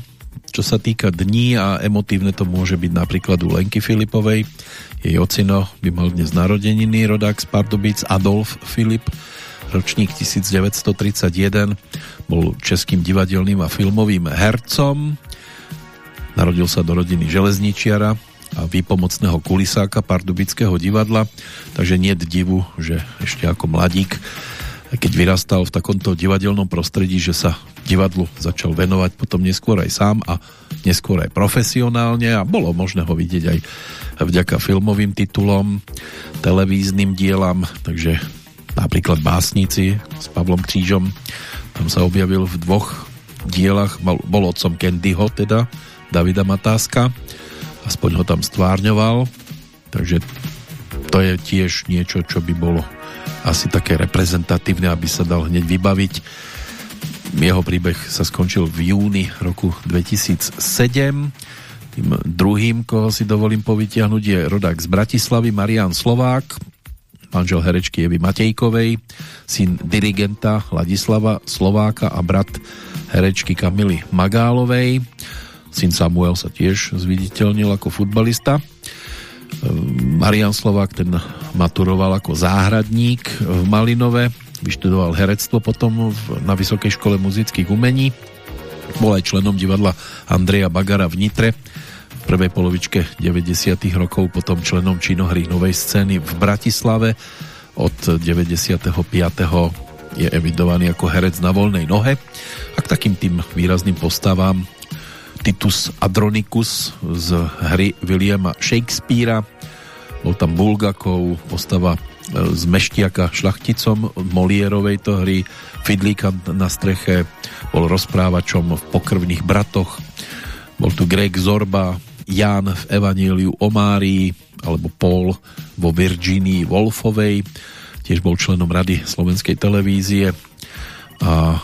čo sa týka dní a emotívne to môže byť napríklad u Lenky Filipovej. Jej ocino by mal dnes narodeniny, rodák z Pardubic Adolf Filip, ročník 1931, bol českým divadelným a filmovým hercom. Narodil sa do rodiny železničiara a výpomocného kulisáka Pardubického divadla, takže nie divu, že ešte ako mladík keď vyrastal v takomto divadelnom prostredí, že sa divadlu začal venovať potom neskôr aj sám a neskôr aj profesionálne a bolo možné ho vidieť aj vďaka filmovým titulom, televíznym dielam, takže napríklad Básnici s Pavlom Křížom, tam sa objavil v dvoch dielach, bol otcom Candyho teda, Davida Matáska, aspoň ho tam stvárňoval, takže to je tiež niečo, čo by bolo asi také reprezentatívne, aby sa dal hneď vybaviť. Jeho príbeh sa skončil v júni roku 2007. Tým druhým, koho si dovolím povytiahnuť, je rodák z Bratislavy, Marian Slovák, manžel herečky Evy Matejkovej, syn dirigenta Ladislava Slováka a brat herečky Kamily Magálovej. Syn Samuel sa tiež zviditeľnil ako futbalista. Marian Slovák ten maturoval ako záhradník v Malinove, vyštudoval herectvo potom na Vysokej škole muzických umení, bol aj členom divadla Andreja Bagara v Nitre, v prvej polovičke 90. rokov potom členom činohry Novej scény v Bratislave, od 95. je evidovaný ako herec na voľnej nohe a k takým tým výrazným postavám Titus Adronicus z hry Williama Shakespearea. Bol tam Bulgakov, postava e, z Meštiaka šlachticom Molierovej to hry, Fidlíka na streche, bol rozprávačom v Pokrvných bratoch, bol tu Greg Zorba, Jan v Evaníliu o Márii, alebo Paul vo Virginii Wolfovej, tiež bol členom Rady Slovenskej televízie. A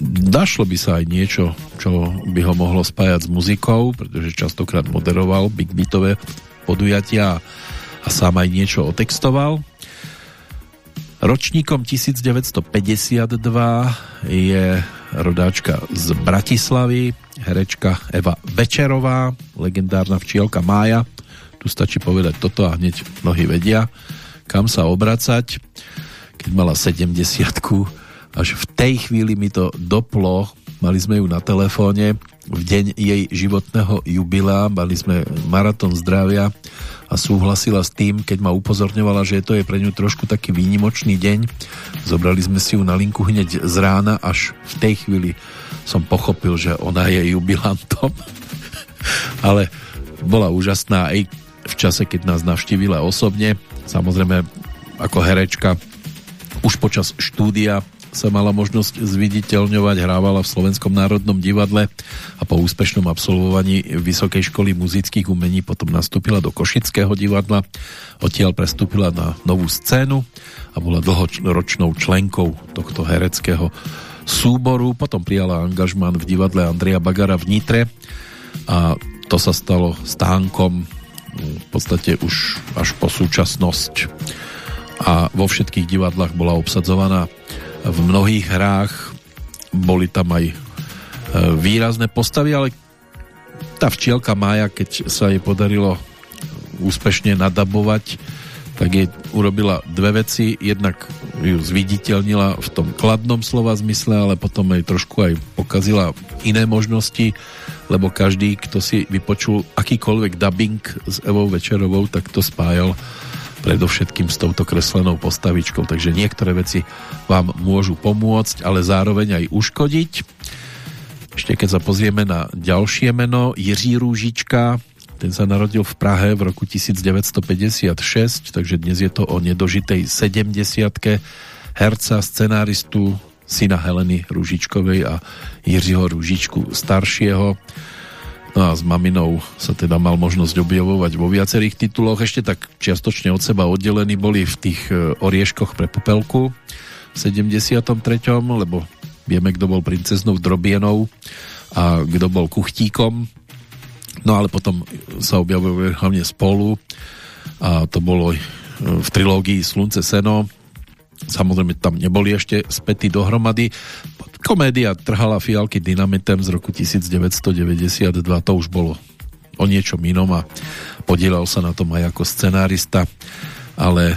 Dašlo by sa aj niečo, čo by ho mohlo spájať s muzikou, pretože častokrát moderoval big beatové podujatia a sám aj niečo otextoval. Ročníkom 1952 je rodáčka z Bratislavy, herečka Eva Večerová, legendárna včielka Mája. Tu stačí povedať toto a hneď mnohí vedia, kam sa obracať. Keď mala 70 až v tej chvíli mi to doplo, mali sme ju na telefóne v deň jej životného jubilá, mali sme maratón zdravia a súhlasila s tým, keď ma upozorňovala, že to je pre ňu trošku taký výnimočný deň. Zobrali sme si ju na linku hneď z rána, až v tej chvíli som pochopil, že ona je jubilantom. *laughs* Ale bola úžasná aj v čase, keď nás navštívila osobne. Samozrejme, ako herečka už počas štúdia sa mala možnosť zviditeľňovať, hrávala v Slovenskom národnom divadle a po úspešnom absolvovaní Vysokej školy muzických umení potom nastúpila do Košického divadla, odtiaľ prestúpila na novú scénu a bola dlhoročnou členkou tohto hereckého súboru, potom prijala angažman v divadle Andreja Bagara v Nitre a to sa stalo stánkom v podstate už až po súčasnosť. A vo všetkých divadlách bola obsadzovaná v mnohých hrách boli tam aj e, výrazné postavy, ale tá včielka Mája, keď sa jej podarilo úspešne nadabovať, tak jej urobila dve veci. Jednak ju zviditeľnila v tom kladnom slova zmysle, ale potom jej trošku aj pokazila iné možnosti, lebo každý, kto si vypočul akýkoľvek dubbing s Evou Večerovou, tak to spájal predovšetkým s touto kreslenou postavičkou, takže niektoré veci vám môžu pomôcť, ale zároveň aj uškodiť. Ešte keď sa na ďalšie meno, Jiří Rúžička, ten sa narodil v Prahe v roku 1956, takže dnes je to o nedožitej 70 herca, scenáristu, syna Heleny Rúžičkovej a Jiřího Rúžičku staršieho No a s maminou sa teda mal možnosť objavovať vo viacerých tituloch. Ešte tak čiastočne od seba oddelení boli v tých e, orieškoch pre popelku v 73. lebo vieme, kto bol princeznou Drobienou a kto bol kuchtíkom. No ale potom sa objavovali hlavne spolu a to bolo e, v trilógii Slunce Seno samozrejme tam neboli ešte spätí dohromady. Komédia trhala fialky dynamitem z roku 1992, to už bolo o niečom inom a podielal sa na tom aj ako scenárista, ale e,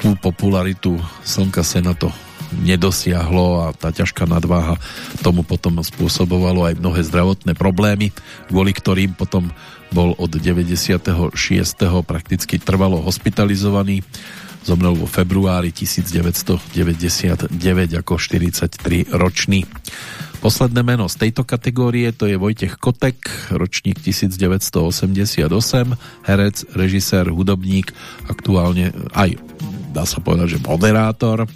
tú popularitu Slnka Sena to nedosiahlo a tá ťažká nadváha tomu potom spôsobovalo aj mnohé zdravotné problémy, kvôli ktorým potom bol od 96. prakticky trvalo hospitalizovaný. Zomrel vo februári 1999 ako 43 ročný. Posledné meno z tejto kategórie to je Vojtech Kotek, ročník 1988, herec, režisér, hudobník, aktuálne aj dá sa povedať, že moderátor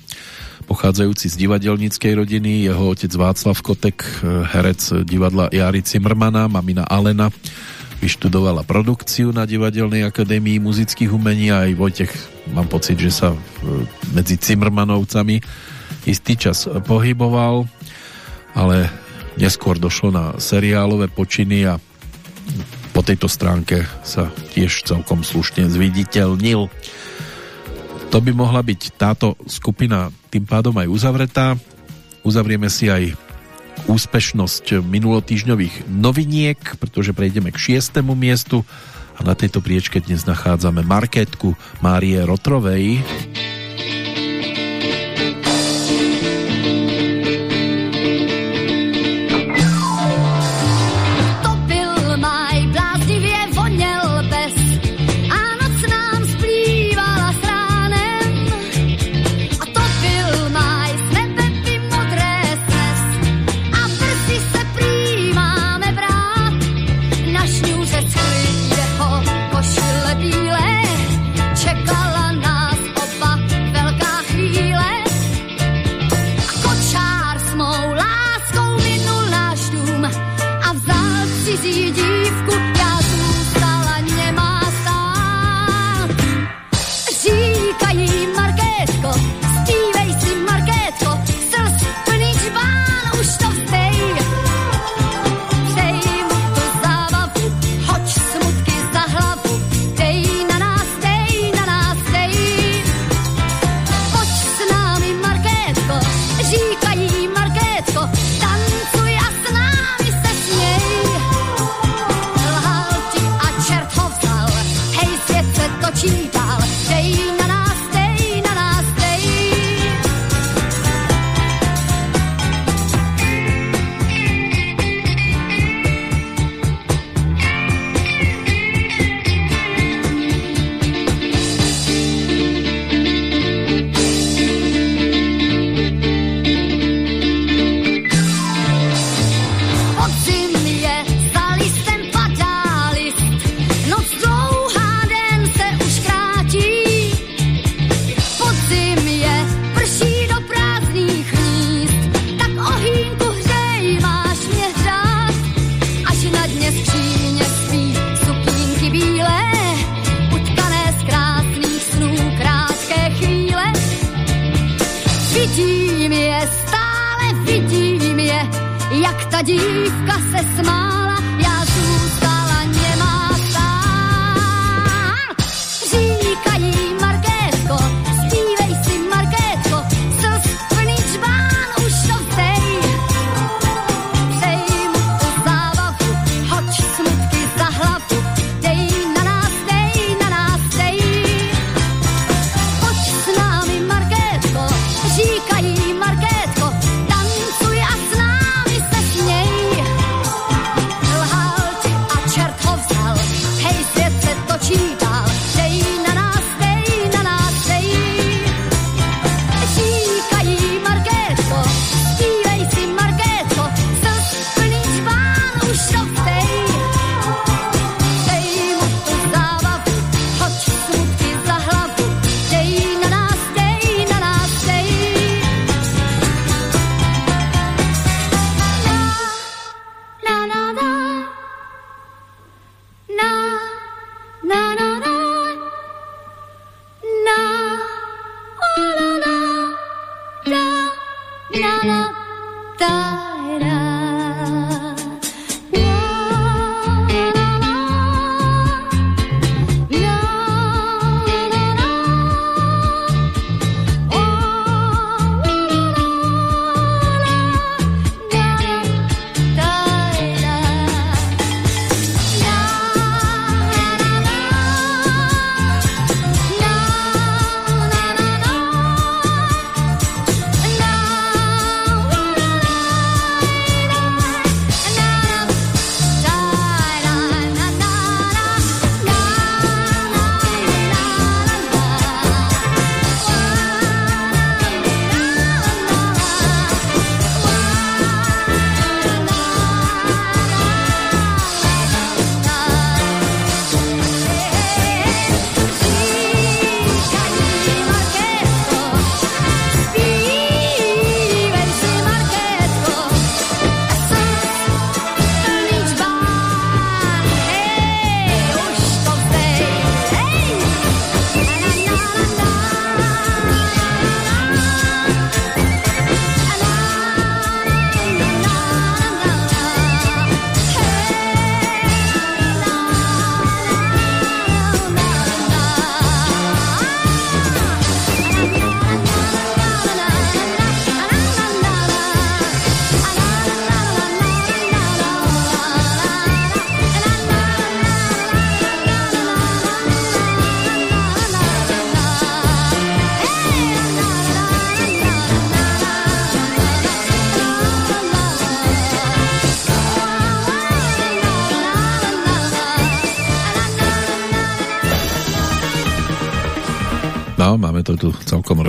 pochádzajúci z divadelníckej rodiny. Jeho otec Václav Kotek, herec divadla Jary Cimrmana, mamina Alena, vyštudovala produkciu na Divadelnej akadémii muzických umení a aj Vojtech, mám pocit, že sa medzi Cimrmanovcami istý čas pohyboval, ale neskôr došlo na seriálové počiny a po tejto stránke sa tiež celkom slušne zviditeľnil. To by mohla byť táto skupina tým pádom aj uzavretá. Uzavrieme si aj úspešnosť minulotýžňových noviniek, pretože prejdeme k šiestému miestu a na tejto priečke dnes nachádzame marketku Márie Rotrovej.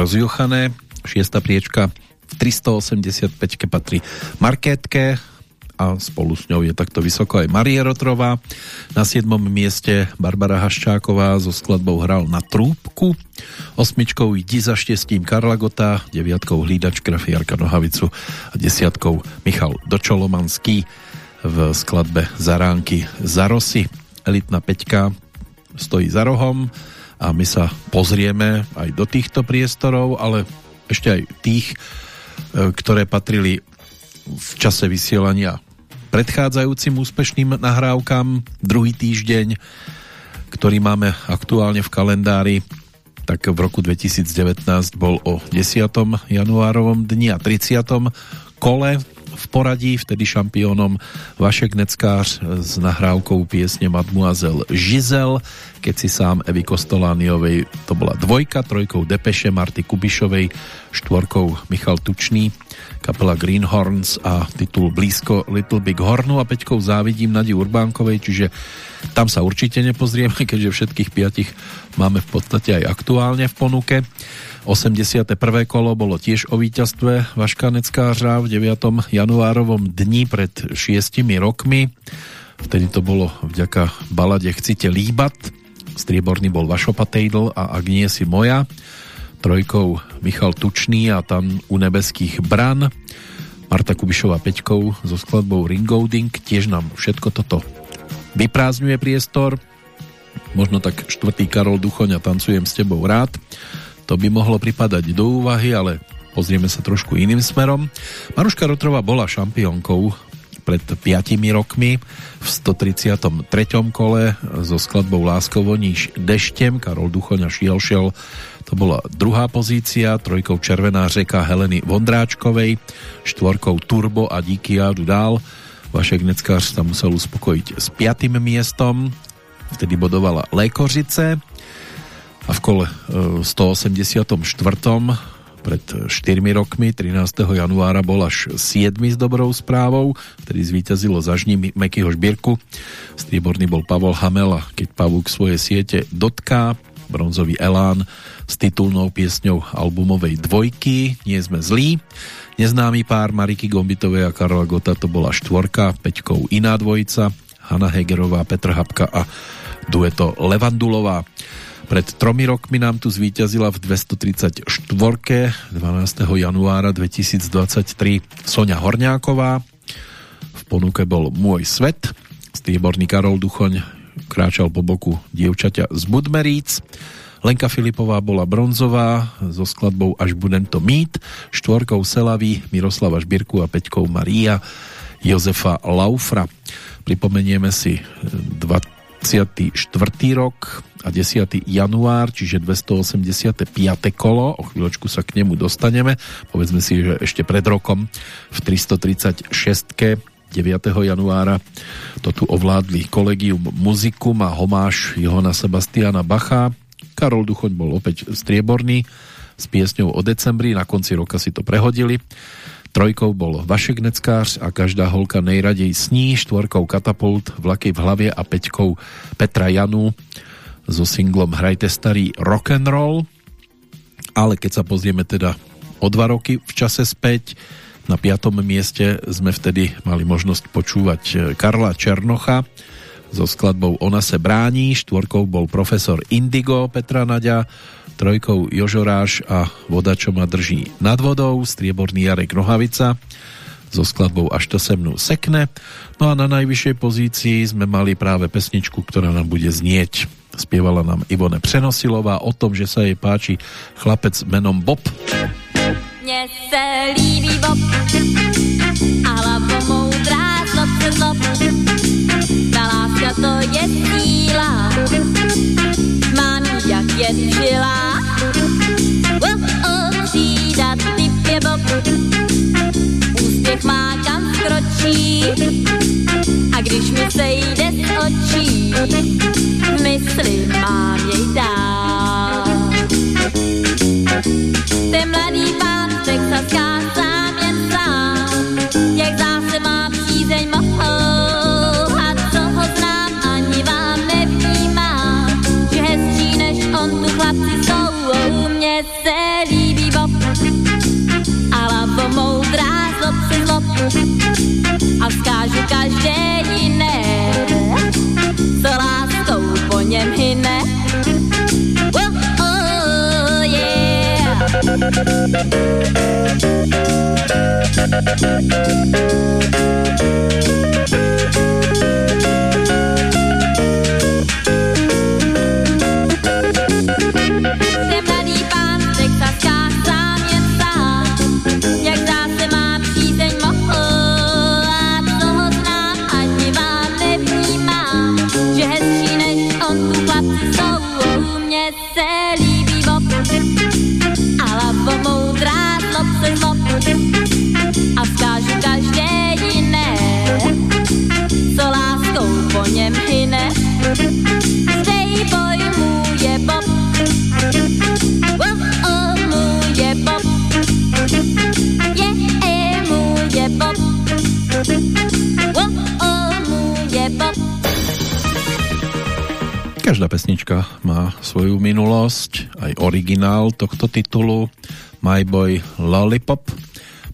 Rozjuchané. Šiesta priečka v 385 patrí Markétke a spolu s ňou je takto vysoko aj Marie Rotrová. Na 7. mieste Barbara Haščáková so skladbou Hral na trúbku. Osmičkou Jdi za štestím Karla Gota, deviatkou Hlídač Grafiarka Nohavicu a desiatkou Michal Dočolomanský v skladbe Zaránky za Rosy. Elitná peťka stojí za rohom a my sa pozrieme aj do týchto priestorov, ale ešte aj tých, e, ktoré patrili v čase vysielania predchádzajúcim úspešným nahrávkam. Druhý týždeň, ktorý máme aktuálne v kalendári, tak v roku 2019 bol o 10. januárovom dni a 30. kole poradí, vtedy šampiónom Vašek Neckář s nahrávkou piesne Mademoiselle Žizel, keď si sám Evy Kostolániovej to bola dvojka, trojkou Depeše Marty Kubišovej, štvorkou Michal Tučný, kapela Greenhorns a titul Blízko Little Big Hornu a peťkou Závidím Nadi Urbánkovej, čiže tam sa určite nepozrieme, *laughs* keďže všetkých piatich máme v podstate aj aktuálne v ponuke. 81. kolo bolo tiež o víťazstve Vaška Neckářa v 9. januárovom dni pred 6 rokmi. Vtedy to bolo vďaka balade Chcite líbat. Strieborný bol Vašo Patejdl a Ak nie si moja. Trojkou Michal Tučný a tam u nebeských bran. Marta Kubišová Peťkou so skladbou Ringolding. Tiež nám všetko toto vyprázdňuje priestor. Možno tak štvrtý Karol Duchoň a tancujem s tebou rád to by mohlo pripadať do úvahy, ale pozrieme sa trošku iným smerom. Maruška Rotrová bola šampiónkou pred 5 rokmi v 133. kole so skladbou Láskovo níž deštem. Karol Duchoň a Šielšel to bola druhá pozícia, trojkou Červená řeka Heleny Vondráčkovej, štvorkou Turbo a Díky jádu dál. Vašek Neckář sa musel uspokojiť s piatým miestom, vtedy bodovala Lékořice a v kole 184. E, pred 4 rokmi, 13. januára bol až 7 s dobrou správou, ktorý zvíťazilo zažní Mekyho Žbírku. Strieborný bol Pavol Hamel a keď Pavúk svoje siete dotká, bronzový Elán s titulnou piesňou albumovej dvojky Nie sme zlí. Neznámy pár Mariky Gombitovej a Karola Gota to bola štvorka, peťkou iná dvojica, Hanna Hegerová, Petr Habka a dueto Levandulová. Pred tromi rokmi nám tu zvíťazila v 234. 12. januára 2023 Sonia Horňáková. V ponuke bol Môj svet. Strieborný Karol Duchoň kráčal po boku dievčaťa z Budmeríc. Lenka Filipová bola bronzová so skladbou Až budem to mít, štvorkou Selavy Miroslava Žbírku a peťkou Maria Jozefa Laufra. Pripomenieme si 24. rok a 10. január, čiže 285. kolo, o chvíľočku sa k nemu dostaneme, povedzme si, že ešte pred rokom v 336. 9. januára to tu ovládli kolegium Muzikum a homáš Johana Sebastiana Bacha. Karol Duchoň bol opäť strieborný s piesňou o decembri, na konci roka si to prehodili. Trojkou bol Vašek Neckář a každá holka nejradej sní, štvorkou Katapult, Vlaky v hlavie a peťkou Petra Janu so singlom Hrajte starý rock and roll. Ale keď sa pozrieme teda o dva roky v čase späť, na piatom mieste sme vtedy mali možnosť počúvať e, Karla Černocha so skladbou Ona se brání, štvorkou bol profesor Indigo Petra Naďa, trojkou Jožoráš a Voda, čo drží nad vodou, strieborný Jarek Nohavica so skladbou Až to se mnou sekne. No a na najvyššej pozícii sme mali práve pesničku, ktorá nám bude znieť Spievala nám Ivone Přenosilová o tom, že sa jej páči chlapec menom Bob. Mně se líbí Bob a hlavo moudrá zlob se zlob. Ta láska to je síla, je žila. Oh, třída typ je Bob, úspěch má kam skročí a když mi sejde z očí, mysli mám jej dál. Ten mladý pán texaská sám jen sám, jak zase má přízeň mohou A vzkážu každé jiné, co láskou po něm hyne. Oh, oh, yeah. Každá pesnička má svoju minulosť, aj originál tohto titulu My Boy Lollipop.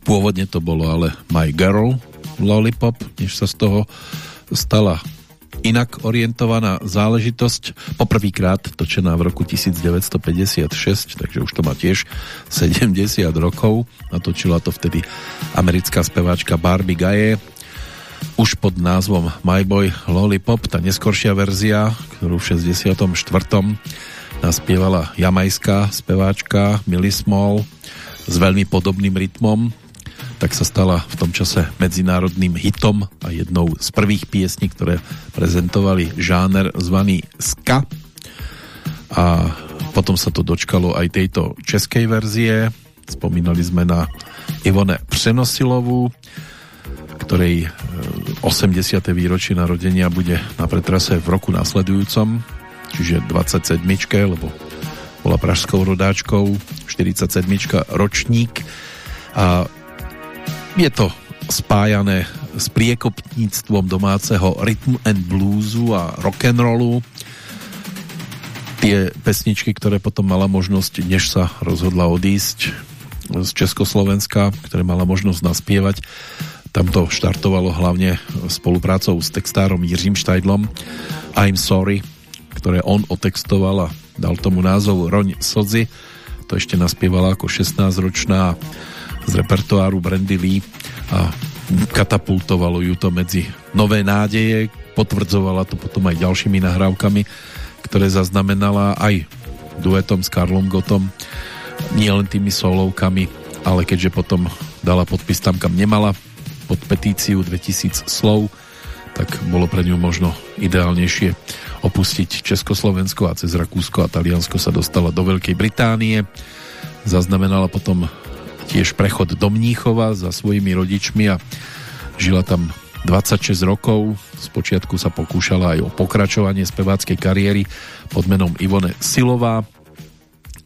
Pôvodne to bolo ale My Girl Lollipop, než sa z toho stala inak orientovaná záležitosť. Poprvýkrát točená v roku 1956, takže už to má tiež 70 rokov. Natočila to vtedy americká speváčka Barbie Gaye už pod názvom My Boy Lollipop, tá neskoršia verzia, ktorú v 64. naspievala jamajská speváčka Millie Small s veľmi podobným rytmom, tak sa stala v tom čase medzinárodným hitom a jednou z prvých piesní, ktoré prezentovali žáner zvaný ska. A potom sa to dočkalo aj tejto českej verzie. Spomínali sme na Ivone Přenosilovú, ktorej 80. výročie narodenia bude na pretrase v roku nasledujúcom, čiže 27. lebo bola pražskou rodáčkou, 47. ročník a je to spájané s priekopníctvom domáceho rytmu and bluesu a rock'n'rollu. Tie pesničky, ktoré potom mala možnosť, než sa rozhodla odísť z Československa, ktoré mala možnosť naspievať, tam to štartovalo hlavne spoluprácou s textárom Jiřím Štajdlom I'm Sorry, ktoré on otextoval a dal tomu názov Roň slzy. To ešte naspievala ako 16-ročná z repertoáru Brandy Lee a katapultovalo ju to medzi nové nádeje, potvrdzovala to potom aj ďalšími nahrávkami, ktoré zaznamenala aj duetom s Karlom Gotom, nie len tými solovkami, ale keďže potom dala podpis tam, kam nemala, pod petíciu 2000 slov, tak bolo pre ňu možno ideálnejšie opustiť Československo a cez Rakúsko a Taliansko sa dostala do Veľkej Británie. Zaznamenala potom tiež prechod do Mníchova za svojimi rodičmi a žila tam 26 rokov. Spočiatku sa pokúšala aj o pokračovanie speváckej kariéry pod menom Ivone Silová.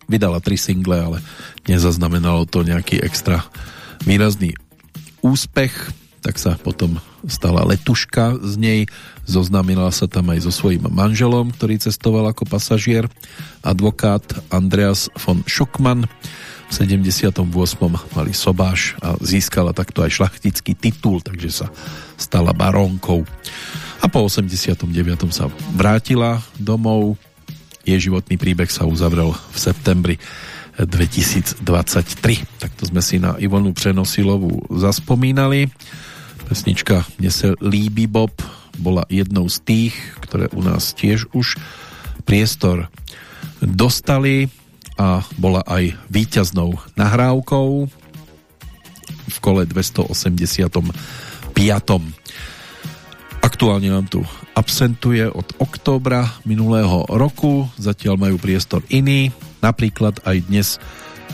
Vydala tri single, ale nezaznamenalo to nejaký extra výrazný úspech, tak sa potom stala letuška z nej, zoznámila sa tam aj so svojím manželom, ktorý cestoval ako pasažier, advokát Andreas von Schuckmann. V 78. mali sobáš a získala takto aj šlachtický titul, takže sa stala barónkou. A po 89. sa vrátila domov. Jej životný príbeh sa uzavrel v septembri 2023. Takto sme si na Ivonu Přenosilovú zaspomínali. Pesnička Mne sa líbi Bob bola jednou z tých, ktoré u nás tiež už priestor dostali a bola aj víťaznou nahrávkou v kole 285. Aktuálne nám tu absentuje od októbra minulého roku, zatiaľ majú priestor iný, napríklad aj dnes.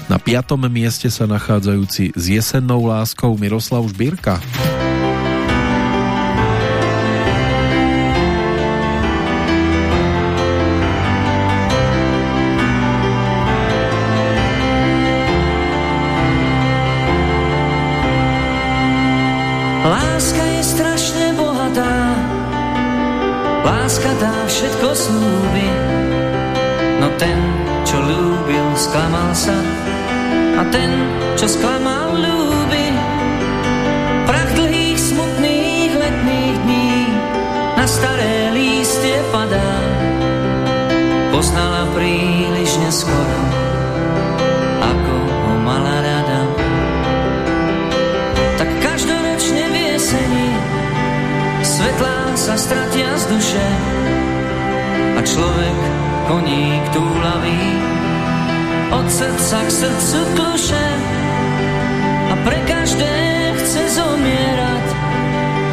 Na piatom mieste sa nachádzajúci s jesennou láskou Miroslav Žbírka. Láska je strašne bohatá, láska dá všetko slúby, no ten, sklamal sa a ten, čo sklamal, ľúbi. Prach dlhých, smutných letných dní na staré lístie padá. Poznala príliš neskoro, ako ho mala rada. Tak každoročne v jeseni svetlá sa stratia z duše a človek koník túlavý od srdca k srdcu kluše a pre každé chce zomierať.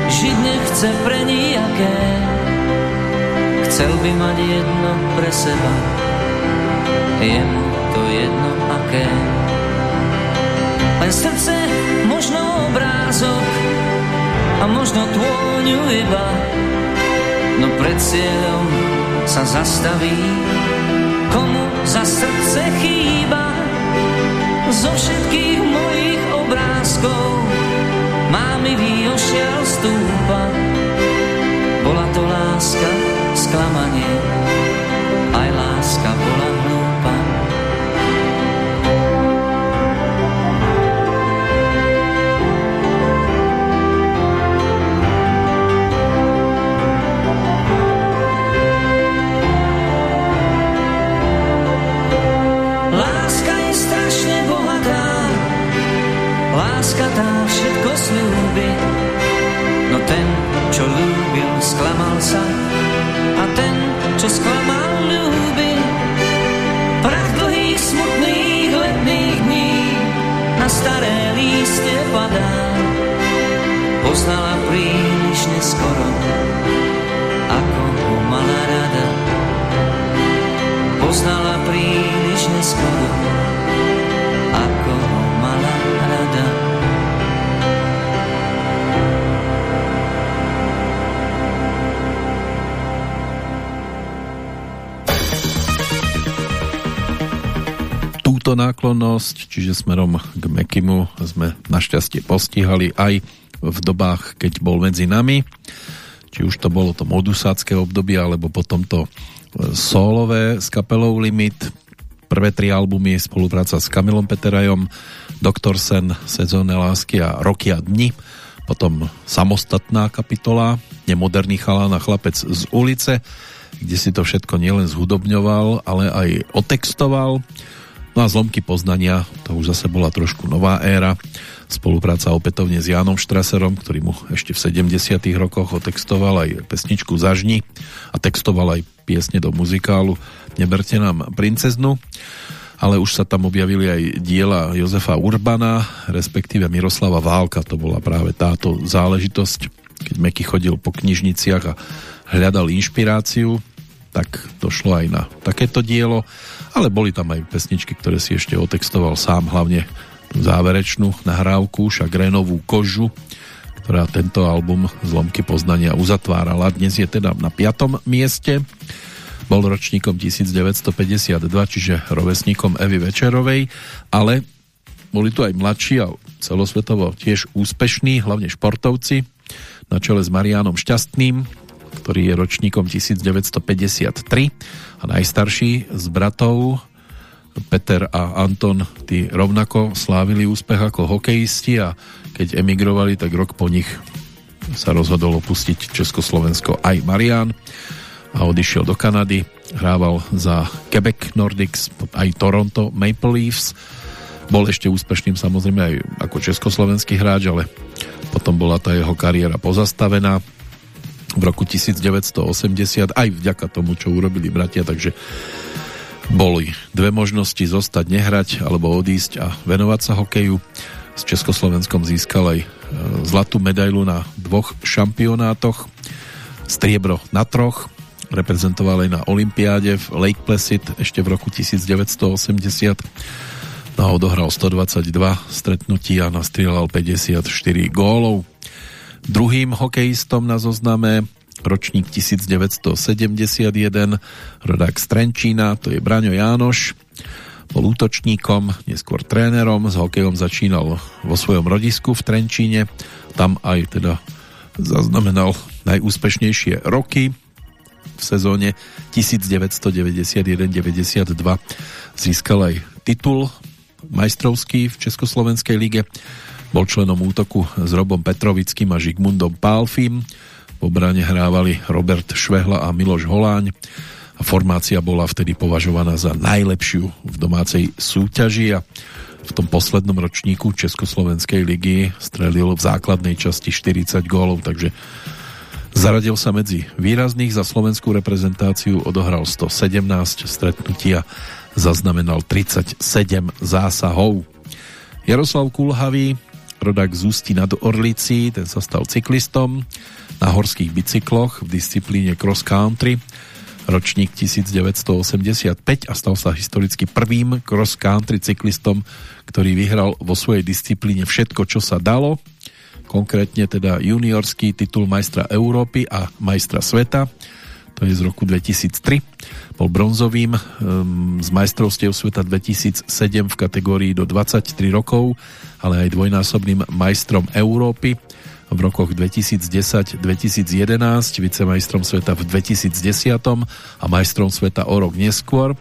Žiť nechce pre nijaké chcel by mať jedno pre seba. Je mu to jedno aké. Len srdce možno obrázok a možno tvôňu iba. No pred cieľom sa zastaví komu za srdce chýba? Zo všetkých mojich obrázkov mámivý ošial stúpa. Bola to láska sklamanie slúbi. No ten, čo ľúbil, sklamal sa a ten, čo sklamal, ľúbi. Prach dlhých, smutných letných dní na staré lístie padá. Poznala príliš neskoro, ako ho mala rada. Poznala príliš neskoro, túto náklonnosť, čiže smerom k Mekimu sme našťastie postihali aj v dobách, keď bol medzi nami. Či už to bolo to modusácké obdobie, alebo potom to e, solové s kapelou Limit. Prvé tri albumy spolupráca s Kamilom Peterajom, Doktor Sen, Sezónne lásky a Roky a dni. Potom samostatná kapitola, nemoderný chalán a chlapec z ulice, kde si to všetko nielen zhudobňoval, ale aj otextoval. No a zlomky poznania, to už zase bola trošku nová éra. Spolupráca opätovne s Jánom Štraserom, ktorý mu ešte v 70 rokoch otextoval aj pesničku Zažni a textoval aj piesne do muzikálu Neberte nám princeznu. Ale už sa tam objavili aj diela Jozefa Urbana, respektíve Miroslava Válka. To bola práve táto záležitosť, keď Meky chodil po knižniciach a hľadal inšpiráciu, tak to šlo aj na takéto dielo ale boli tam aj pesničky, ktoré si ešte otextoval sám, hlavne záverečnú nahrávku Šagrénovú kožu, ktorá tento album Zlomky poznania uzatvárala. Dnes je teda na piatom mieste. Bol ročníkom 1952, čiže rovesníkom Evy Večerovej, ale boli tu aj mladší a celosvetovo tiež úspešní, hlavne športovci, na čele s Marianom Šťastným, ktorý je ročníkom 1953 a najstarší z bratov Peter a Anton tí rovnako slávili úspech ako hokejisti a keď emigrovali, tak rok po nich sa rozhodol opustiť Československo aj Marian a odišiel do Kanady. Hrával za Quebec Nordics, aj Toronto Maple Leafs. Bol ešte úspešným samozrejme aj ako československý hráč, ale potom bola tá jeho kariéra pozastavená v roku 1980 aj vďaka tomu, čo urobili bratia, takže boli dve možnosti zostať, nehrať alebo odísť a venovať sa hokeju. S Československom získal aj e, zlatú medailu na dvoch šampionátoch, striebro na troch, reprezentoval aj na Olympiáde v Lake Placid ešte v roku 1980 no a odohral 122 stretnutí a nastrieľal 54 gólov. Druhým hokejistom na zozname ročník 1971, rodák z Trenčína, to je Braňo Jánoš, bol útočníkom, neskôr trénerom, s hokejom začínal vo svojom rodisku v Trenčíne, tam aj teda zaznamenal najúspešnejšie roky. v sezóne 1991-92 získal aj titul majstrovský v Československej lige. Bol členom útoku s Robom Petrovickým a Žigmundom Pálfim. V obrane hrávali Robert Švehla a Miloš Holáň a formácia bola vtedy považovaná za najlepšiu v domácej súťaži a v tom poslednom ročníku Československej ligy strelil v základnej časti 40 gólov, takže zaradil sa medzi výrazných za slovenskú reprezentáciu, odohral 117 stretnutia, zaznamenal 37 zásahov. Jaroslav Kulhavý, rodak z Ústí nad Orlicí, ten sa stal cyklistom na horských bicykloch v disciplíne cross country. Ročník 1985 a stal sa historicky prvým cross-country cyklistom, ktorý vyhral vo svojej disciplíne všetko, čo sa dalo, konkrétne teda juniorský titul majstra Európy a majstra sveta, to je z roku 2003. Bol bronzovým um, z majstrovstiev sveta 2007 v kategórii do 23 rokov, ale aj dvojnásobným majstrom Európy v rokoch 2010-2011, vicemajstrom sveta v 2010 a majstrom sveta o rok neskôr.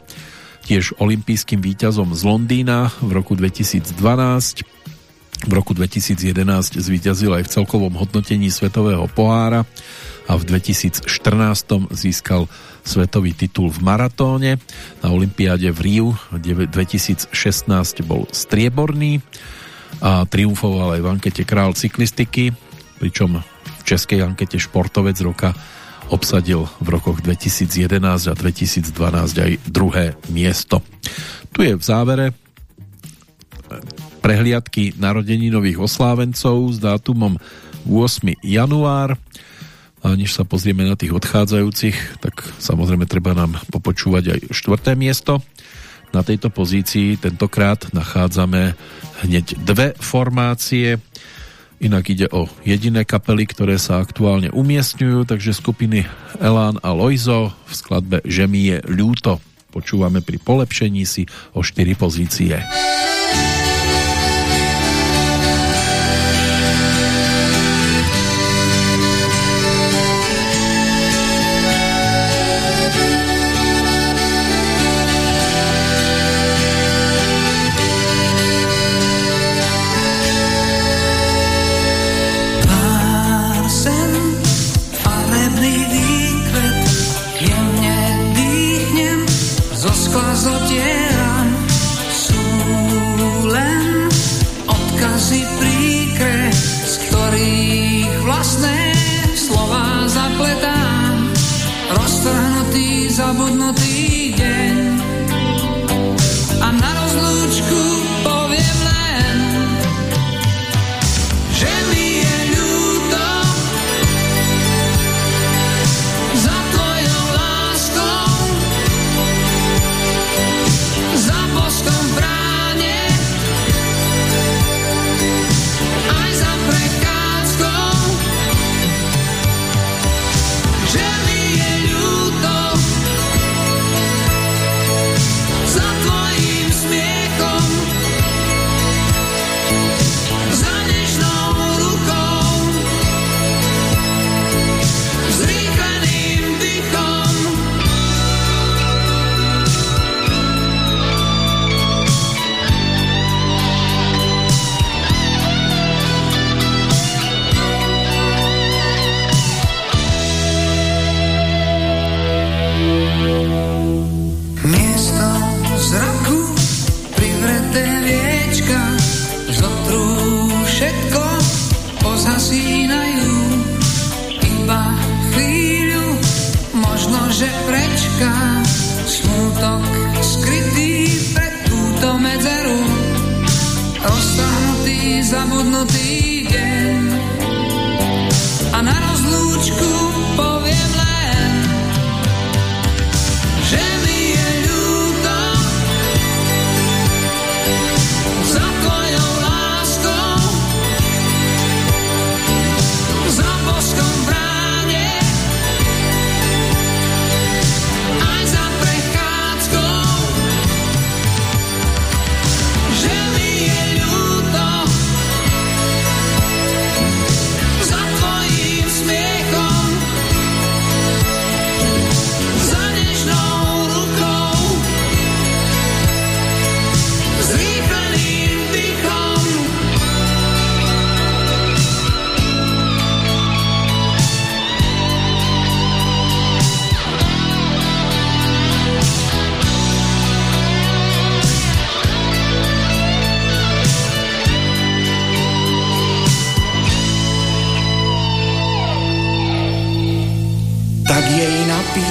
Tiež olympijským víťazom z Londýna v roku 2012. V roku 2011 zvíťazil aj v celkovom hodnotení svetového pohára a v 2014 získal svetový titul v maratóne. Na olympiáde v Riu 2016 bol strieborný a triumfoval aj v ankete Král cyklistiky pričom v českej ankete športovec roka obsadil v rokoch 2011 a 2012 aj druhé miesto. Tu je v závere prehliadky narodení nových oslávencov s dátumom 8. január. A než sa pozrieme na tých odchádzajúcich, tak samozrejme treba nám popočúvať aj štvrté miesto. Na tejto pozícii tentokrát nachádzame hneď dve formácie. Inak ide o jediné kapely, ktoré sa aktuálne umiestňujú, takže skupiny Elán a Loizo v skladbe Že mi je ľúto. Počúvame pri polepšení si o 4 pozície.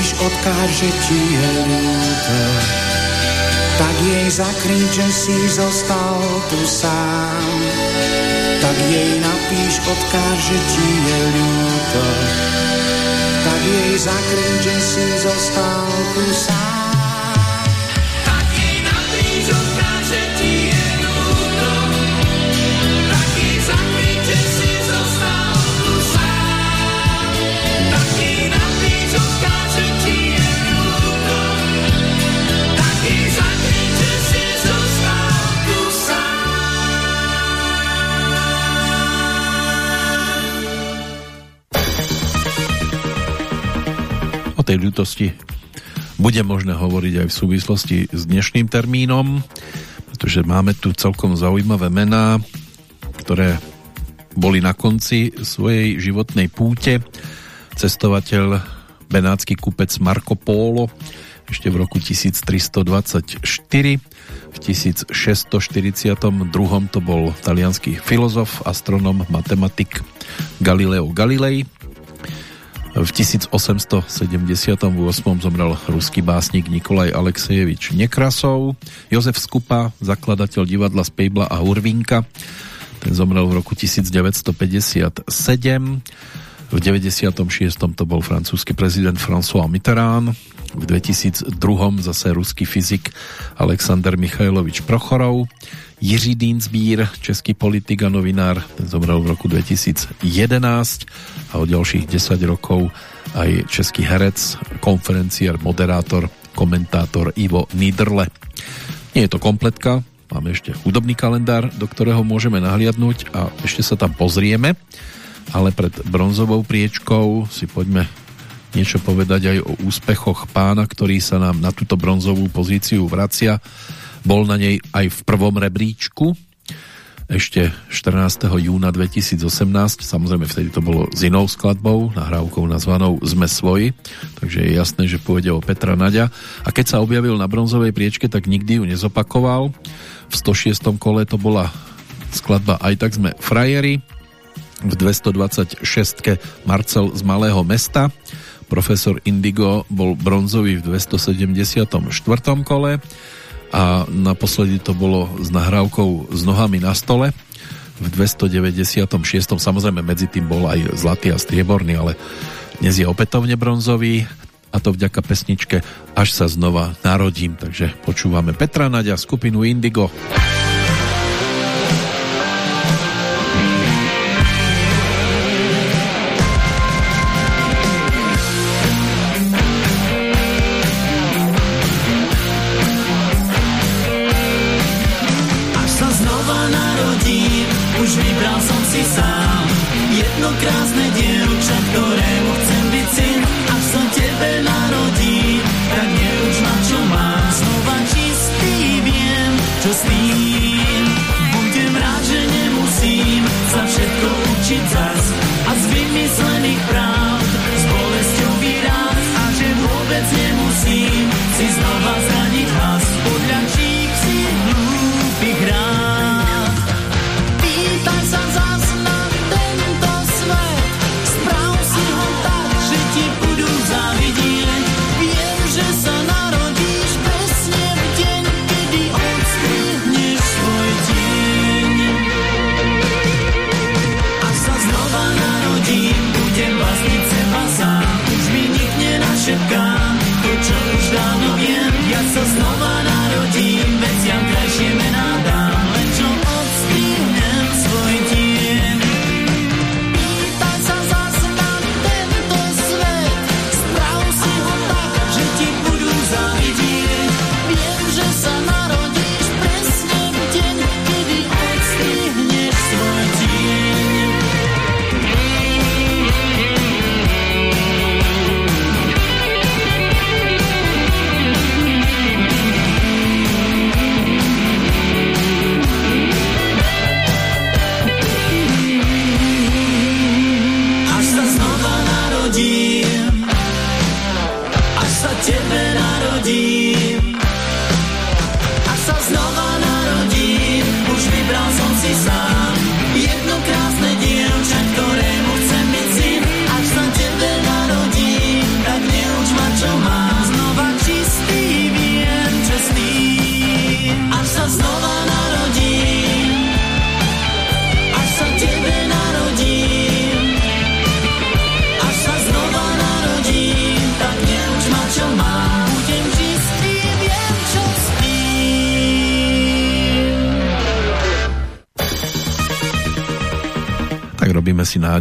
Napíš, odkáž, že ti je ľúto. Tak jej zakryť, že si zostal tu sám. Tak jej napíš, odkáž, že ti je ľúto. Tak jej zakryť, že si zostal tu sám. Tej ľutosti bude možné hovoriť aj v súvislosti s dnešným termínom, pretože máme tu celkom zaujímavé mená, ktoré boli na konci svojej životnej púte. Cestovateľ benátsky kupec Marco Polo ešte v roku 1324 v 1642 to bol talianský filozof, astronom, matematik Galileo Galilei v 1878 zomrel ruský básnik Nikolaj Alexejevič Nekrasov, Jozef Skupa, zakladateľ divadla Spejbla a Hurvinka, ten zomrel v roku 1957. V 96. to bol francúzsky prezident François Mitterrand, v 2002. zase ruský fyzik Alexander Michajlovič Prochorov, Jiří Dýnsbír, český politik a novinár, ten zomrel v roku 2011 a o ďalších 10 rokov aj český herec, konferenciér, moderátor, komentátor Ivo Niederle. Nie je to kompletka, máme ešte hudobný kalendár, do ktorého môžeme nahliadnúť a ešte sa tam pozrieme, ale pred bronzovou priečkou si poďme niečo povedať aj o úspechoch pána, ktorý sa nám na túto bronzovú pozíciu vracia bol na nej aj v prvom rebríčku ešte 14. júna 2018 samozrejme vtedy to bolo s inou skladbou nahrávkou nazvanou Sme svoji takže je jasné, že pôjde o Petra Naďa a keď sa objavil na bronzovej priečke tak nikdy ju nezopakoval v 106. kole to bola skladba Aj tak sme frajeri v 226. Marcel z Malého mesta profesor Indigo bol bronzový v 274. kole a naposledy to bolo s nahrávkou s nohami na stole v 296. Samozrejme medzi tým bol aj zlatý a strieborný, ale dnes je opätovne bronzový a to vďaka pesničke Až sa znova narodím. Takže počúvame Petra Nadia, skupinu Indigo. Indigo.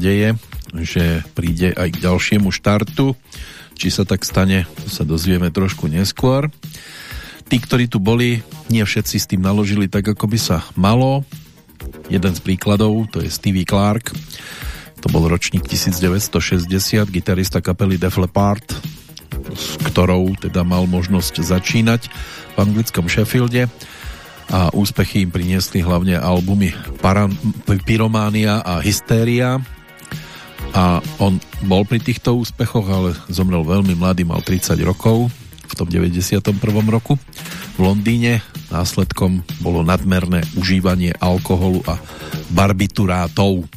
Nádeje, že príde aj k ďalšiemu štartu. Či sa tak stane, to sa dozvieme trošku neskôr. Tí, ktorí tu boli, nie všetci s tým naložili tak, ako by sa malo. Jeden z príkladov, to je Stevie Clark, to bol ročník 1960, gitarista kapely Def Leppard, s ktorou teda mal možnosť začínať v anglickom Sheffielde a úspechy im priniesli hlavne albumy Paran Pyrománia a Hystéria on bol pri týchto úspechoch, ale zomrel veľmi mladý, mal 30 rokov v tom 91. roku v Londýne. Následkom bolo nadmerné užívanie alkoholu a barbiturátov.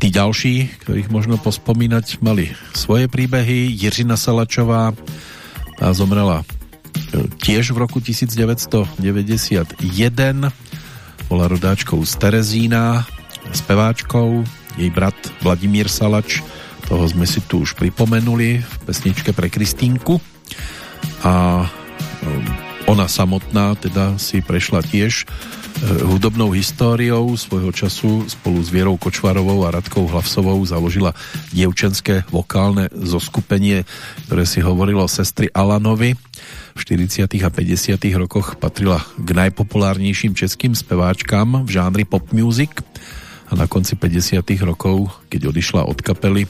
Tí ďalší, ktorých možno pospomínať, mali svoje príbehy. Jiřina Salačová zomrela e, tiež v roku 1991. Bola rodáčkou z Terezína, speváčkou. Jej brat Vladimír Salač, toho sme si tu už pripomenuli v pesničke pre Kristínku. A e, ona samotná teda si prešla tiež Eh, hudobnou históriou svojho času spolu s Vierou Kočvarovou a Radkou Hlavsovou založila dievčenské vokálne zoskupenie, ktoré si hovorilo sestry Alanovi. V 40. a 50. rokoch patrila k najpopulárnejším českým speváčkám v žánri pop music a na konci 50. rokov, keď odišla od kapely,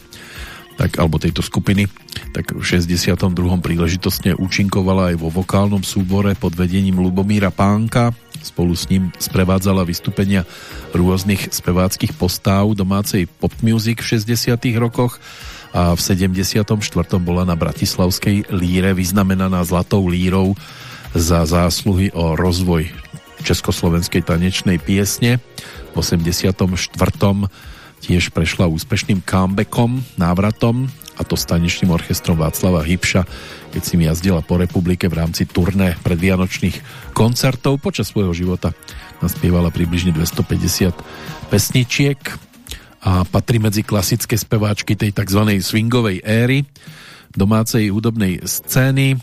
tak, alebo tejto skupiny, tak v 62. príležitostne účinkovala aj vo vokálnom súbore pod vedením Lubomíra Pánka, Spolu s ním sprevádzala vystúpenia rôznych speváckých postáv domácej pop music v 60 rokoch a v 74. bola na Bratislavskej líre vyznamenaná zlatou lírou za zásluhy o rozvoj československej tanečnej piesne. V 84. tiež prešla úspešným comebackom, návratom a to s tanečným orchestrom Václava Hybša keď si jazdila po republike v rámci turné predvianočných koncertov. Počas svojho života naspievala približne 250 pesničiek a patrí medzi klasické speváčky tej tzv. swingovej éry domácej hudobnej scény.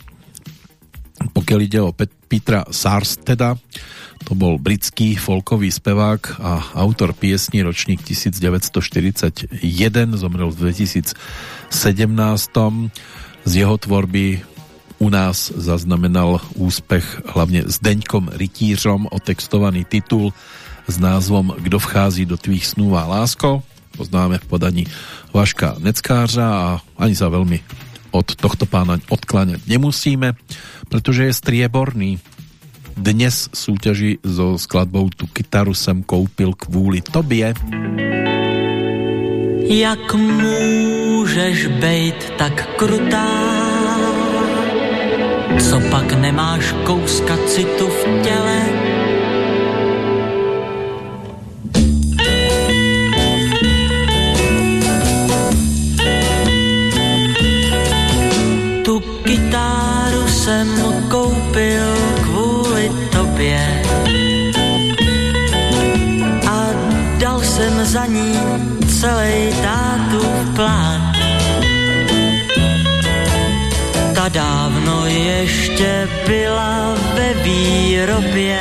Pokiaľ ide o Pet- Petra Sarsteda, to bol britský folkový spevák a autor piesni ročník 1941, zomrel v 2017 z jeho tvorby u nás zaznamenal úspech hlavne s Deňkom Rytířom otextovaný titul s názvom Kdo vchází do tvých snů a lásko. Poznáme v podaní Vaška Neckářa a ani sa veľmi od tohto pána odkláňať nemusíme, pretože je strieborný. Dnes súťaží so skladbou Tu kytaru sem koupil kvůli tobě. Jak můžeš bejt tak krutá? Co pak nemáš kouska citu v těle? Celý tátu plán. Ta dávno ještě byla ve výrobě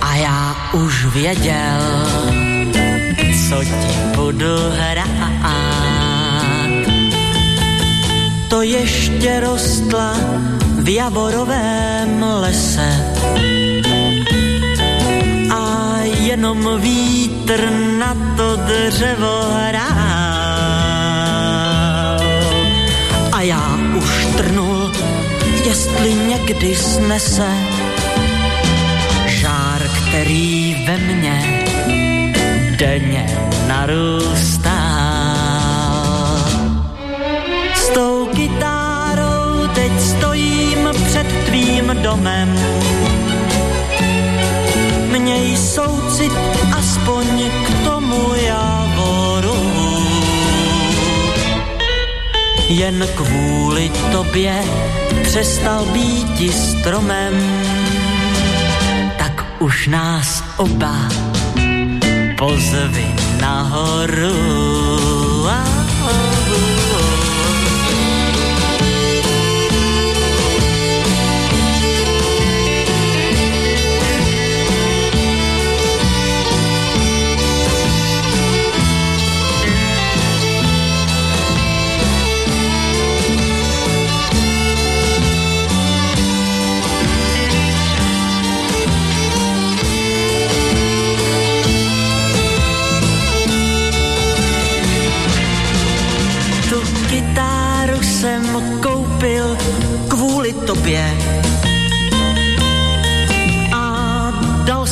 a já už věděl, co ti budu hrát. To ještě rostla v Javorovém lese jenom vítr na to dřevo hrál. A já už trnul, jestli někdy snese žár, který ve mně denně narůstá. S tou kytárou teď stojím před tvým domem Měj soucit aspoň k tomu javoru. Jen kvůli tobě přestal být stromem, tak už nás oba pozvi nahoru.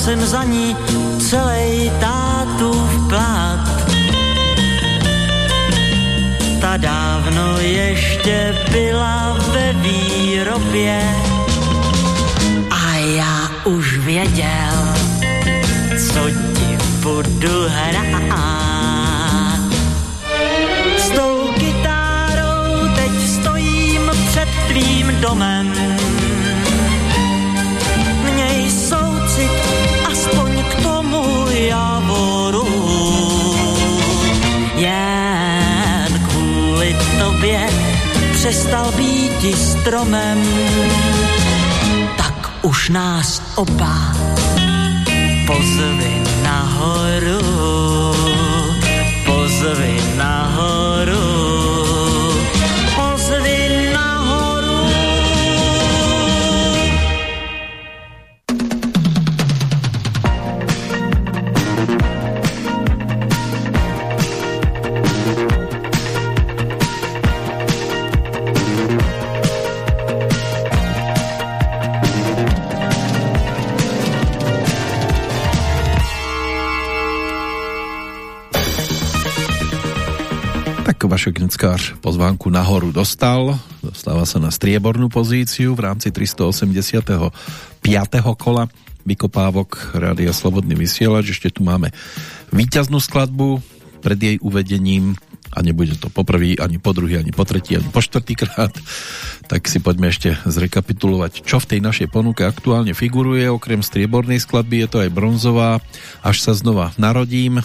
Jsem za ní celý tátův plat. Ta dávno ještě byla ve výrobě a já už věděl, co ti budu hrát. S tou kytárou teď stojím před tvým domem. Přestal být stromem. Tak už nás oba pozvi nahoru, Neckář pozvánku nahoru dostal, dostáva sa na striebornú pozíciu v rámci 385. kola vykopávok Rádia Slobodný vysielač. Ešte tu máme víťaznú skladbu pred jej uvedením a nebude to po prvý, ani po druhý, ani po tretí, ani po štvrtý krát. Tak si poďme ešte zrekapitulovať, čo v tej našej ponuke aktuálne figuruje. Okrem striebornej skladby je to aj bronzová Až sa znova narodím,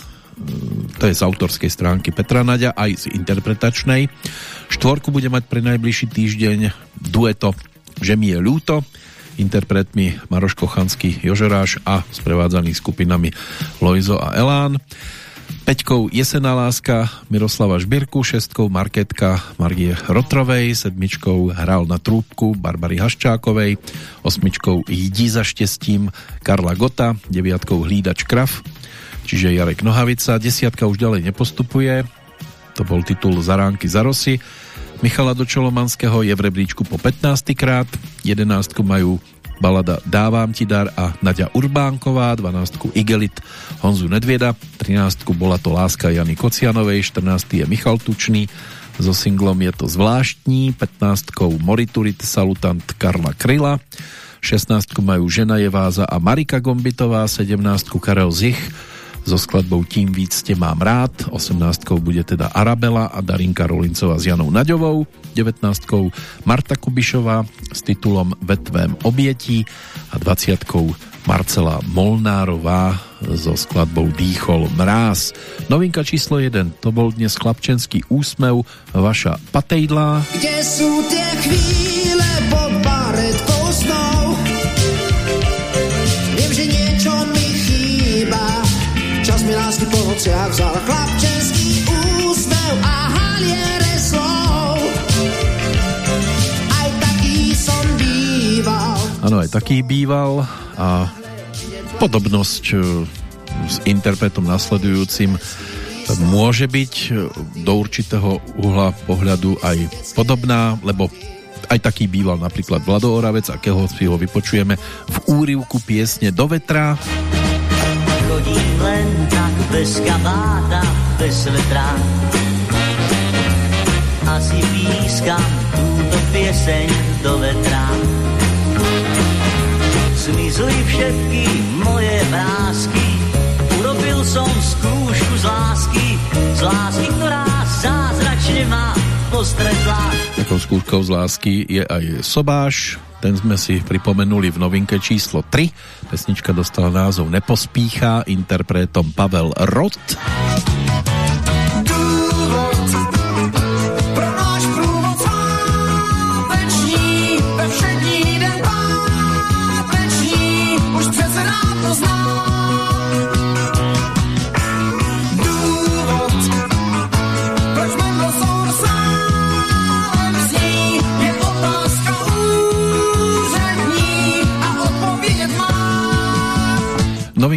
to je z autorskej stránky Petra Naďa, aj z interpretačnej. Štvorku bude mať pre najbližší týždeň dueto Že mi je ľúto, interpretmi Maroš Kochanský, Jožeráš a sprevádzaný skupinami Loizo a Elán. Peťkou Jesená láska Miroslava Žbirku, šestkou Marketka Margie Rotrovej, sedmičkou Hral na trúbku Barbary Haščákovej, osmičkou Jdi za štestím Karla Gota, deviatkou Hlídač Krav, čiže Jarek Nohavica. Desiatka už ďalej nepostupuje, to bol titul Zaránky za Rosy. Michala Dočolomanského je v rebríčku po 15. krát, 11 majú balada Dávam ti dar a Nadia Urbánková, 12 Igelit Honzu Nedvieda, 13 bola to Láska Jany Kocianovej, 14 je Michal Tučný, so singlom je to zvláštní, 15 Moriturit Salutant Karla Kryla, 16 majú Žena je váza a Marika Gombitová, 17 Karel Zich, so skladbou Tím víc tě mám rád. 18 bude teda Arabela a Darinka Rolincová s Janou Naďovou. 19 Marta Kubišová s titulom Ve tvém obětí a 20 Marcela Molnárová so skladbou Dýchol mráz. Novinka číslo 1, to bol dnes chlapčenský úsmev Vaša Patejdla. Kde sú tie chvíle pod nociach vzal chlapčenský úsmev a haliere slov. Aj taký som býval. Áno, aj taký býval a podobnosť e, s interpretom nasledujúcim môže byť e, do určitého uhla pohľadu aj podobná, lebo aj taký býval napríklad Vlado Oravec, akého si ho vypočujeme v úrivku piesne Do vetra. Chodím len tak bez kabáta, bez svetra. Asi pískam túto pieseň do vetra. Zmizli všetky moje vrázky, urobil som skúšku z lásky, z lásky, ktorá zázračne ma postretla. Takou skúškou z lásky je aj Sobáš, ten sme si pripomenuli v novinke číslo 3. Pesnička dostala názov Nepospíchá, interpretom Pavel Rot.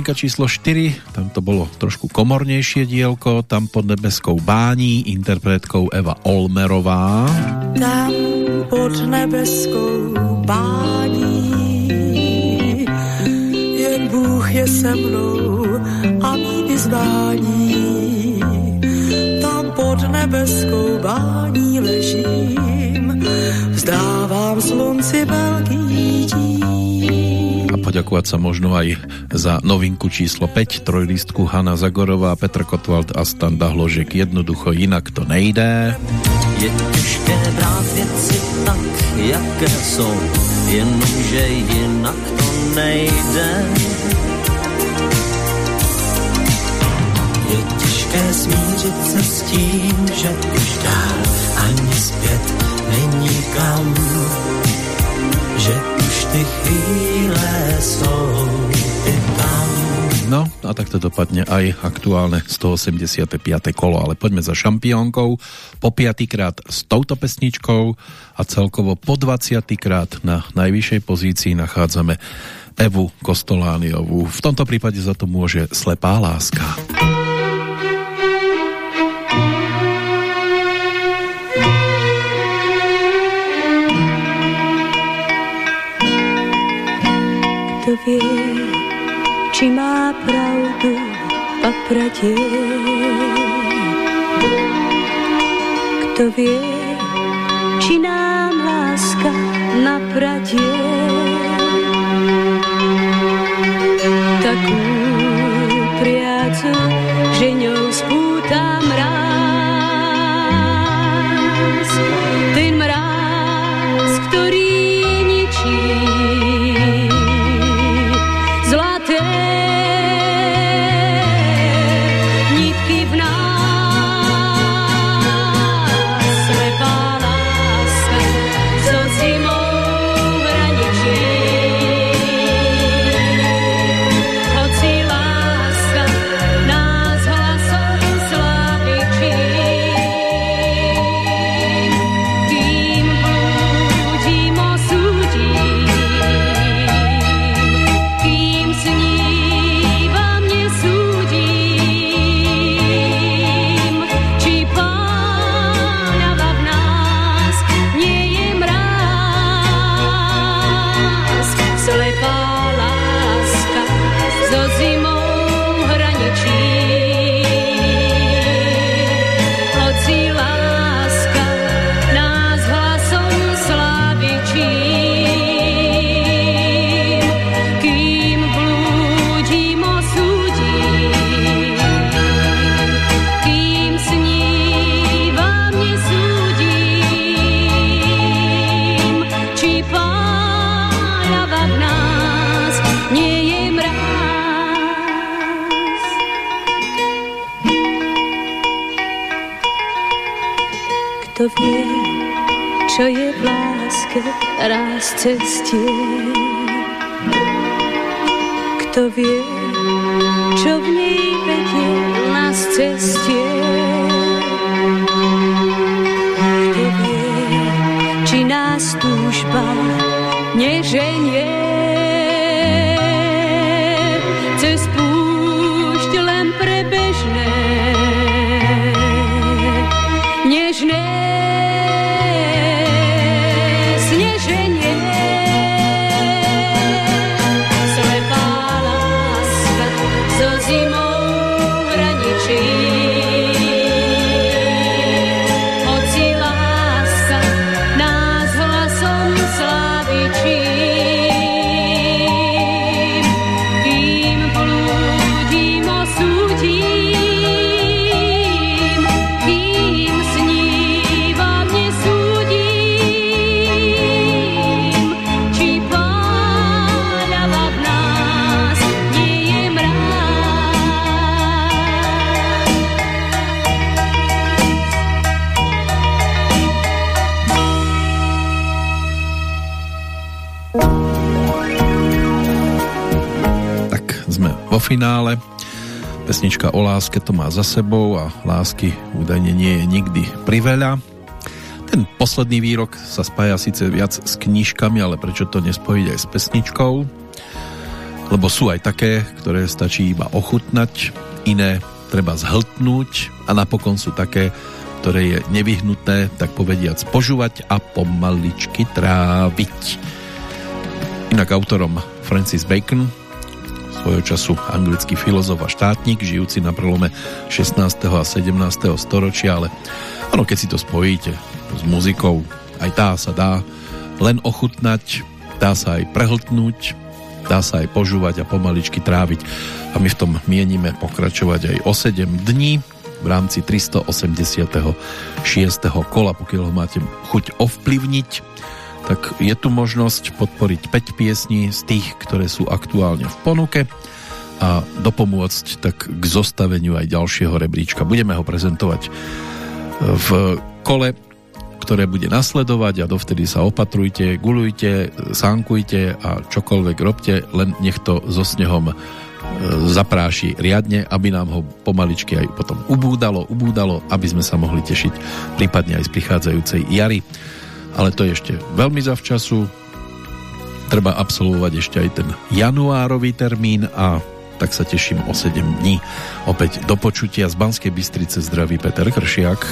Novinka číslo 4, tam to bolo trošku komornejšie dielko, tam pod nebeskou bání, interpretkou Eva Olmerová. Tam pod nebeskou bání jen Bůh je se mnou a mý vyzvání. Tam pod nebeskou bání ležím, vzdávám slunci veľký dík. Poďakovať sa možno aj za novinku číslo 5 trojlistku Hanna Zagorová, Petr Kotwald a Standa Hložek. Jednoducho jinak to nejde. Je těžké brát věci tak, jaké jsou, jenomže jinak to nejde. Je těžké smířit se s tím, že už dál ani zpět není kam, No a takto dopadne aj aktuálne 185. kolo, ale poďme za šampiónkou po piatýkrát s touto pesničkou a celkovo po 20. krát na najvyššej pozícii nachádzame Evu Kostolániovú. V tomto prípade za to môže Slepá láska. Kto vie, či má pravdu papradie. Kto vie, či nám láska napradie. Takú priacu, že ňou so zimou Kto vie, čo je v láske raz cestie. Kto vie, čo v nej vedie nás cestie. Kto vie, či nás túžba neženie. Finále. Pesnička o láske to má za sebou a lásky údajne nie je nikdy priveľa. Ten posledný výrok sa spája síce viac s knížkami, ale prečo to nespojiť aj s pesničkou? Lebo sú aj také, ktoré stačí iba ochutnať, iné treba zhltnúť a napokon sú také, ktoré je nevyhnutné, tak povediac, požúvať a pomaličky tráviť. Inak autorom Francis Bacon svojho času anglický filozof a štátnik, žijúci na prelome 16. a 17. storočia, ale ono, keď si to spojíte s muzikou, aj tá sa dá len ochutnať, dá sa aj prehltnúť, dá sa aj požúvať a pomaličky tráviť a my v tom mienime pokračovať aj o 7 dní v rámci 386. kola, pokiaľ ho máte chuť ovplyvniť tak je tu možnosť podporiť 5 piesní z tých, ktoré sú aktuálne v ponuke a dopomôcť tak k zostaveniu aj ďalšieho rebríčka. Budeme ho prezentovať v kole, ktoré bude nasledovať a dovtedy sa opatrujte, gulujte, sánkujte a čokoľvek robte, len nech to so snehom e, zapráši riadne, aby nám ho pomaličky aj potom ubúdalo, ubúdalo, aby sme sa mohli tešiť prípadne aj z prichádzajúcej jary ale to je ešte veľmi zavčasu. Treba absolvovať ešte aj ten januárový termín a tak sa teším o 7 dní. Opäť do počutia z Banskej Bystrice zdraví Peter Kršiak.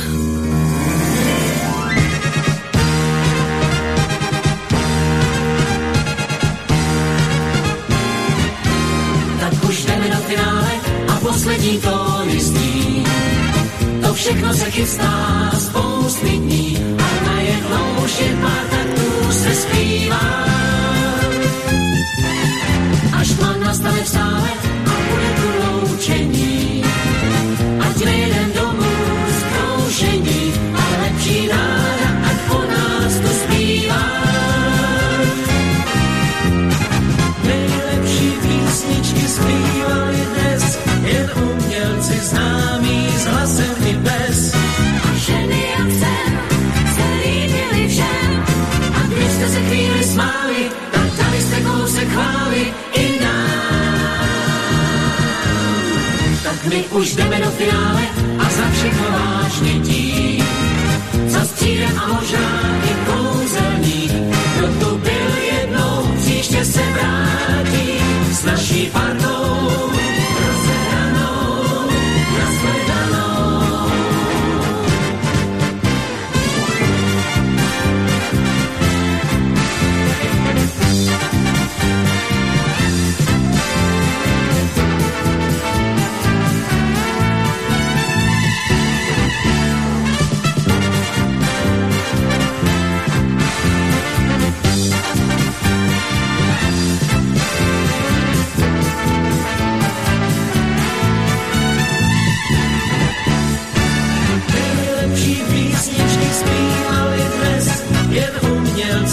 To všechno se chystá spousty za všechno vážně tím. Za střídem a možná i kouzelník, kdo tu byl jednou, příště se vrátí s naší partou.